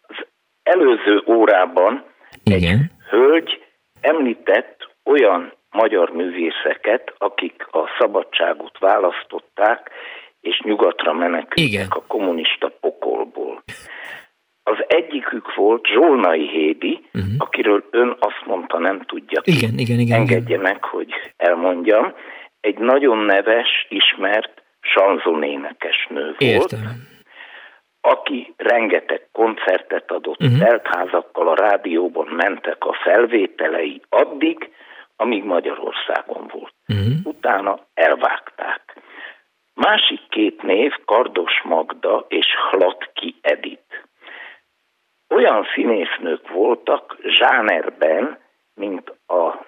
Az előző órában Igen. egy hölgy említett olyan magyar művészeket, akik a szabadságot választották, és nyugatra menekültek Igen. a kommunista pokolból. Az egyikük volt Zsolnai Hédi, uh-huh. akiről ön azt mondta, nem tudja. Igen, igen, igen. Engedje igen. meg, hogy elmondjam. Egy nagyon neves, ismert sanzonénekes nő volt. Értem. Aki rengeteg koncertet adott, uh-huh. teltházakkal a rádióban mentek a felvételei addig, amíg Magyarországon volt. Uh-huh. Utána elvágták. Másik két név Kardos Magda és Hlatki Edit olyan színésznők voltak zsánerben, mint a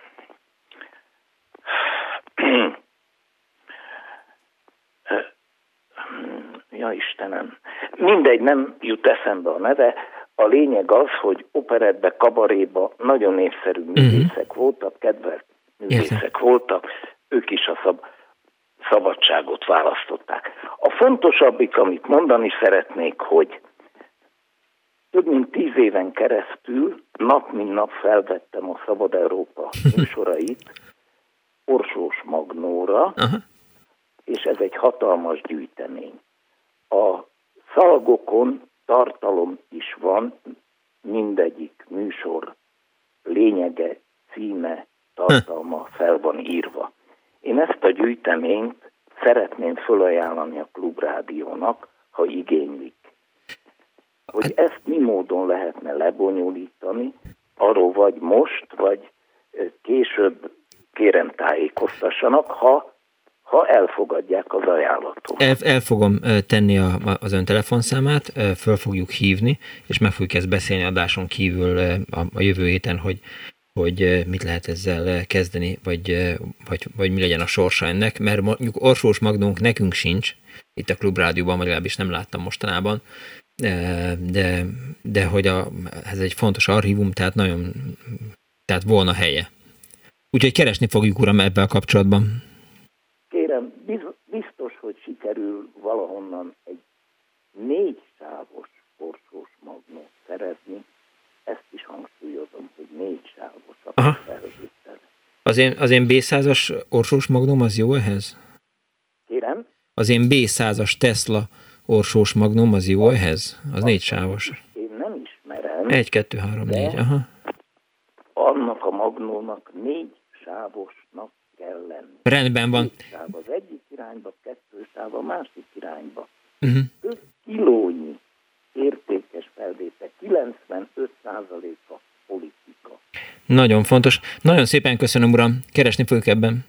ja Istenem, mindegy, nem jut eszembe a neve, a lényeg az, hogy operetbe, kabaréba nagyon népszerű mhm. művészek voltak, kedvelt művészek voltak, ők is a szab szabadságot választották. A fontosabbik, amit mondani szeretnék, hogy több mint tíz éven keresztül nap mint nap felvettem a Szabad Európa műsorait Orsós Magnóra, Aha. És ez egy hatalmas gyűjtemény. A szalgokon tartalom is van, mindegyik műsor lényege, címe, tartalma fel van írva. Én ezt a gyűjteményt szeretném felajánlani a Klubrádiónak, ha igénylik. Hogy ezt mi módon lehetne lebonyolítani, arról vagy most, vagy később kérem tájékoztassanak, ha ha elfogadják az ajánlatot. El, el fogom tenni a, az ön telefonszámát, föl fogjuk hívni, és meg fogjuk ezt beszélni adáson kívül a, a jövő héten, hogy, hogy mit lehet ezzel kezdeni, vagy, vagy, vagy mi legyen a sorsa ennek, mert mondjuk Orsós Magnónk nekünk sincs, itt a Klubrádióban, vagy legalábbis nem láttam mostanában, de, de hogy a, ez egy fontos archívum, tehát nagyon, tehát volna helye. Úgyhogy keresni fogjuk, uram, ebben a kapcsolatban. Kérem, biztos, hogy sikerül valahonnan egy négy sávos orsós magnót szerezni, ezt is hangsúlyozom hogy négy sávos a az én, az én B100-as orsós magnum az jó ehhez? Kérem? Az én B100-as Tesla orsós magnum az jó ehhez? Az négy sávos. Én nem ismerem. Egy, kettő, három, négy, aha. Annak a magnónak négy lenni. Rendben van. Sáv az egyik irányba, kettő sáv a másik irányba. Uh-huh. Több kilónyi értékes felvétel, 95%-a politika. Nagyon fontos. Nagyon szépen köszönöm, uram. Keresni fogjuk ebben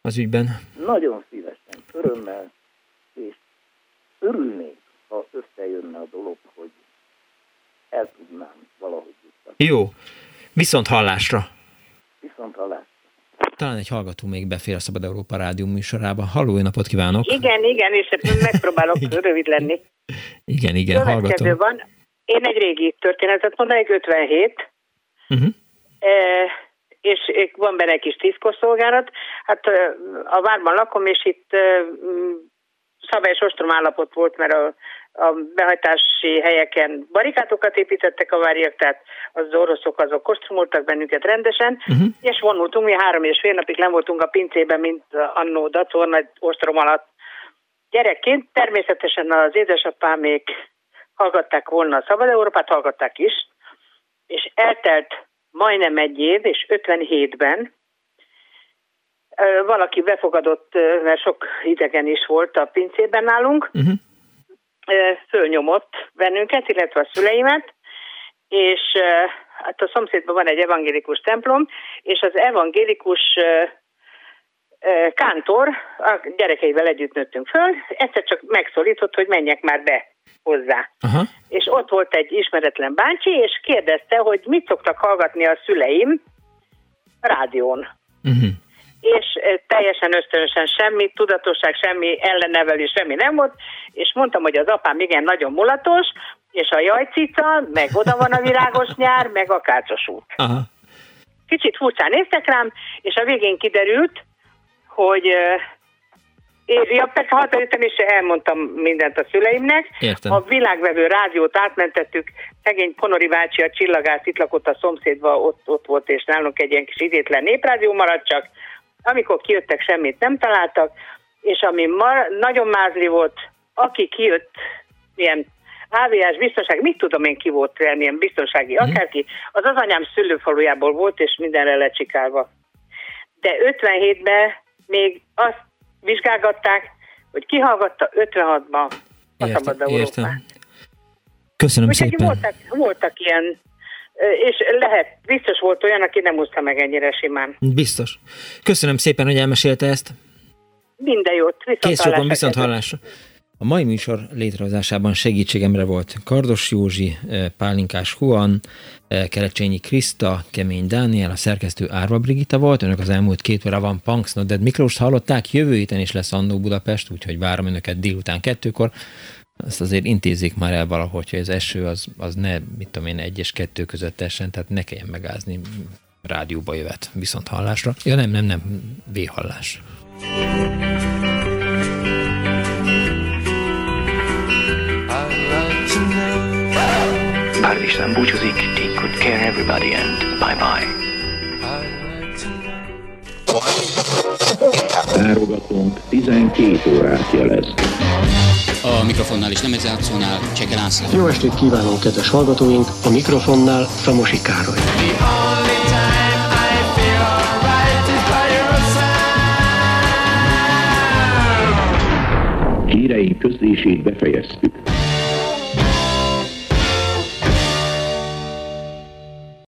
az ügyben. Nagyon szívesen, örömmel, és örülnék, ha összejönne a dolog, hogy el tudnám valahogy juttatni. Jó. Viszont hallásra. Viszont hallásra. Talán egy hallgató még befér a Szabad Európa Rádió műsorába. Halló, jó napot kívánok! Igen, igen, és megpróbálok rövid lenni. Igen, igen, hallgatom. van. Én egy régi történetet mondanék, 57. Uh-huh. E, és van benne egy kis tiszkosszolgálat. Hát a várban lakom, és itt szabályos ostrom állapot volt, mert a, a behajtási helyeken barikátokat építettek a váriak, tehát az oroszok azok kostromoltak bennünket rendesen, uh-huh. és vonultunk, mi három és fél napig nem voltunk a pincében, mint annó dacor nagy ostrom alatt. Gyerekként természetesen az édesapámék hallgatták volna a Szabad Európát, hallgatták is, és eltelt majdnem egy év, és 57-ben valaki befogadott, mert sok idegen is volt a pincében nálunk, uh-huh. Fölnyomott bennünket, illetve a szüleimet, és hát a szomszédban van egy evangélikus templom, és az evangélikus kántor, a gyerekeivel együtt nőttünk föl, egyszer csak megszólított, hogy menjek már be hozzá. Aha. És ott volt egy ismeretlen bácsi, és kérdezte, hogy mit szoktak hallgatni a szüleim rádión. Uh-huh. És teljesen ösztönösen semmi, tudatosság, semmi ellennevelés, semmi nem volt, és mondtam, hogy az apám igen nagyon mulatos, és a jajcica, meg oda van a virágos nyár, meg a kácsos út. Aha. Kicsit furcsán néztek rám, és a végén kiderült, hogy Ja, persze hazajöttem, és elmondtam mindent a szüleimnek. Értem. A világvevő rádiót átmentettük, szegény Ponori bácsi a csillagász itt lakott a szomszédba, ott, ott volt, és nálunk egy ilyen kis idétlen néprádió maradt csak. Amikor kijöttek, semmit nem találtak, és ami ma, nagyon mázli volt, aki kijött, ilyen AVS biztonság, mit tudom én ki volt ilyen biztonsági mm. akárki, az az anyám szülőfalujából volt, és mindenre lecsikálva. De 57-ben még azt vizsgálgatták, hogy kihallgatta 56-ban a értem, Szabad Értem. Köszönöm Úgyhogy szépen. Voltak, voltak ilyen, és lehet, biztos volt olyan, aki nem úszta meg ennyire simán. Biztos. Köszönöm szépen, hogy elmesélte ezt. Minden jót, viszont Kész viszont hallásra. A mai műsor létrehozásában segítségemre volt Kardos Józsi, Pálinkás Huan, Kerecsényi Kriszta, Kemény Dániel, a szerkesztő Árva Brigita volt, önök az elmúlt két óra van Punks Dead Miklós hallották, jövő héten is lesz Annó Budapest, úgyhogy várom önöket délután kettőkor. Azt azért intézik már el valahogy, hogy az eső az, az ne, mit tudom én, egy és kettő között essen, tehát ne kelljen megázni rádióba jövet viszont hallásra. Ja nem, nem, nem, V-hallás. Pár István búcsúzik, take good care everybody and bye-bye. Tárogatónk 12 órát jelez. A mikrofonnál és lemezjátszónál Cseke László. Jó estét kívánunk, kedves hallgatóink! A mikrofonnál Samosi Károly. Hírei közlését befejeztük.